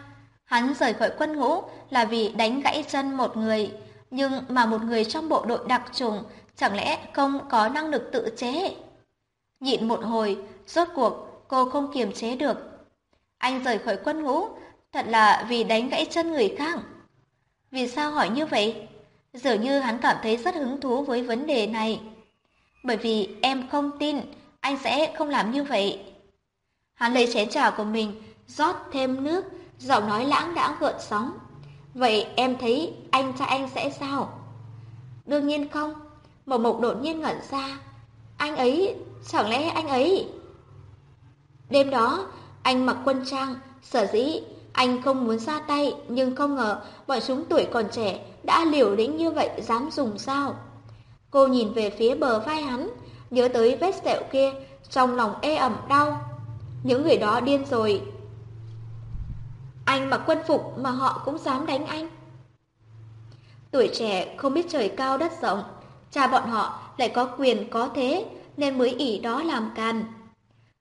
hắn rời khỏi quân ngũ là vì đánh gãy chân một người, nhưng mà một người trong bộ đội đặc trùng chẳng lẽ không có năng lực tự chế? Nhịn một hồi, rốt cuộc cô không kiềm chế được. Anh rời khỏi quân ngũ, thật là vì đánh gãy chân người khác. Vì sao hỏi như vậy? Dường như hắn cảm thấy rất hứng thú với vấn đề này. Bởi vì em không tin anh sẽ không làm như vậy. Hắn lấy chén trà của mình, rót thêm nước, giọng nói lãng đãng gợn sóng. Vậy em thấy anh trai anh sẽ sao? Đương nhiên không. Mộc Mộc đột nhiên ngẩn ra. Anh ấy, chẳng lẽ anh ấy... Đêm đó, anh mặc quân trang, sở dĩ anh không muốn ra tay, nhưng không ngờ bọn chúng tuổi còn trẻ đã liều lĩnh như vậy dám dùng sao. Cô nhìn về phía bờ vai hắn, nhớ tới vết sẹo kia, trong lòng ê ẩm đau. Những người đó điên rồi. Anh mặc quân phục mà họ cũng dám đánh anh. Tuổi trẻ không biết trời cao đất rộng, cha bọn họ lại có quyền có thế nên mới ỷ đó làm càn.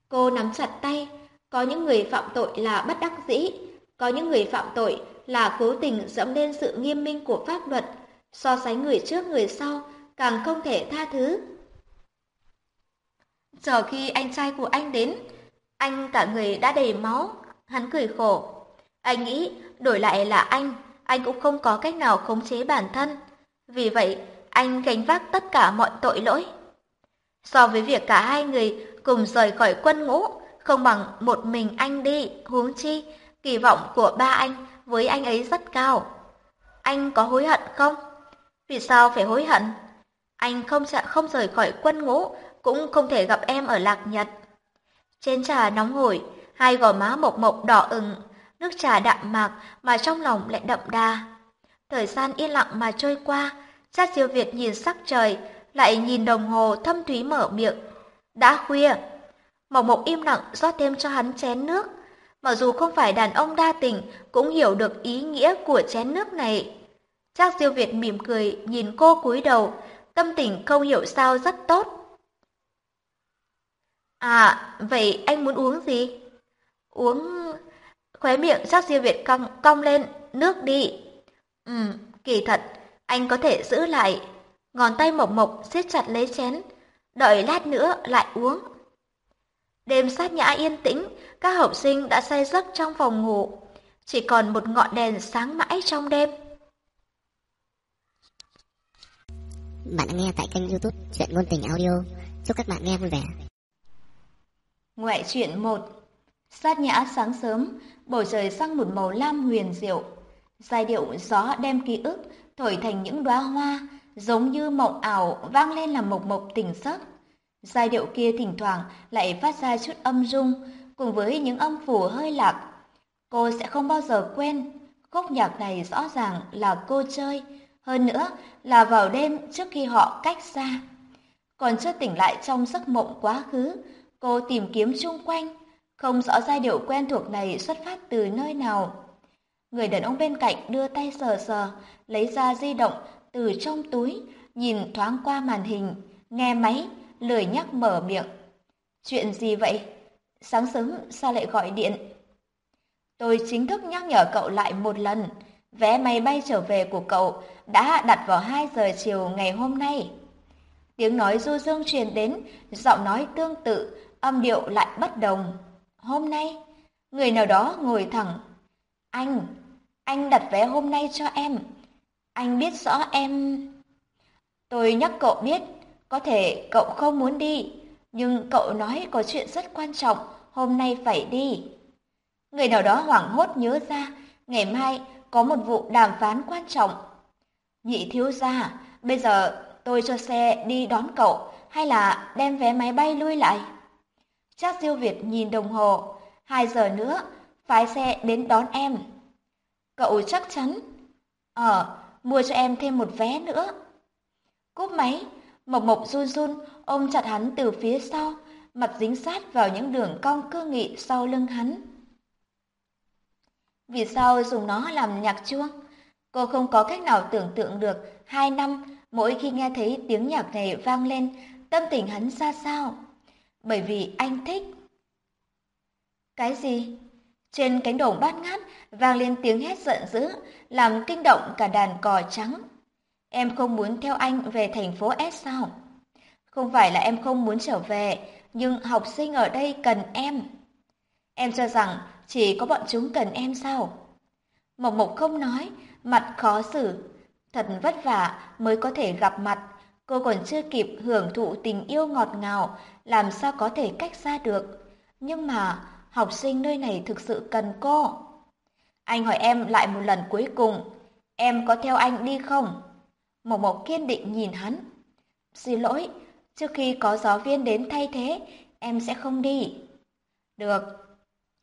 Cô nắm chặt tay, có những người phạm tội là bất đắc dĩ, có những người phạm tội là cố tình dẫm lên sự nghiêm minh của pháp luật, so sánh người trước người sau càng không thể tha thứ. Chờ khi anh trai của anh đến, anh cả người đã đầy máu, hắn cười khổ. Anh nghĩ đổi lại là anh, anh cũng không có cách nào khống chế bản thân. Vì vậy, anh gánh vác tất cả mọi tội lỗi. So với việc cả hai người cùng rời khỏi quân ngũ, không bằng một mình anh đi, huống chi, kỳ vọng của ba anh với anh ấy rất cao. Anh có hối hận không? Vì sao phải hối hận? Anh không sợ không rời khỏi quân ngũ, cũng không thể gặp em ở Lạc Nhật. Chén trà nóng hổi, hai gò má mộc mộc đỏ ửng, nước trà đạm mạc mà trong lòng lại đậm đà. Thời gian yên lặng mà trôi qua, Giác Diêu Việt nhìn sắc trời, lại nhìn đồng hồ thâm thúy mở miệng. Đã khuya. Mộc Mộc im lặng rót thêm cho hắn chén nước. Mặc dù không phải đàn ông đa tình, cũng hiểu được ý nghĩa của chén nước này. Trác Diêu Việt mỉm cười nhìn cô cúi đầu, tâm tình không hiểu sao rất tốt. À, vậy anh muốn uống gì? Uống... Khóe miệng Trác Diêu Việt cong, cong lên, nước đi. Ừ, kỳ thật, anh có thể giữ lại. Ngón tay mộc mộc siết chặt lấy chén, đợi lát nữa lại uống. Đêm sát nhã yên tĩnh, các học sinh đã say giấc trong phòng ngủ. Chỉ còn một ngọn đèn sáng mãi trong đêm. Bạn đang nghe tại kênh youtube Chuyện Ngôn Tình Audio. Chúc các bạn nghe vui vẻ. Ngoại truyện 1 Sát nhã sáng sớm, bầu trời sang một màu lam huyền diệu. Giai điệu gió đem ký ức thổi thành những đóa hoa, giống như mộng ảo vang lên làm mộc mộc tỉnh giấc. Giai điệu kia thỉnh thoảng lại phát ra chút âm rung, cùng với những âm phủ hơi lạc. Cô sẽ không bao giờ quên, khúc nhạc này rõ ràng là cô chơi, hơn nữa là vào đêm trước khi họ cách xa. Còn chưa tỉnh lại trong giấc mộng quá khứ, cô tìm kiếm chung quanh, không rõ giai điệu quen thuộc này xuất phát từ nơi nào. Người đàn ông bên cạnh đưa tay sờ sờ, lấy ra di động từ trong túi, nhìn thoáng qua màn hình, nghe máy, lười nhắc mở miệng. Chuyện gì vậy? Sáng sớm sao lại gọi điện? Tôi chính thức nhắc nhở cậu lại một lần. Vé máy bay trở về của cậu đã đặt vào 2 giờ chiều ngày hôm nay. Tiếng nói du dương truyền đến, giọng nói tương tự, âm điệu lại bất đồng. Hôm nay, người nào đó ngồi thẳng. Anh, anh đặt vé hôm nay cho em. Anh biết rõ em... Tôi nhắc cậu biết, có thể cậu không muốn đi, nhưng cậu nói có chuyện rất quan trọng, hôm nay phải đi. Người nào đó hoảng hốt nhớ ra, ngày mai có một vụ đàm phán quan trọng. Nhị thiếu gia, bây giờ tôi cho xe đi đón cậu hay là đem vé máy bay lui lại? Chắc Diêu Việt nhìn đồng hồ, hai giờ nữa, phái xe đến đón em. Cậu chắc chắn? Ờ, mua cho em thêm một vé nữa. Cúp máy, Mộc Mộc run run ôm chặt hắn từ phía sau, mặt dính sát vào những đường cong cương nghị sau lưng hắn. Vì sao dùng nó làm nhạc chuông? Cô không có cách nào tưởng tượng được hai năm mỗi khi nghe thấy tiếng nhạc này vang lên, tâm tình hắn ra sao? Bởi vì anh thích. Cái gì? Trên cánh đồng bát ngát vang lên tiếng hét giận dữ, làm kinh động cả đàn cò trắng. Em không muốn theo anh về thành phố S sao? Không phải là em không muốn trở về, nhưng học sinh ở đây cần em. Em cho rằng chỉ có bọn chúng cần em sao? Mộc Mộc không nói, mặt khó xử. Thật vất vả mới có thể gặp mặt, cô còn chưa kịp hưởng thụ tình yêu ngọt ngào, làm sao có thể cách xa được. Nhưng mà học sinh nơi này thực sự cần cô. Anh hỏi em lại một lần cuối cùng, em có theo anh đi không? Mộc Mộc kiên định nhìn hắn. Xin lỗi, trước khi có giáo viên đến thay thế, em sẽ không đi. Được.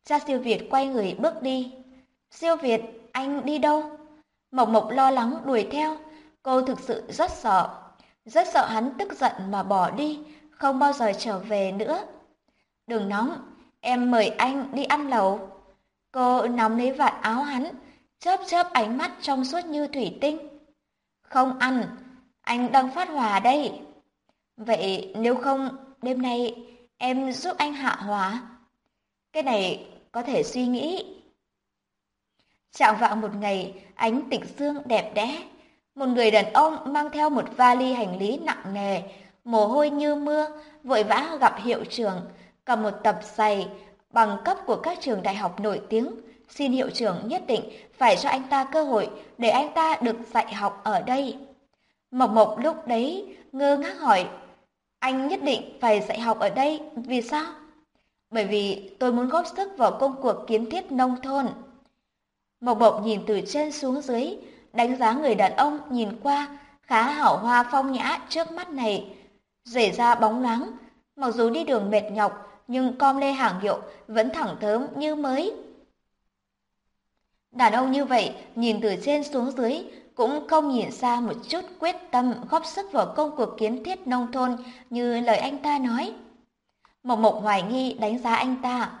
Cha siêu Việt quay người bước đi. Siêu Việt, anh đi đâu? Mộc Mộc lo lắng đuổi theo. Cô thực sự rất sợ. Rất sợ hắn tức giận mà bỏ đi, không bao giờ trở về nữa. Đừng nóng, em mời anh đi ăn lẩu. Cô nắm lấy vạt áo hắn, chớp chớp ánh mắt trong suốt như thủy tinh. Không ăn, anh đang phát hỏa đây. Vậy nếu không, đêm nay em giúp anh hạ hỏa. Cái này có thể suy nghĩ. Trạng vạng một ngày, ánh tịch dương đẹp đẽ. Một người đàn ông mang theo một vali hành lý nặng nề, mồ hôi như mưa, vội vã gặp hiệu trưởng, cầm một tập giày bằng cấp của các trường đại học nổi tiếng, xin hiệu trưởng nhất định phải cho anh ta cơ hội để anh ta được dạy học ở đây. Mộc Mộc lúc đấy ngơ ngác hỏi, anh nhất định phải dạy học ở đây, vì sao? Bởi vì tôi muốn góp sức vào công cuộc kiến thiết nông thôn. Mộc Mộc nhìn từ trên xuống dưới, đánh giá người đàn ông nhìn qua, khá hảo hoa phong nhã trước mắt này, rể ra bóng loáng, mặc dù đi đường mệt nhọc nhưng com lê hàng hiệu vẫn thẳng thớm như mới. Đàn ông như vậy nhìn từ trên xuống dưới cũng không nhìn ra một chút quyết tâm góp sức vào công cuộc kiến thiết nông thôn như lời anh ta nói. Mộc Mộc hoài nghi đánh giá anh ta.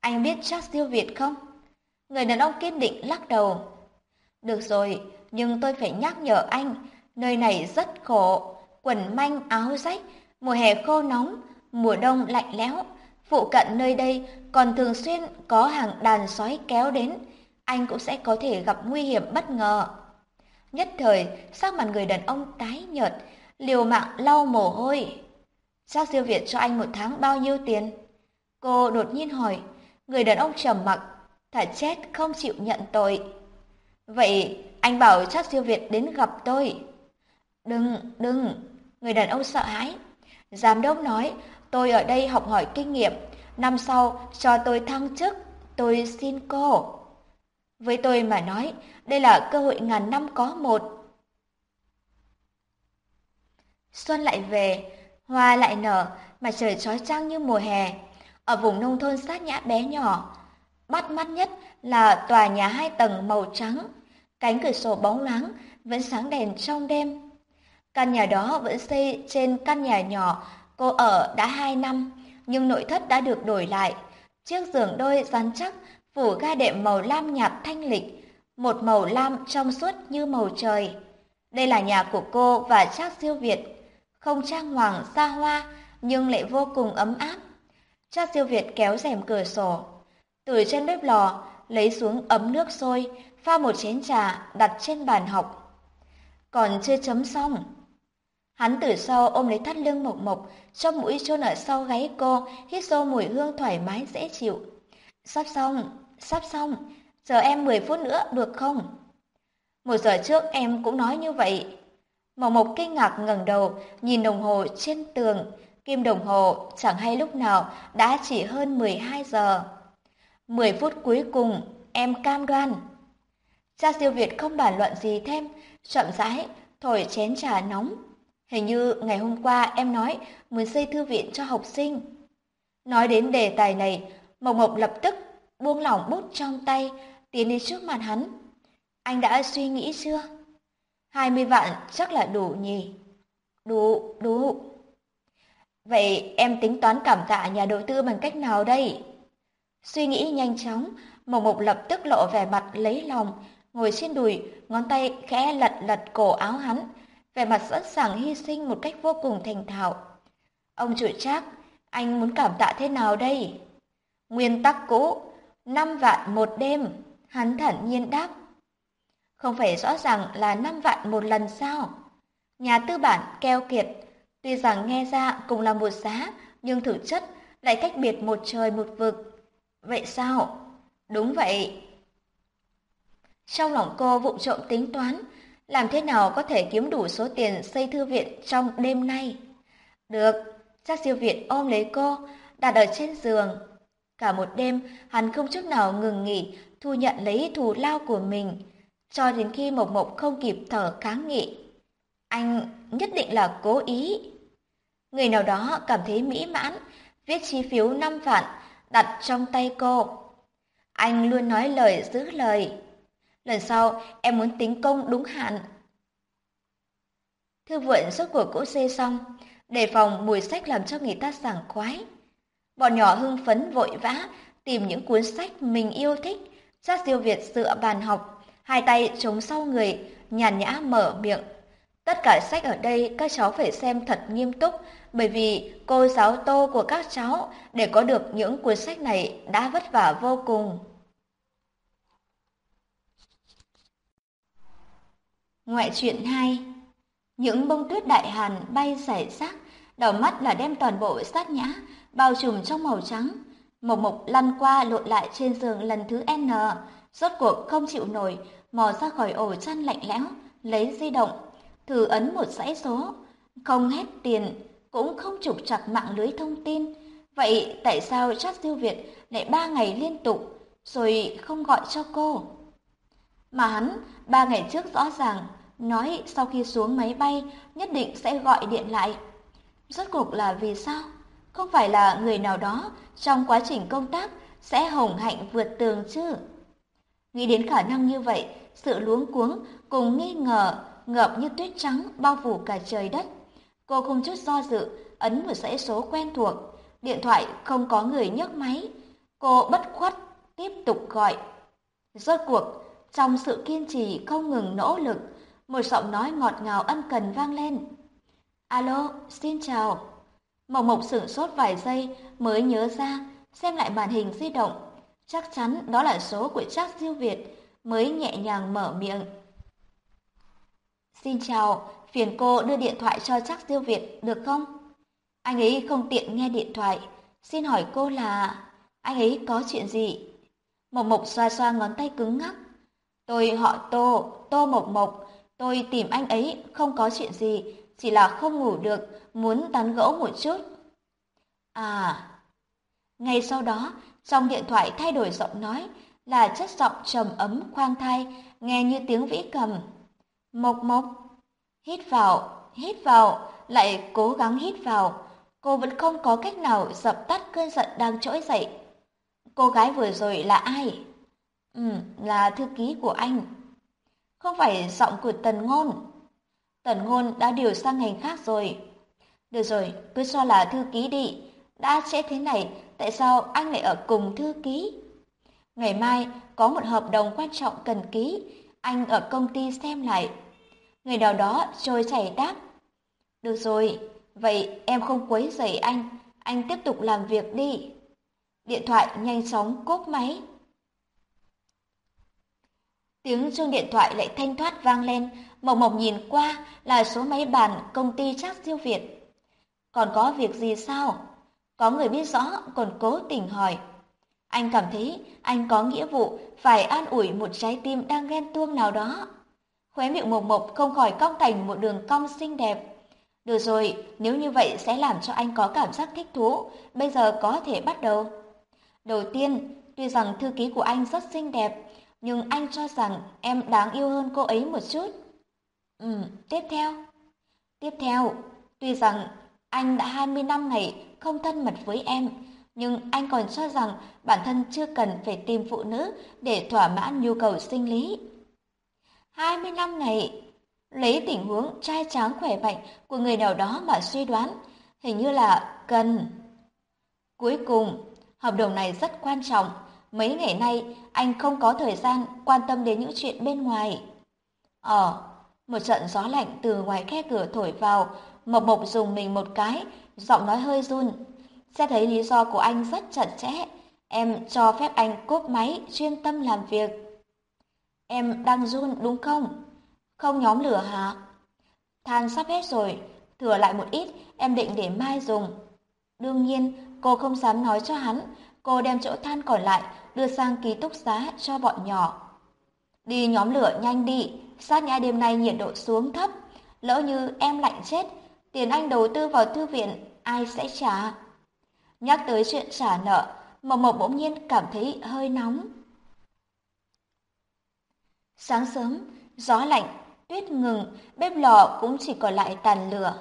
Anh biết chắc siêu Việt không? Người đàn ông kiên định lắc đầu. Được rồi, nhưng tôi phải nhắc nhở anh, nơi này rất khổ, quần manh áo rách, mùa hè khô nóng, mùa đông lạnh lẽo. Phụ cận nơi đây còn thường xuyên có hàng đàn sói kéo đến, anh cũng sẽ có thể gặp nguy hiểm bất ngờ. Nhất thời, sắc mặt người đàn ông tái nhợt, liều mạng lau mồ hôi. Giác siêu Việt cho anh một tháng bao nhiêu tiền? Cô đột nhiên hỏi, người đàn ông trầm mặc, thả chết không chịu nhận tội. Vậy anh bảo chắc siêu Việt đến gặp tôi. Đừng, đừng, người đàn ông sợ hãi. Giám đốc nói, tôi ở đây học hỏi kinh nghiệm, năm sau cho tôi thăng chức, tôi xin cô. Với tôi mà nói, đây là cơ hội ngàn năm có một. Xuân lại về, hoa lại nở, mà trời trói trăng như mùa hè. Ở vùng nông thôn sát nhã bé nhỏ, bắt mắt nhất là tòa nhà hai tầng màu trắng, cánh cửa sổ bóng loáng vẫn sáng đèn trong đêm. Căn nhà đó vẫn xây trên căn nhà nhỏ cô ở đã hai năm, nhưng nội thất đã được đổi lại. Chiếc giường đôi rắn chắc phủ ga đệm màu lam nhạt thanh lịch, một màu lam trong suốt như màu trời. Đây là nhà của cô và Trác Siêu Việt, không trang hoàng xa hoa nhưng lại vô cùng ấm áp. Trác Siêu Việt kéo rèm cửa sổ, từ trên bếp lò lấy xuống ấm nước sôi, pha một chén trà đặt trên bàn học. Còn chưa chấm xong, hắn từ sau ôm lấy thắt lưng mộc mộc, trong mũi chôn ở sau gáy cô, hít sâu mùi hương thoải mái dễ chịu. Sắp xong, sắp xong, chờ em 10 phút nữa được không? Một giờ trước em cũng nói như vậy. Mộc Mộc kinh ngạc ngẩng đầu, nhìn đồng hồ trên tường, kim đồng hồ chẳng hay lúc nào đã chỉ hơn 12 giờ. 10 phút cuối cùng, em cam đoan. Cha siêu Việt không bàn luận gì thêm, chậm rãi, thổi chén trà nóng. Hình như ngày hôm qua em nói muốn xây thư viện cho học sinh. Nói đến đề tài này, Mộc Mộc lập tức buông lỏng bút trong tay, tiến đến trước mặt hắn. Anh đã suy nghĩ chưa? Hai mươi vạn chắc là đủ nhỉ? Đủ, đủ. Vậy em tính toán cảm tạ nhà đầu tư bằng cách nào đây? Suy nghĩ nhanh chóng, Mộc Mộc lập tức lộ vẻ mặt lấy lòng, ngồi trên đùi, ngón tay khẽ lật lật cổ áo hắn, vẻ mặt sẵn sàng hy sinh một cách vô cùng thành thạo. Ông chủ Trác, anh muốn cảm tạ thế nào đây? Nguyên tắc cũ, năm vạn một đêm, hắn thản nhiên đáp. Không phải rõ ràng là năm vạn một lần sao? Nhà tư bản keo kiệt, tuy rằng nghe ra cùng là một giá, nhưng thực chất lại cách biệt một trời một vực. Vậy sao? Đúng vậy. Trong lòng cô vụng trộm tính toán, làm thế nào có thể kiếm đủ số tiền xây thư viện trong đêm nay? Được, chắc siêu viện ôm lấy cô, đặt ở trên giường, Cả một đêm, hắn không chút nào ngừng nghỉ, thu nhận lấy thù lao của mình, cho đến khi Mộc Mộc không kịp thở kháng nghị. Anh nhất định là cố ý. Người nào đó cảm thấy mỹ mãn, viết chi phiếu năm vạn, đặt trong tay cô. Anh luôn nói lời giữ lời. Lần sau em muốn tính công đúng hạn. Thư vượn rốt cuộc cỗ xê xong, đề phòng mùi sách làm cho người ta sảng khoái. Bọn nhỏ hưng phấn vội vã tìm những cuốn sách mình yêu thích. Giác diêu Việt dựa bàn học, hai tay chống sau người, nhàn nhã mở miệng. Tất cả sách ở đây các cháu phải xem thật nghiêm túc, bởi vì cô giáo tô của các cháu để có được những cuốn sách này đã vất vả vô cùng. Ngoại truyện 2 Những bông tuyết đại hàn bay rải rác, đầu mắt là đem toàn bộ sát nhã, bao trùm trong màu trắng. Mộc Mộc lăn qua lộn lại trên giường lần thứ N, rốt cuộc không chịu nổi, mò ra khỏi ổ chăn lạnh lẽo, lấy di động, thử ấn một dãy số, không hết tiền, cũng không trục chặt mạng lưới thông tin. Vậy tại sao chat siêu Việt lại ba ngày liên tục, rồi không gọi cho cô? Mà hắn ba ngày trước rõ ràng nói sau khi xuống máy bay nhất định sẽ gọi điện lại. Rốt cuộc là vì sao? Không phải là người nào đó trong quá trình công tác sẽ hồng hạnh vượt tường chứ? Nghĩ đến khả năng như vậy, sự luống cuống cùng nghi ngờ ngợp như tuyết trắng bao phủ cả trời đất. Cô không chút do dự, ấn một dãy số quen thuộc. Điện thoại không có người nhấc máy. Cô bất khuất, tiếp tục gọi. Rốt cuộc, trong sự kiên trì không ngừng nỗ lực, một giọng nói ngọt ngào ân cần vang lên. Alo, xin chào. Mộc Mộc sửng sốt vài giây mới nhớ ra, xem lại màn hình di động. Chắc chắn đó là số của Trác Diêu Việt, mới nhẹ nhàng mở miệng. Xin chào, phiền cô đưa điện thoại cho Trác Diêu Việt được không? Anh ấy không tiện nghe điện thoại, xin hỏi cô là... Anh ấy có chuyện gì? Mộc Mộc xoa xoa ngón tay cứng ngắc. Tôi họ Tô, Tô Mộc Mộc, tôi tìm anh ấy không có chuyện gì, chỉ là không ngủ được, muốn tán gẫu một chút. À, ngay sau đó, trong điện thoại thay đổi giọng nói là chất giọng trầm ấm khoan thai, nghe như tiếng vĩ cầm. Mộc Mộc, hít vào, hít vào, lại cố gắng hít vào. Cô vẫn không có cách nào dập tắt cơn giận đang trỗi dậy. Cô gái vừa rồi là ai? Ừ, là thư ký của anh. Không phải giọng của Tần Ngôn. Tần Ngôn đã điều sang ngành khác rồi. Được rồi, cứ cho là thư ký đi. Đã trễ thế này, tại sao anh lại ở cùng thư ký? Ngày mai có một hợp đồng quan trọng cần ký, anh ở công ty xem lại. Người nào đó trôi chảy đáp. Được rồi, vậy em không quấy rầy anh, anh tiếp tục làm việc đi. Điện thoại nhanh chóng cốp máy. Tiếng chuông điện thoại lại thanh thoát vang lên, Mộc Mộc nhìn qua là số máy bàn công ty Trác Diêu Việt. Còn có việc gì sao? Có người biết rõ còn cố tình hỏi. Anh cảm thấy anh có nghĩa vụ phải an ủi một trái tim đang ghen tuông nào đó. Khóe miệng Mộc Mộc không khỏi cong thành một đường cong xinh đẹp. Được rồi, nếu như vậy sẽ làm cho anh có cảm giác thích thú, bây giờ có thể bắt đầu. Đầu tiên, tuy rằng thư ký của anh rất xinh đẹp, nhưng anh cho rằng em đáng yêu hơn cô ấy một chút. Ừ, tiếp theo. Tiếp theo, tuy rằng anh đã 20 năm ngày không thân mật với em, nhưng anh còn cho rằng bản thân chưa cần phải tìm phụ nữ để thỏa mãn nhu cầu sinh lý. 20 năm ngày, lấy tình huống trai tráng khỏe mạnh của người nào đó mà suy đoán, hình như là cần. Cuối cùng, hợp đồng này rất quan trọng, mấy ngày nay anh không có thời gian quan tâm đến những chuyện bên ngoài. Ờ, một trận gió lạnh từ ngoài khe cửa thổi vào, Mộc Mộc dùng mình một cái, giọng nói hơi run. Sẽ thấy lý do của anh rất chặt chẽ. Em cho phép anh cốp máy, chuyên tâm làm việc. Em đang run đúng không? Không nhóm lửa hả? Than sắp hết rồi, thừa lại một ít, em định để mai dùng. Đương nhiên, cô không dám nói cho hắn, cô đem chỗ than còn lại đưa sang ký túc xá cho bọn nhỏ. Đi nhóm lửa nhanh đi, sát nhã đêm nay nhiệt độ xuống thấp. Lỡ như em lạnh chết, tiền anh đầu tư vào thư viện, ai sẽ trả? Nhắc tới chuyện trả nợ, Mộc Mộc bỗng nhiên cảm thấy hơi nóng. Sáng sớm, gió lạnh, tuyết ngừng, bếp lò cũng chỉ còn lại tàn lửa.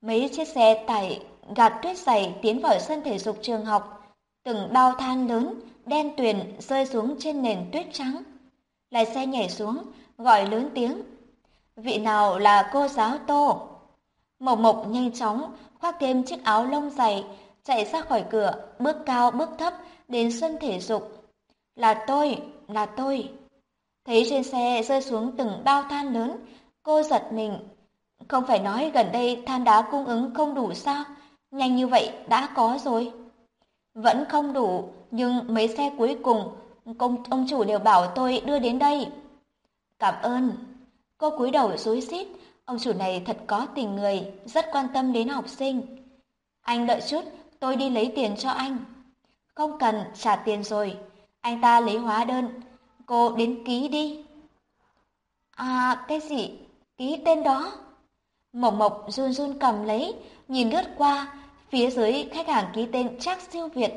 Mấy chiếc xe tải gạt tuyết dày tiến vào sân thể dục trường học, từng bao than lớn, đen tuyền rơi xuống trên nền tuyết trắng. Lái xe nhảy xuống, gọi lớn tiếng. Vị nào là cô giáo Tô? Mộc Mộc nhanh chóng khoác thêm chiếc áo lông dày, chạy ra khỏi cửa, bước cao bước thấp đến sân thể dục. Là tôi, là tôi. Thấy trên xe rơi xuống từng bao than lớn, cô giật mình. Không phải nói gần đây than đá cung ứng không đủ sao? Nhanh như vậy đã có rồi. Vẫn không đủ, nhưng mấy xe cuối cùng, công, ông chủ đều bảo tôi đưa đến đây. Cảm ơn. Cô cúi đầu rối rít, ông chủ này thật có tình người, rất quan tâm đến học sinh. Anh đợi chút, tôi đi lấy tiền cho anh. Không cần, trả tiền rồi. Anh ta lấy hóa đơn, cô đến ký đi. À, cái gì? Ký tên đó? Mộc Mộc run run cầm lấy, nhìn lướt qua, phía dưới khách hàng ký tên chắc siêu Việt.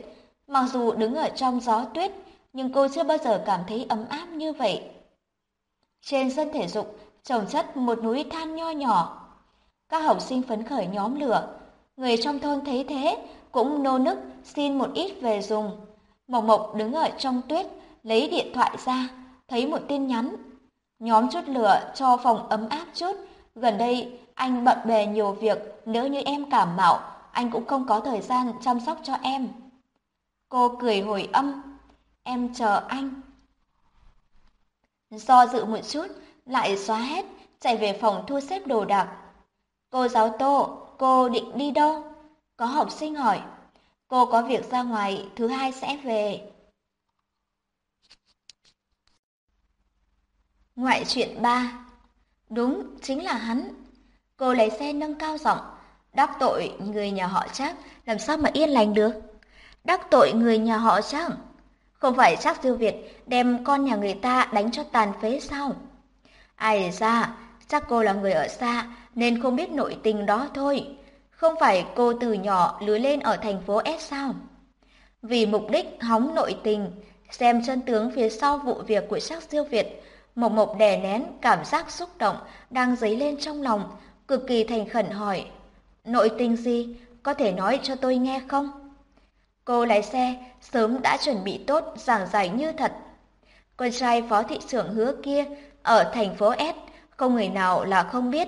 Mặc dù đứng ở trong gió tuyết, nhưng cô chưa bao giờ cảm thấy ấm áp như vậy. Trên sân thể dục, trồng chất một núi than nho nhỏ. Các học sinh phấn khởi nhóm lửa, người trong thôn thấy thế cũng nô nức xin một ít về dùng. Mộc Mộc đứng ở trong tuyết, lấy điện thoại ra, thấy một tin nhắn. Nhóm chút lửa cho phòng ấm áp chút, gần đây anh bận bề nhiều việc, nếu như em cảm mạo, anh cũng không có thời gian chăm sóc cho em. Cô cười hồi âm, em chờ anh. Do dự một chút, lại xóa hết, chạy về phòng thu xếp đồ đạc. Cô giáo Tô, cô định đi đâu? Có học sinh hỏi. Cô có việc ra ngoài, thứ hai sẽ về. Ngoại truyện 3 Đúng, chính là hắn. Cô lấy xe nâng cao giọng, đắc tội người nhà họ chắc, làm sao mà yên lành được? Đắc tội người nhà họ chắc? Không phải sắc Diêu Việt đem con nhà người ta đánh cho tàn phế sao? Ai ra, chắc cô là người ở xa nên không biết nội tình đó thôi. Không phải cô từ nhỏ lứa lên ở thành phố S sao? Vì mục đích hóng nội tình, xem chân tướng phía sau vụ việc của sắc diêu Việt, Mộc Mộc đè nén cảm giác xúc động đang dấy lên trong lòng, cực kỳ thành khẩn hỏi. Nội tình gì? Có thể nói cho tôi nghe không? Cô lái xe sớm đã chuẩn bị tốt giảng giải như thật. Con trai phó thị trưởng hứa kia ở thành phố S, không người nào là không biết.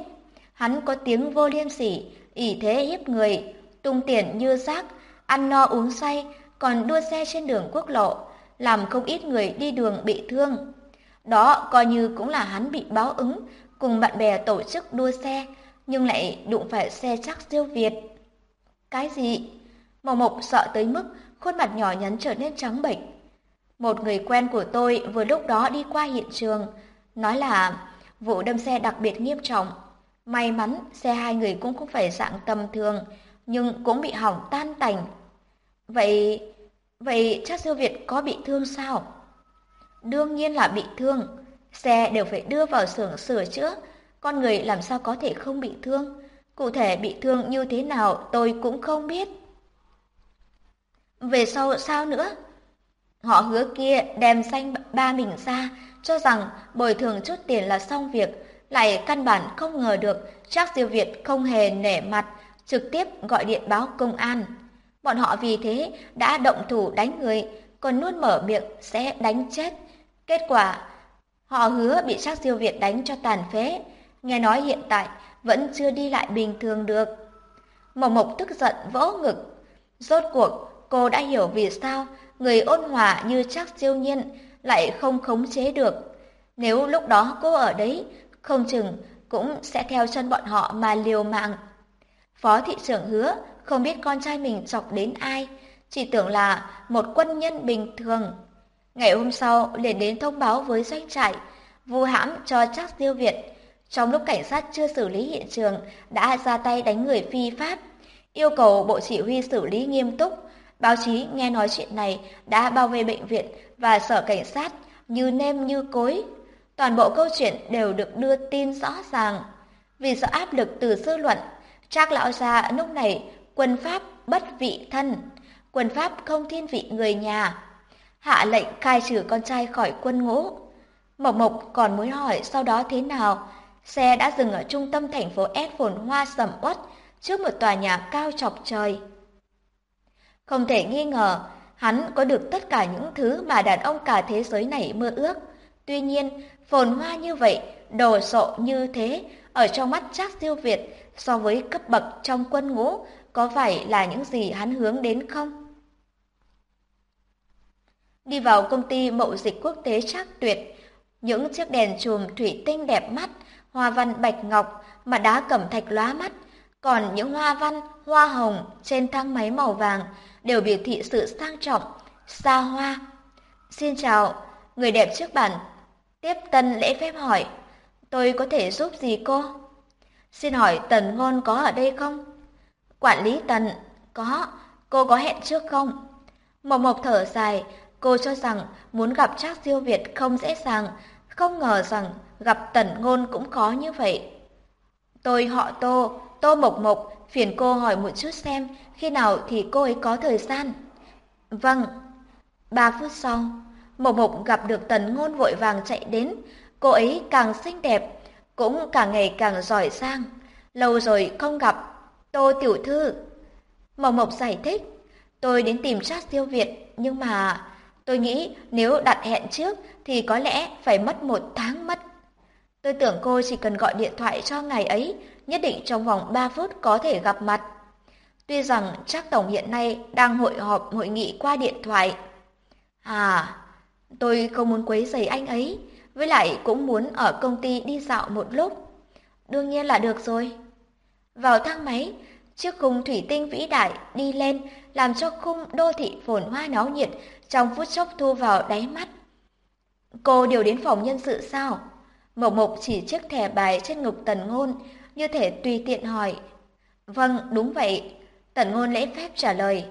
Hắn có tiếng vô liêm sỉ, ỷ thế hiếp người, tung tiền như rác, ăn no uống say, còn đua xe trên đường quốc lộ, làm không ít người đi đường bị thương. Đó coi như cũng là hắn bị báo ứng, cùng bạn bè tổ chức đua xe, nhưng lại đụng phải xe chắc siêu Việt. Cái gì? Mộc Mộc sợ tới mức khuôn mặt nhỏ nhắn trở nên trắng bệch. Một người quen của tôi vừa lúc đó đi qua hiện trường, nói là vụ đâm xe đặc biệt nghiêm trọng. May mắn xe hai người cũng không phải dạng tầm thường, nhưng cũng bị hỏng tan tành. Vậy, vậy chắc siêu Việt có bị thương sao? Đương nhiên là bị thương, xe đều phải đưa vào xưởng sửa chữa, con người làm sao có thể không bị thương? Cụ thể bị thương như thế nào tôi cũng không biết. Về sau sao nữa? Họ hứa kia đem danh ba mình ra, cho rằng bồi thường chút tiền là xong việc, lại căn bản không ngờ được chắc Diêu Việt không hề nể mặt, trực tiếp gọi điện báo công an. Bọn họ vì thế đã động thủ đánh người, còn nuốt mở miệng sẽ đánh chết. Kết quả, họ hứa bị chắc Diêu Việt đánh cho tàn phế, nghe nói hiện tại vẫn chưa đi lại bình thường được. Mộc Mộc tức giận vỗ ngực. Rốt cuộc, cô đã hiểu vì sao người ôn hòa như chắc siêu nhiên lại không khống chế được. Nếu lúc đó cô ở đấy, không chừng cũng sẽ theo chân bọn họ mà liều mạng. Phó thị trưởng hứa không biết con trai mình chọc đến ai, chỉ tưởng là một quân nhân bình thường. Ngày hôm sau liền đến thông báo với doanh trại, vu hãm cho chắc diêu Việt. Trong lúc cảnh sát chưa xử lý hiện trường, đã ra tay đánh người phi pháp, yêu cầu bộ chỉ huy xử lý nghiêm túc. Báo chí nghe nói chuyện này đã bao vây bệnh viện và sở cảnh sát như nêm như cối. Toàn bộ câu chuyện đều được đưa tin rõ ràng. Vì sợ áp lực từ dư luận, Trác lão gia lúc này quân pháp bất vị thân, quân pháp không thiên vị người nhà. Hạ lệnh khai trừ con trai khỏi quân ngũ. Mộc Mộc còn muốn hỏi sau đó thế nào, xe đã dừng ở trung tâm thành phố S phồn hoa sầm uất trước một tòa nhà cao chọc trời. Không thể nghi ngờ, hắn có được tất cả những thứ mà đàn ông cả thế giới này mơ ước. Tuy nhiên, phồn hoa như vậy, đồ sộ như thế, ở trong mắt chắc siêu Việt so với cấp bậc trong quân ngũ có phải là những gì hắn hướng đến không? Đi vào công ty mậu dịch quốc tế chắc tuyệt, những chiếc đèn chùm thủy tinh đẹp mắt, hoa văn bạch ngọc mà đá cẩm thạch lóa mắt, còn những hoa văn, hoa hồng trên thang máy màu vàng đều biểu thị sự sang trọng, xa hoa. Xin chào, người đẹp trước bàn. Tiếp tân lễ phép hỏi, tôi có thể giúp gì cô? Xin hỏi Tần Ngôn có ở đây không? Quản lý Tần, có, cô có hẹn trước không? Mộc Mộc thở dài, cô cho rằng muốn gặp Trác Diêu Việt không dễ dàng, không ngờ rằng gặp Tần Ngôn cũng khó như vậy. Tôi họ Tô, Tô Mộc Mộc, phiền cô hỏi một chút xem khi nào thì cô ấy có thời gian. Vâng. Ba phút sau, Mộc Mộc gặp được Tần Ngôn vội vàng chạy đến, cô ấy càng xinh đẹp. cũng càng ngày càng giỏi giang. Lâu rồi không gặp, Tô Tiểu Thư. Mộc Mộc giải thích, tôi đến tìm sát siêu Việt, nhưng mà tôi nghĩ nếu đặt hẹn trước thì có lẽ phải mất một tháng mất. Tôi tưởng cô chỉ cần gọi điện thoại cho ngày ấy, nhất định trong vòng 3 phút có thể gặp mặt. Tuy rằng chắc Tổng hiện nay đang hội họp hội nghị qua điện thoại. À, tôi không muốn quấy rầy anh ấy, với lại cũng muốn ở công ty đi dạo một lúc. Đương nhiên là được rồi. Vào thang máy, chiếc khung thủy tinh vĩ đại đi lên làm cho khung đô thị phồn hoa náo nhiệt trong phút chốc thu vào đáy mắt. Cô điều đến phòng nhân sự sao? Mộc Mộc chỉ chiếc thẻ bài trên ngực Tần Ngôn, như thể tùy tiện hỏi. Vâng, đúng vậy. Tần Ngôn lễ phép trả lời.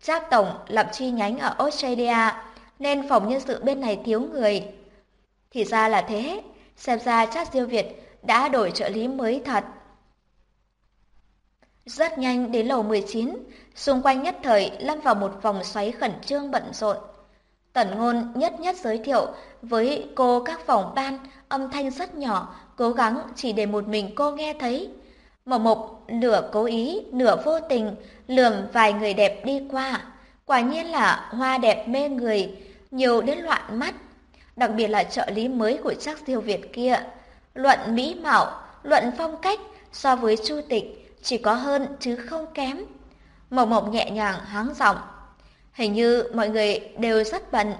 Giáp Tổng lập chi nhánh ở Australia, nên phòng nhân sự bên này thiếu người. Thì ra là thế, xem ra Trác Diêu Việt đã đổi trợ lý mới thật. Rất nhanh đến lầu 19, xung quanh nhất thời lâm vào một vòng xoáy khẩn trương bận rộn. Tần ngôn nhất nhất giới thiệu với cô các phòng ban, âm thanh rất nhỏ, cố gắng chỉ để một mình cô nghe thấy. Mộc Mộc nửa cố ý, nửa vô tình, lườm vài người đẹp đi qua. Quả nhiên là hoa đẹp mê người, nhiều đến loạn mắt. Đặc biệt là trợ lý mới của Trác siêu Việt kia. Luận mỹ mạo, luận phong cách so với Chu Tịch chỉ có hơn chứ không kém. Mộc Mộc nhẹ nhàng háng giọng. Hình như mọi người đều rất bận.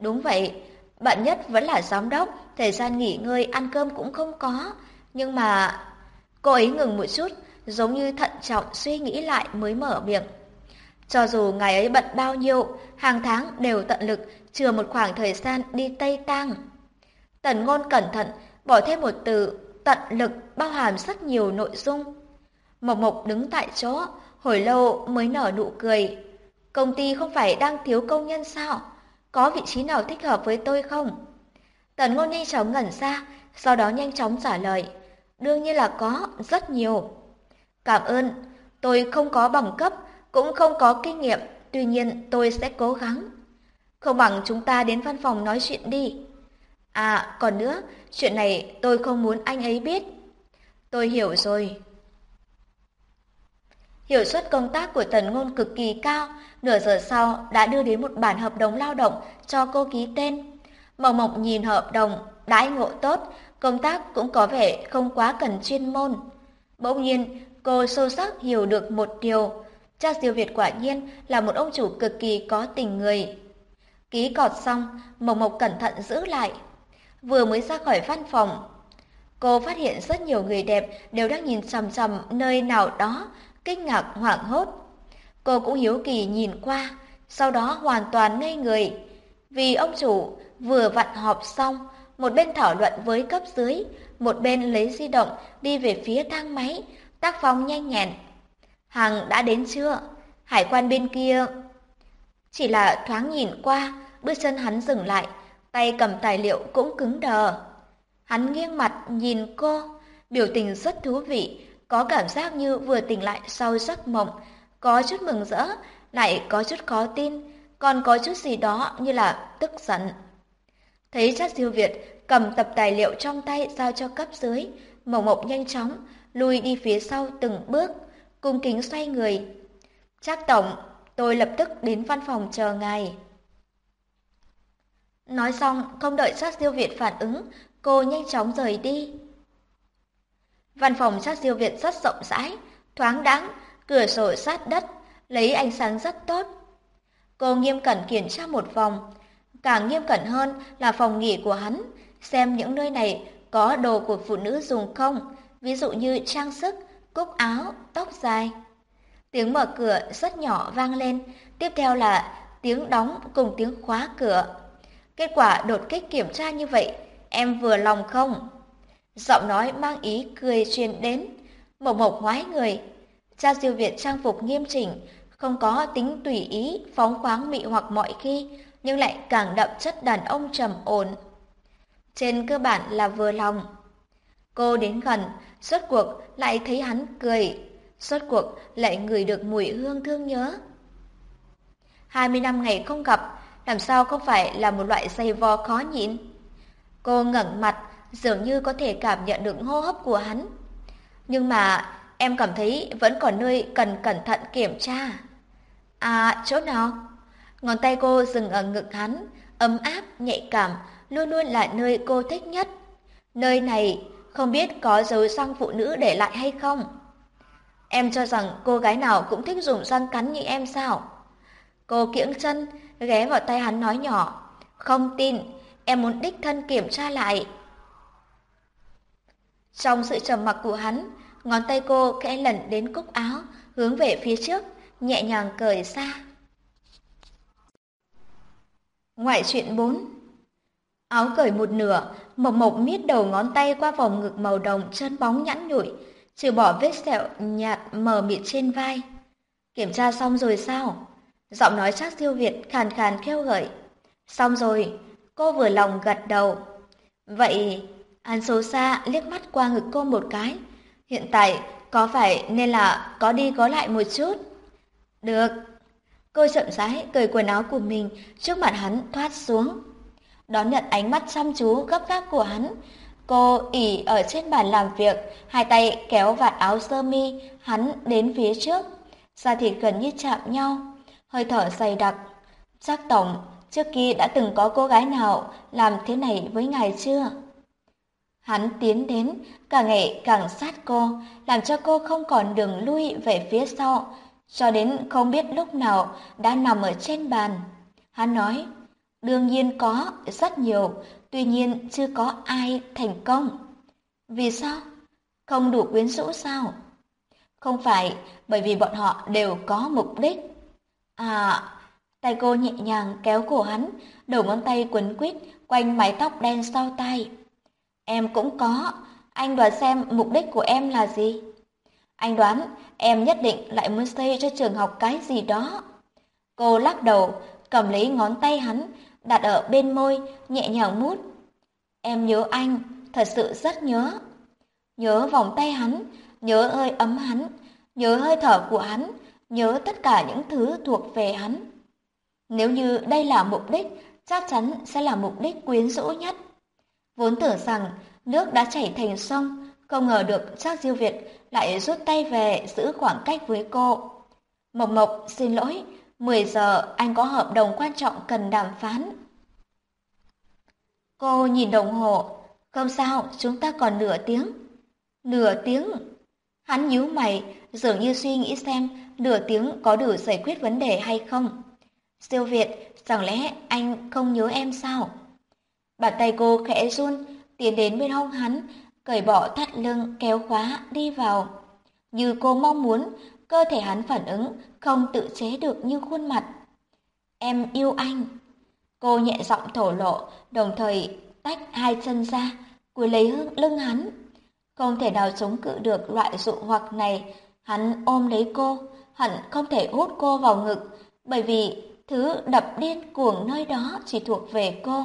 Đúng vậy, bận nhất vẫn là giám đốc, thời gian nghỉ ngơi ăn cơm cũng không có. Nhưng mà... Cô ấy ngừng một chút, giống như thận trọng suy nghĩ lại mới mở miệng. Cho dù ngày ấy bận bao nhiêu, hàng tháng đều tận lực chừa một khoảng thời gian đi Tây Tang. Tần ngôn cẩn thận, bỏ thêm một từ tận lực bao hàm rất nhiều nội dung. Mộc Mộc đứng tại chỗ, hồi lâu mới nở nụ cười. Công ty không phải đang thiếu công nhân sao? Có vị trí nào thích hợp với tôi không? Tần ngôn nhanh chóng ngẩn ra, sau đó nhanh chóng trả lời. Đương nhiên là có, rất nhiều. Cảm ơn, tôi không có bằng cấp, cũng không có kinh nghiệm, tuy nhiên tôi sẽ cố gắng. Không bằng chúng ta đến văn phòng nói chuyện đi. À, còn nữa, chuyện này tôi không muốn anh ấy biết. Tôi hiểu rồi. Hiệu suất công tác của Tần Ngôn cực kỳ cao, nửa giờ sau đã đưa đến một bản hợp đồng lao động cho cô ký tên. Mộng Mộng nhìn hợp đồng, đãi ngộ tốt, công tác cũng có vẻ không quá cần chuyên môn. Bỗng nhiên, cô sâu sắc hiểu được một điều, cha Diêu Việt quả nhiên là một ông chủ cực kỳ có tình người. Ký cọt xong, Mộc Mộc cẩn thận giữ lại. Vừa mới ra khỏi văn phòng, cô phát hiện rất nhiều người đẹp đều đang nhìn chằm chằm nơi nào đó, kinh ngạc hoảng hốt. Cô cũng hiếu kỳ nhìn qua, sau đó hoàn toàn ngây người. Vì ông chủ vừa vặn họp xong, một bên thảo luận với cấp dưới, một bên lấy di động đi về phía thang máy, tác phong nhanh nhẹn. Hằng đã đến chưa? Hải quan bên kia... Chỉ là thoáng nhìn qua, bước chân hắn dừng lại, tay cầm tài liệu cũng cứng đờ. Hắn nghiêng mặt nhìn cô, biểu tình rất thú vị, có cảm giác như vừa tỉnh lại sau giấc mộng, có chút mừng rỡ, lại có chút khó tin, còn có chút gì đó như là tức giận. Thấy chắc siêu Việt cầm tập tài liệu trong tay giao cho cấp dưới, mộng mộng nhanh chóng lùi đi phía sau từng bước, cung kính xoay người. Chắc tổng, tôi lập tức đến văn phòng chờ ngài. Nói xong, không đợi sát siêu Việt phản ứng, cô nhanh chóng rời đi. Văn phòng sát siêu Việt rất rộng rãi, thoáng đãng, cửa sổ sát đất, lấy ánh sáng rất tốt. Cô nghiêm cẩn kiểm tra một vòng, càng nghiêm cẩn hơn là phòng nghỉ của hắn, xem những nơi này có đồ của phụ nữ dùng không, ví dụ như trang sức, cúc áo, tóc dài. Tiếng mở cửa rất nhỏ vang lên, tiếp theo là tiếng đóng cùng tiếng khóa cửa. Kết quả đột kích kiểm tra như vậy, em vừa lòng không? Giọng nói mang ý cười truyền đến, mộc mộc ngoái người. Cha diêu Việt trang phục nghiêm chỉnh, không có tính tùy ý, phóng khoáng mị hoặc mọi khi, nhưng lại càng đậm chất đàn ông trầm ổn. Trên cơ bản là vừa lòng. Cô đến gần, suốt cuộc lại thấy hắn cười, suốt cuộc lại ngửi được mùi hương thương nhớ. Hai mươi năm ngày không gặp, làm sao không phải là một loại dày vò khó nhịn. Cô ngẩng mặt, dường như có thể cảm nhận được hô hấp của hắn. Nhưng mà em cảm thấy vẫn còn nơi cần cẩn thận kiểm tra. À, chỗ nào? Ngón tay cô dừng ở ngực hắn, ấm áp, nhạy cảm, luôn luôn là nơi cô thích nhất. Nơi này không biết có dấu răng phụ nữ để lại hay không? Em cho rằng cô gái nào cũng thích dùng răng cắn như em sao? Cô kiễng chân, ghé vào tay hắn nói nhỏ. Không tin, em muốn đích thân kiểm tra lại. Trong sự trầm mặc của hắn, ngón tay cô khẽ lẩn đến cúc áo, hướng về phía trước, nhẹ nhàng cởi xa. Ngoại truyện 4 Áo cởi một nửa, Mộc Mộc miết đầu ngón tay qua vòng ngực màu đồng chân bóng nhẵn nhụi, trừ bỏ vết sẹo nhạt mờ mịt trên vai. Kiểm tra xong rồi sao? Giọng nói chắc siêu Việt khàn khàn kêu gợi. Xong rồi, cô vừa lòng gật đầu. Vậy, An xấu xa liếc mắt qua ngực cô một cái. Hiện tại, có phải nên là có đi có lại một chút? Được. Cô chậm rãi cởi quần áo của mình trước mặt hắn thoát xuống. Đón nhận ánh mắt chăm chú gấp gáp của hắn, cô ỉ ở trên bàn làm việc, hai tay kéo vạt áo sơ mi hắn đến phía trước, da thịt gần như chạm nhau, hơi thở dày đặc. Chắc tổng, trước kia đã từng có cô gái nào làm thế này với ngài chưa? Hắn tiến đến, càng ngày càng sát cô, làm cho cô không còn đường lui về phía sau, cho đến không biết lúc nào đã nằm ở trên bàn. Hắn nói, đương nhiên có, rất nhiều, tuy nhiên chưa có ai thành công. Vì sao? Không đủ quyến rũ sao? Không phải bởi vì bọn họ đều có mục đích. À, tay cô nhẹ nhàng kéo cổ hắn, đầu ngón tay quấn quýt quanh mái tóc đen sau tay. Em cũng có, anh đoán xem mục đích của em là gì? Anh đoán em nhất định lại muốn xây cho trường học cái gì đó. Cô lắc đầu, cầm lấy ngón tay hắn, đặt ở bên môi, nhẹ nhàng mút. Em nhớ anh, thật sự rất nhớ. Nhớ vòng tay hắn, nhớ hơi ấm hắn, nhớ hơi thở của hắn, nhớ tất cả những thứ thuộc về hắn. Nếu như đây là mục đích, chắc chắn sẽ là mục đích quyến rũ nhất. Vốn tưởng rằng nước đã chảy thành sông, không ngờ được Trác Diêu Việt lại rút tay về giữ khoảng cách với cô. Mộc Mộc xin lỗi, 10 giờ anh có hợp đồng quan trọng cần đàm phán. Cô nhìn đồng hồ, không sao, chúng ta còn nửa tiếng. Nửa tiếng? Hắn nhíu mày, dường như suy nghĩ xem nửa tiếng có đủ giải quyết vấn đề hay không. Siêu Việt, chẳng lẽ anh không nhớ em sao? Bàn tay cô khẽ run, tiến đến bên hông hắn, cởi bỏ thắt lưng kéo khóa đi vào. Như cô mong muốn, cơ thể hắn phản ứng không tự chế được như khuôn mặt. Em yêu anh. Cô nhẹ giọng thổ lộ, đồng thời tách hai chân ra, cúi lấy lưng hắn. Không thể nào chống cự được loại dụ hoặc này, hắn ôm lấy cô, hẳn không thể hút cô vào ngực, bởi vì thứ đập điên cuồng nơi đó chỉ thuộc về cô.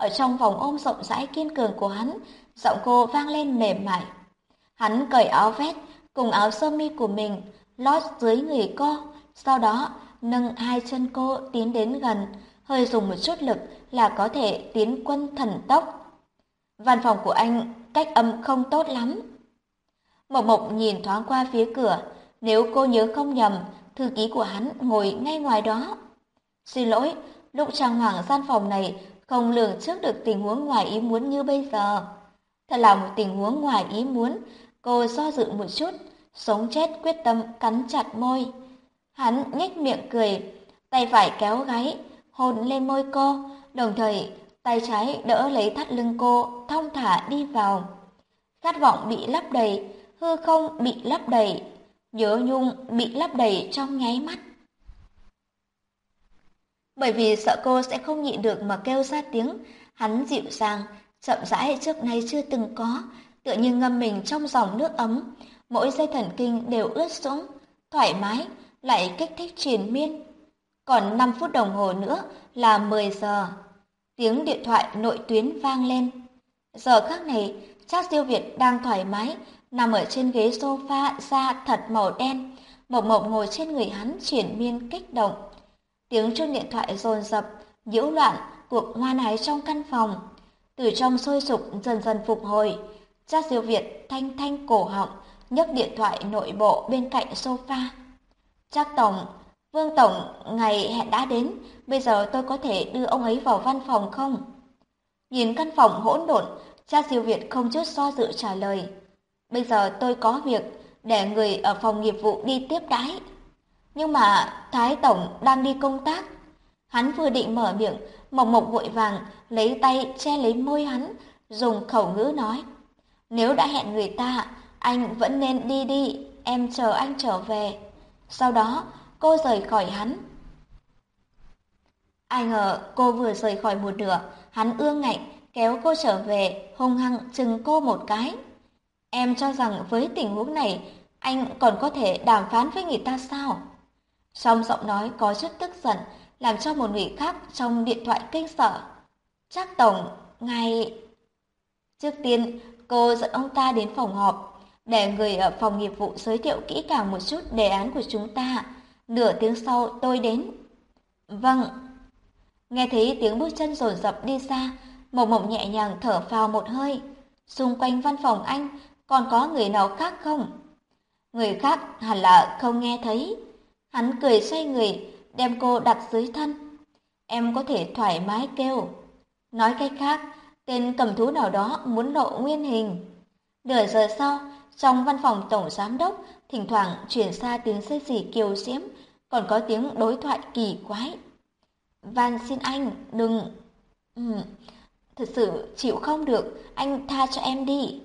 Ở trong vòng ôm rộng rãi kiên cường của hắn, giọng cô vang lên mềm mại. Hắn cởi áo vest cùng áo sơ mi của mình, lót dưới người cô, sau đó nâng hai chân cô tiến đến gần, hơi dùng một chút lực là có thể tiến quân thần tốc. Văn phòng của anh cách âm không tốt lắm. Mộc Mộc nhìn thoáng qua phía cửa, nếu cô nhớ không nhầm, thư ký của hắn ngồi ngay ngoài đó. Xin lỗi, lúc trang hoàng gian phòng này không lường trước được tình huống ngoài ý muốn như bây giờ. Thật là một tình huống ngoài ý muốn, cô do dự một chút, sống chết quyết tâm cắn chặt môi. Hắn nhếch miệng cười, tay phải kéo gáy, hôn lên môi cô, đồng thời tay trái đỡ lấy thắt lưng cô, thong thả đi vào. Khát vọng bị lấp đầy, hư không bị lấp đầy, nhớ nhung bị lấp đầy trong nháy mắt bởi vì sợ cô sẽ không nhịn được mà kêu ra tiếng. Hắn dịu dàng, chậm rãi trước nay chưa từng có, tựa như ngâm mình trong dòng nước ấm, mỗi dây thần kinh đều ướt sũng, thoải mái, lại kích thích triền miên. Còn 5 phút đồng hồ nữa là 10 giờ. Tiếng điện thoại nội tuyến vang lên. Giờ khác này, chắc Diêu Việt đang thoải mái, nằm ở trên ghế sofa da thật màu đen, Mộc Mộc ngồi trên người hắn triển miên kích động. Tiếng chuông điện thoại dồn dập, nhiễu loạn cuộc hoan ái trong căn phòng. từ trong sôi sục dần dần phục hồi. Cha diêu Việt thanh thanh cổ họng, nhấc điện thoại nội bộ bên cạnh sofa. Chắc Tổng, Vương Tổng, ngày hẹn đã đến, bây giờ tôi có thể đưa ông ấy vào văn phòng không? Nhìn căn phòng hỗn độn, cha siêu Việt không chút do dự trả lời. Bây giờ tôi có việc, để người ở phòng nghiệp vụ đi tiếp đãi. Nhưng mà Thái Tổng đang đi công tác. Hắn vừa định mở miệng, Mộc Mộc vội vàng lấy tay che lấy môi hắn, dùng khẩu ngữ nói. Nếu đã hẹn người ta, anh vẫn nên đi đi, em chờ anh trở về. Sau đó, cô rời khỏi hắn. Ai ngờ cô vừa rời khỏi một nửa, hắn ương ngạnh, kéo cô trở về, hung hăng chừng cô một cái. Em cho rằng với tình huống này, anh còn có thể đàm phán với người ta sao? Trong giọng nói có chút tức giận, làm cho một người khác trong điện thoại kinh sợ. Chắc Tổng, ngay Trước tiên, cô dẫn ông ta đến phòng họp, để người ở phòng nghiệp vụ giới thiệu kỹ càng một chút đề án của chúng ta. Nửa tiếng sau tôi đến. Vâng. Nghe thấy tiếng bước chân rồn rập đi xa, Mộc Mộc nhẹ nhàng thở phào một hơi. Xung quanh văn phòng anh còn có người nào khác không? Người khác hẳn là không nghe thấy. Hắn cười xoay người, đem cô đặt dưới thân. Em có thể thoải mái kêu. Nói cách khác, tên cầm thú nào đó muốn lộ nguyên hình. Nửa giờ sau, trong văn phòng tổng giám đốc, thỉnh thoảng chuyển xa tiếng xê xỉ kiều diễm, còn có tiếng đối thoại kỳ quái. Van xin anh, đừng... Ừ, thật sự chịu không được, anh tha cho em đi.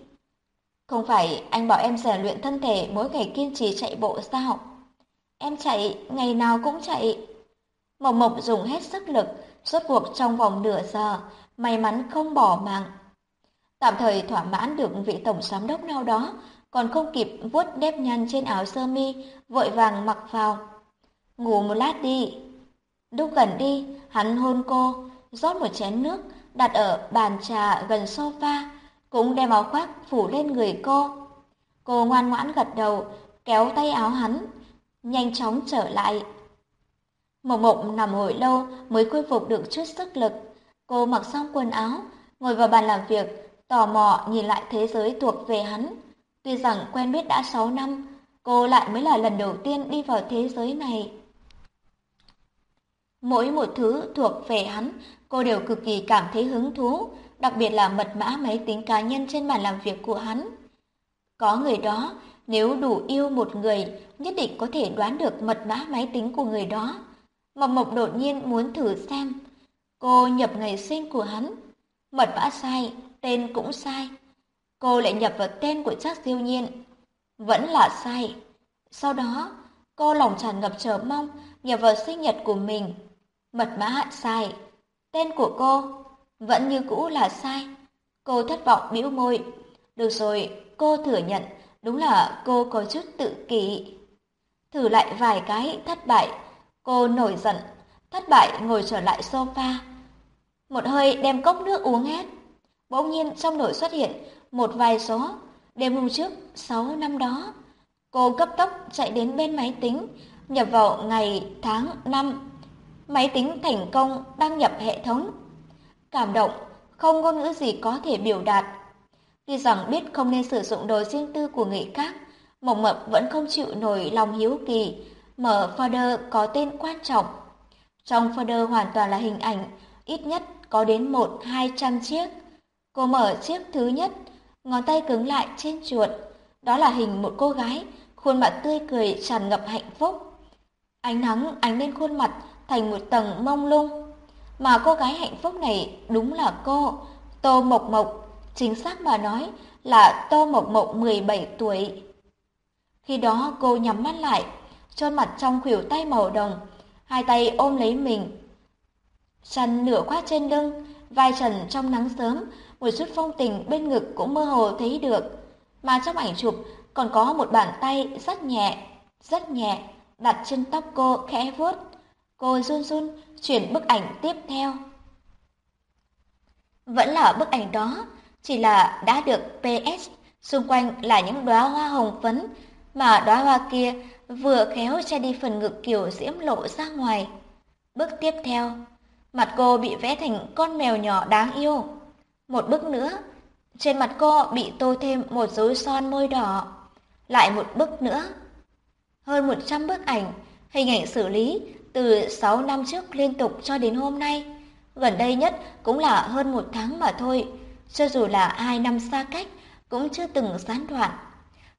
Không phải anh bảo em rèn luyện thân thể mỗi ngày kiên trì chạy bộ sao? Em chạy, ngày nào cũng chạy. Mộc Mộc dùng hết sức lực, suốt cuộc trong vòng nửa giờ, may mắn không bỏ mạng. Tạm thời thỏa mãn được vị tổng giám đốc nào đó, còn không kịp vuốt đếp nhăn trên áo sơ mi, vội vàng mặc vào. Ngủ một lát đi. Lúc gần đi, hắn hôn cô, rót một chén nước, đặt ở bàn trà gần sofa, cũng đem áo khoác phủ lên người cô. Cô ngoan ngoãn gật đầu, kéo tay áo hắn, nhanh chóng trở lại. Mộng mộng nằm hồi lâu mới khôi phục được chút sức lực. Cô mặc xong quần áo, ngồi vào bàn làm việc, tò mò nhìn lại thế giới thuộc về hắn. Tuy rằng quen biết đã 6 năm, cô lại mới là lần đầu tiên đi vào thế giới này. Mỗi một thứ thuộc về hắn, cô đều cực kỳ cảm thấy hứng thú, đặc biệt là mật mã máy tính cá nhân trên bàn làm việc của hắn. Có người đó, nếu đủ yêu một người, nhất định có thể đoán được mật mã máy tính của người đó. Mộc Mộc đột nhiên muốn thử xem. Cô nhập ngày sinh của hắn. Mật mã sai, tên cũng sai. Cô lại nhập vào tên của Trác Diêu Nhiên. Vẫn là sai. Sau đó, cô lòng tràn ngập chờ mong nhập vào sinh nhật của mình. Mật mã sai. Tên của cô vẫn như cũ là sai. Cô thất vọng bĩu môi. Được rồi, cô thừa nhận, đúng là cô có chút tự kỷ. Thử lại vài cái thất bại, cô nổi giận, thất bại ngồi trở lại sofa. Một hơi đem cốc nước uống hết. Bỗng nhiên trong nội xuất hiện một vài số, đêm hôm trước, 6 năm đó. Cô cấp tốc chạy đến bên máy tính, nhập vào ngày, tháng, năm. Máy tính thành công đăng nhập hệ thống cảm động, không ngôn ngữ gì có thể biểu đạt. Tuy rằng biết không nên sử dụng đồ riêng tư của người khác, Mộc Mập vẫn không chịu nổi lòng hiếu kỳ, mở folder có tên quan trọng. Trong folder hoàn toàn là hình ảnh, ít nhất có đến một hai trăm chiếc. Cô mở chiếc thứ nhất, ngón tay cứng lại trên chuột. Đó là hình một cô gái, khuôn mặt tươi cười tràn ngập hạnh phúc. Ánh nắng ánh lên khuôn mặt thành một tầng mông lung. Mà cô gái hạnh phúc này đúng là cô, Tô Mộc Mộc, chính xác mà nói là Tô Mộc Mộc 17 tuổi. Khi đó cô nhắm mắt lại, trôn mặt trong khuỷu tay màu đồng, hai tay ôm lấy mình. Chăn nửa khoác trên lưng, vai trần trong nắng sớm, một chút phong tình bên ngực cũng mơ hồ thấy được. Mà trong ảnh chụp còn có một bàn tay rất nhẹ, rất nhẹ, đặt trên tóc cô khẽ vuốt. Cô run run chuyển bức ảnh tiếp theo. Vẫn là bức ảnh đó, chỉ là đã được PS, xung quanh là những đóa hoa hồng phấn, mà đóa hoa kia vừa khéo che đi phần ngực kiểu diễm lộ ra ngoài. Bước tiếp theo, mặt cô bị vẽ thành con mèo nhỏ đáng yêu. Một bức nữa, trên mặt cô bị tô thêm một dấu son môi đỏ. Lại một bức nữa. Hơn 100 bức ảnh, hình ảnh xử lý từ 6 năm trước liên tục cho đến hôm nay. Gần đây nhất cũng là hơn một tháng mà thôi. Cho dù là hai năm xa cách, cũng chưa từng gián đoạn.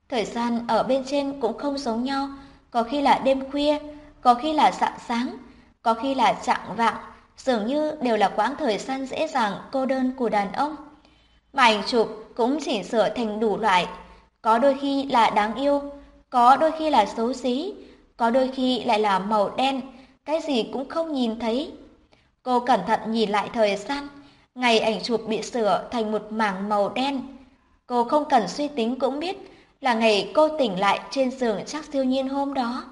Thời gian ở bên trên cũng không giống nhau, có khi là đêm khuya, có khi là dạng sáng, có khi là trạng vạng, dường như đều là quãng thời gian dễ dàng cô đơn của đàn ông. Mà ảnh chụp cũng chỉnh sửa thành đủ loại, có đôi khi là đáng yêu, có đôi khi là xấu xí, có đôi khi lại là màu đen, cái gì cũng không nhìn thấy. Cô cẩn thận nhìn lại thời gian, ngày ảnh chụp bị sửa thành một mảng màu đen. Cô không cần suy tính cũng biết là ngày cô tỉnh lại trên giường chắc siêu nhiên hôm đó.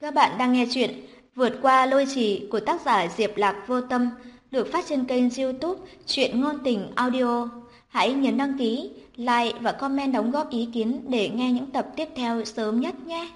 Các bạn đang nghe chuyện Vượt qua lôi trì của tác giả Diệp Lạc Vô Tâm được phát trên kênh youtube Chuyện Ngôn Tình Audio. Hãy nhấn đăng ký, like và comment đóng góp ý kiến để nghe những tập tiếp theo sớm nhất nhé.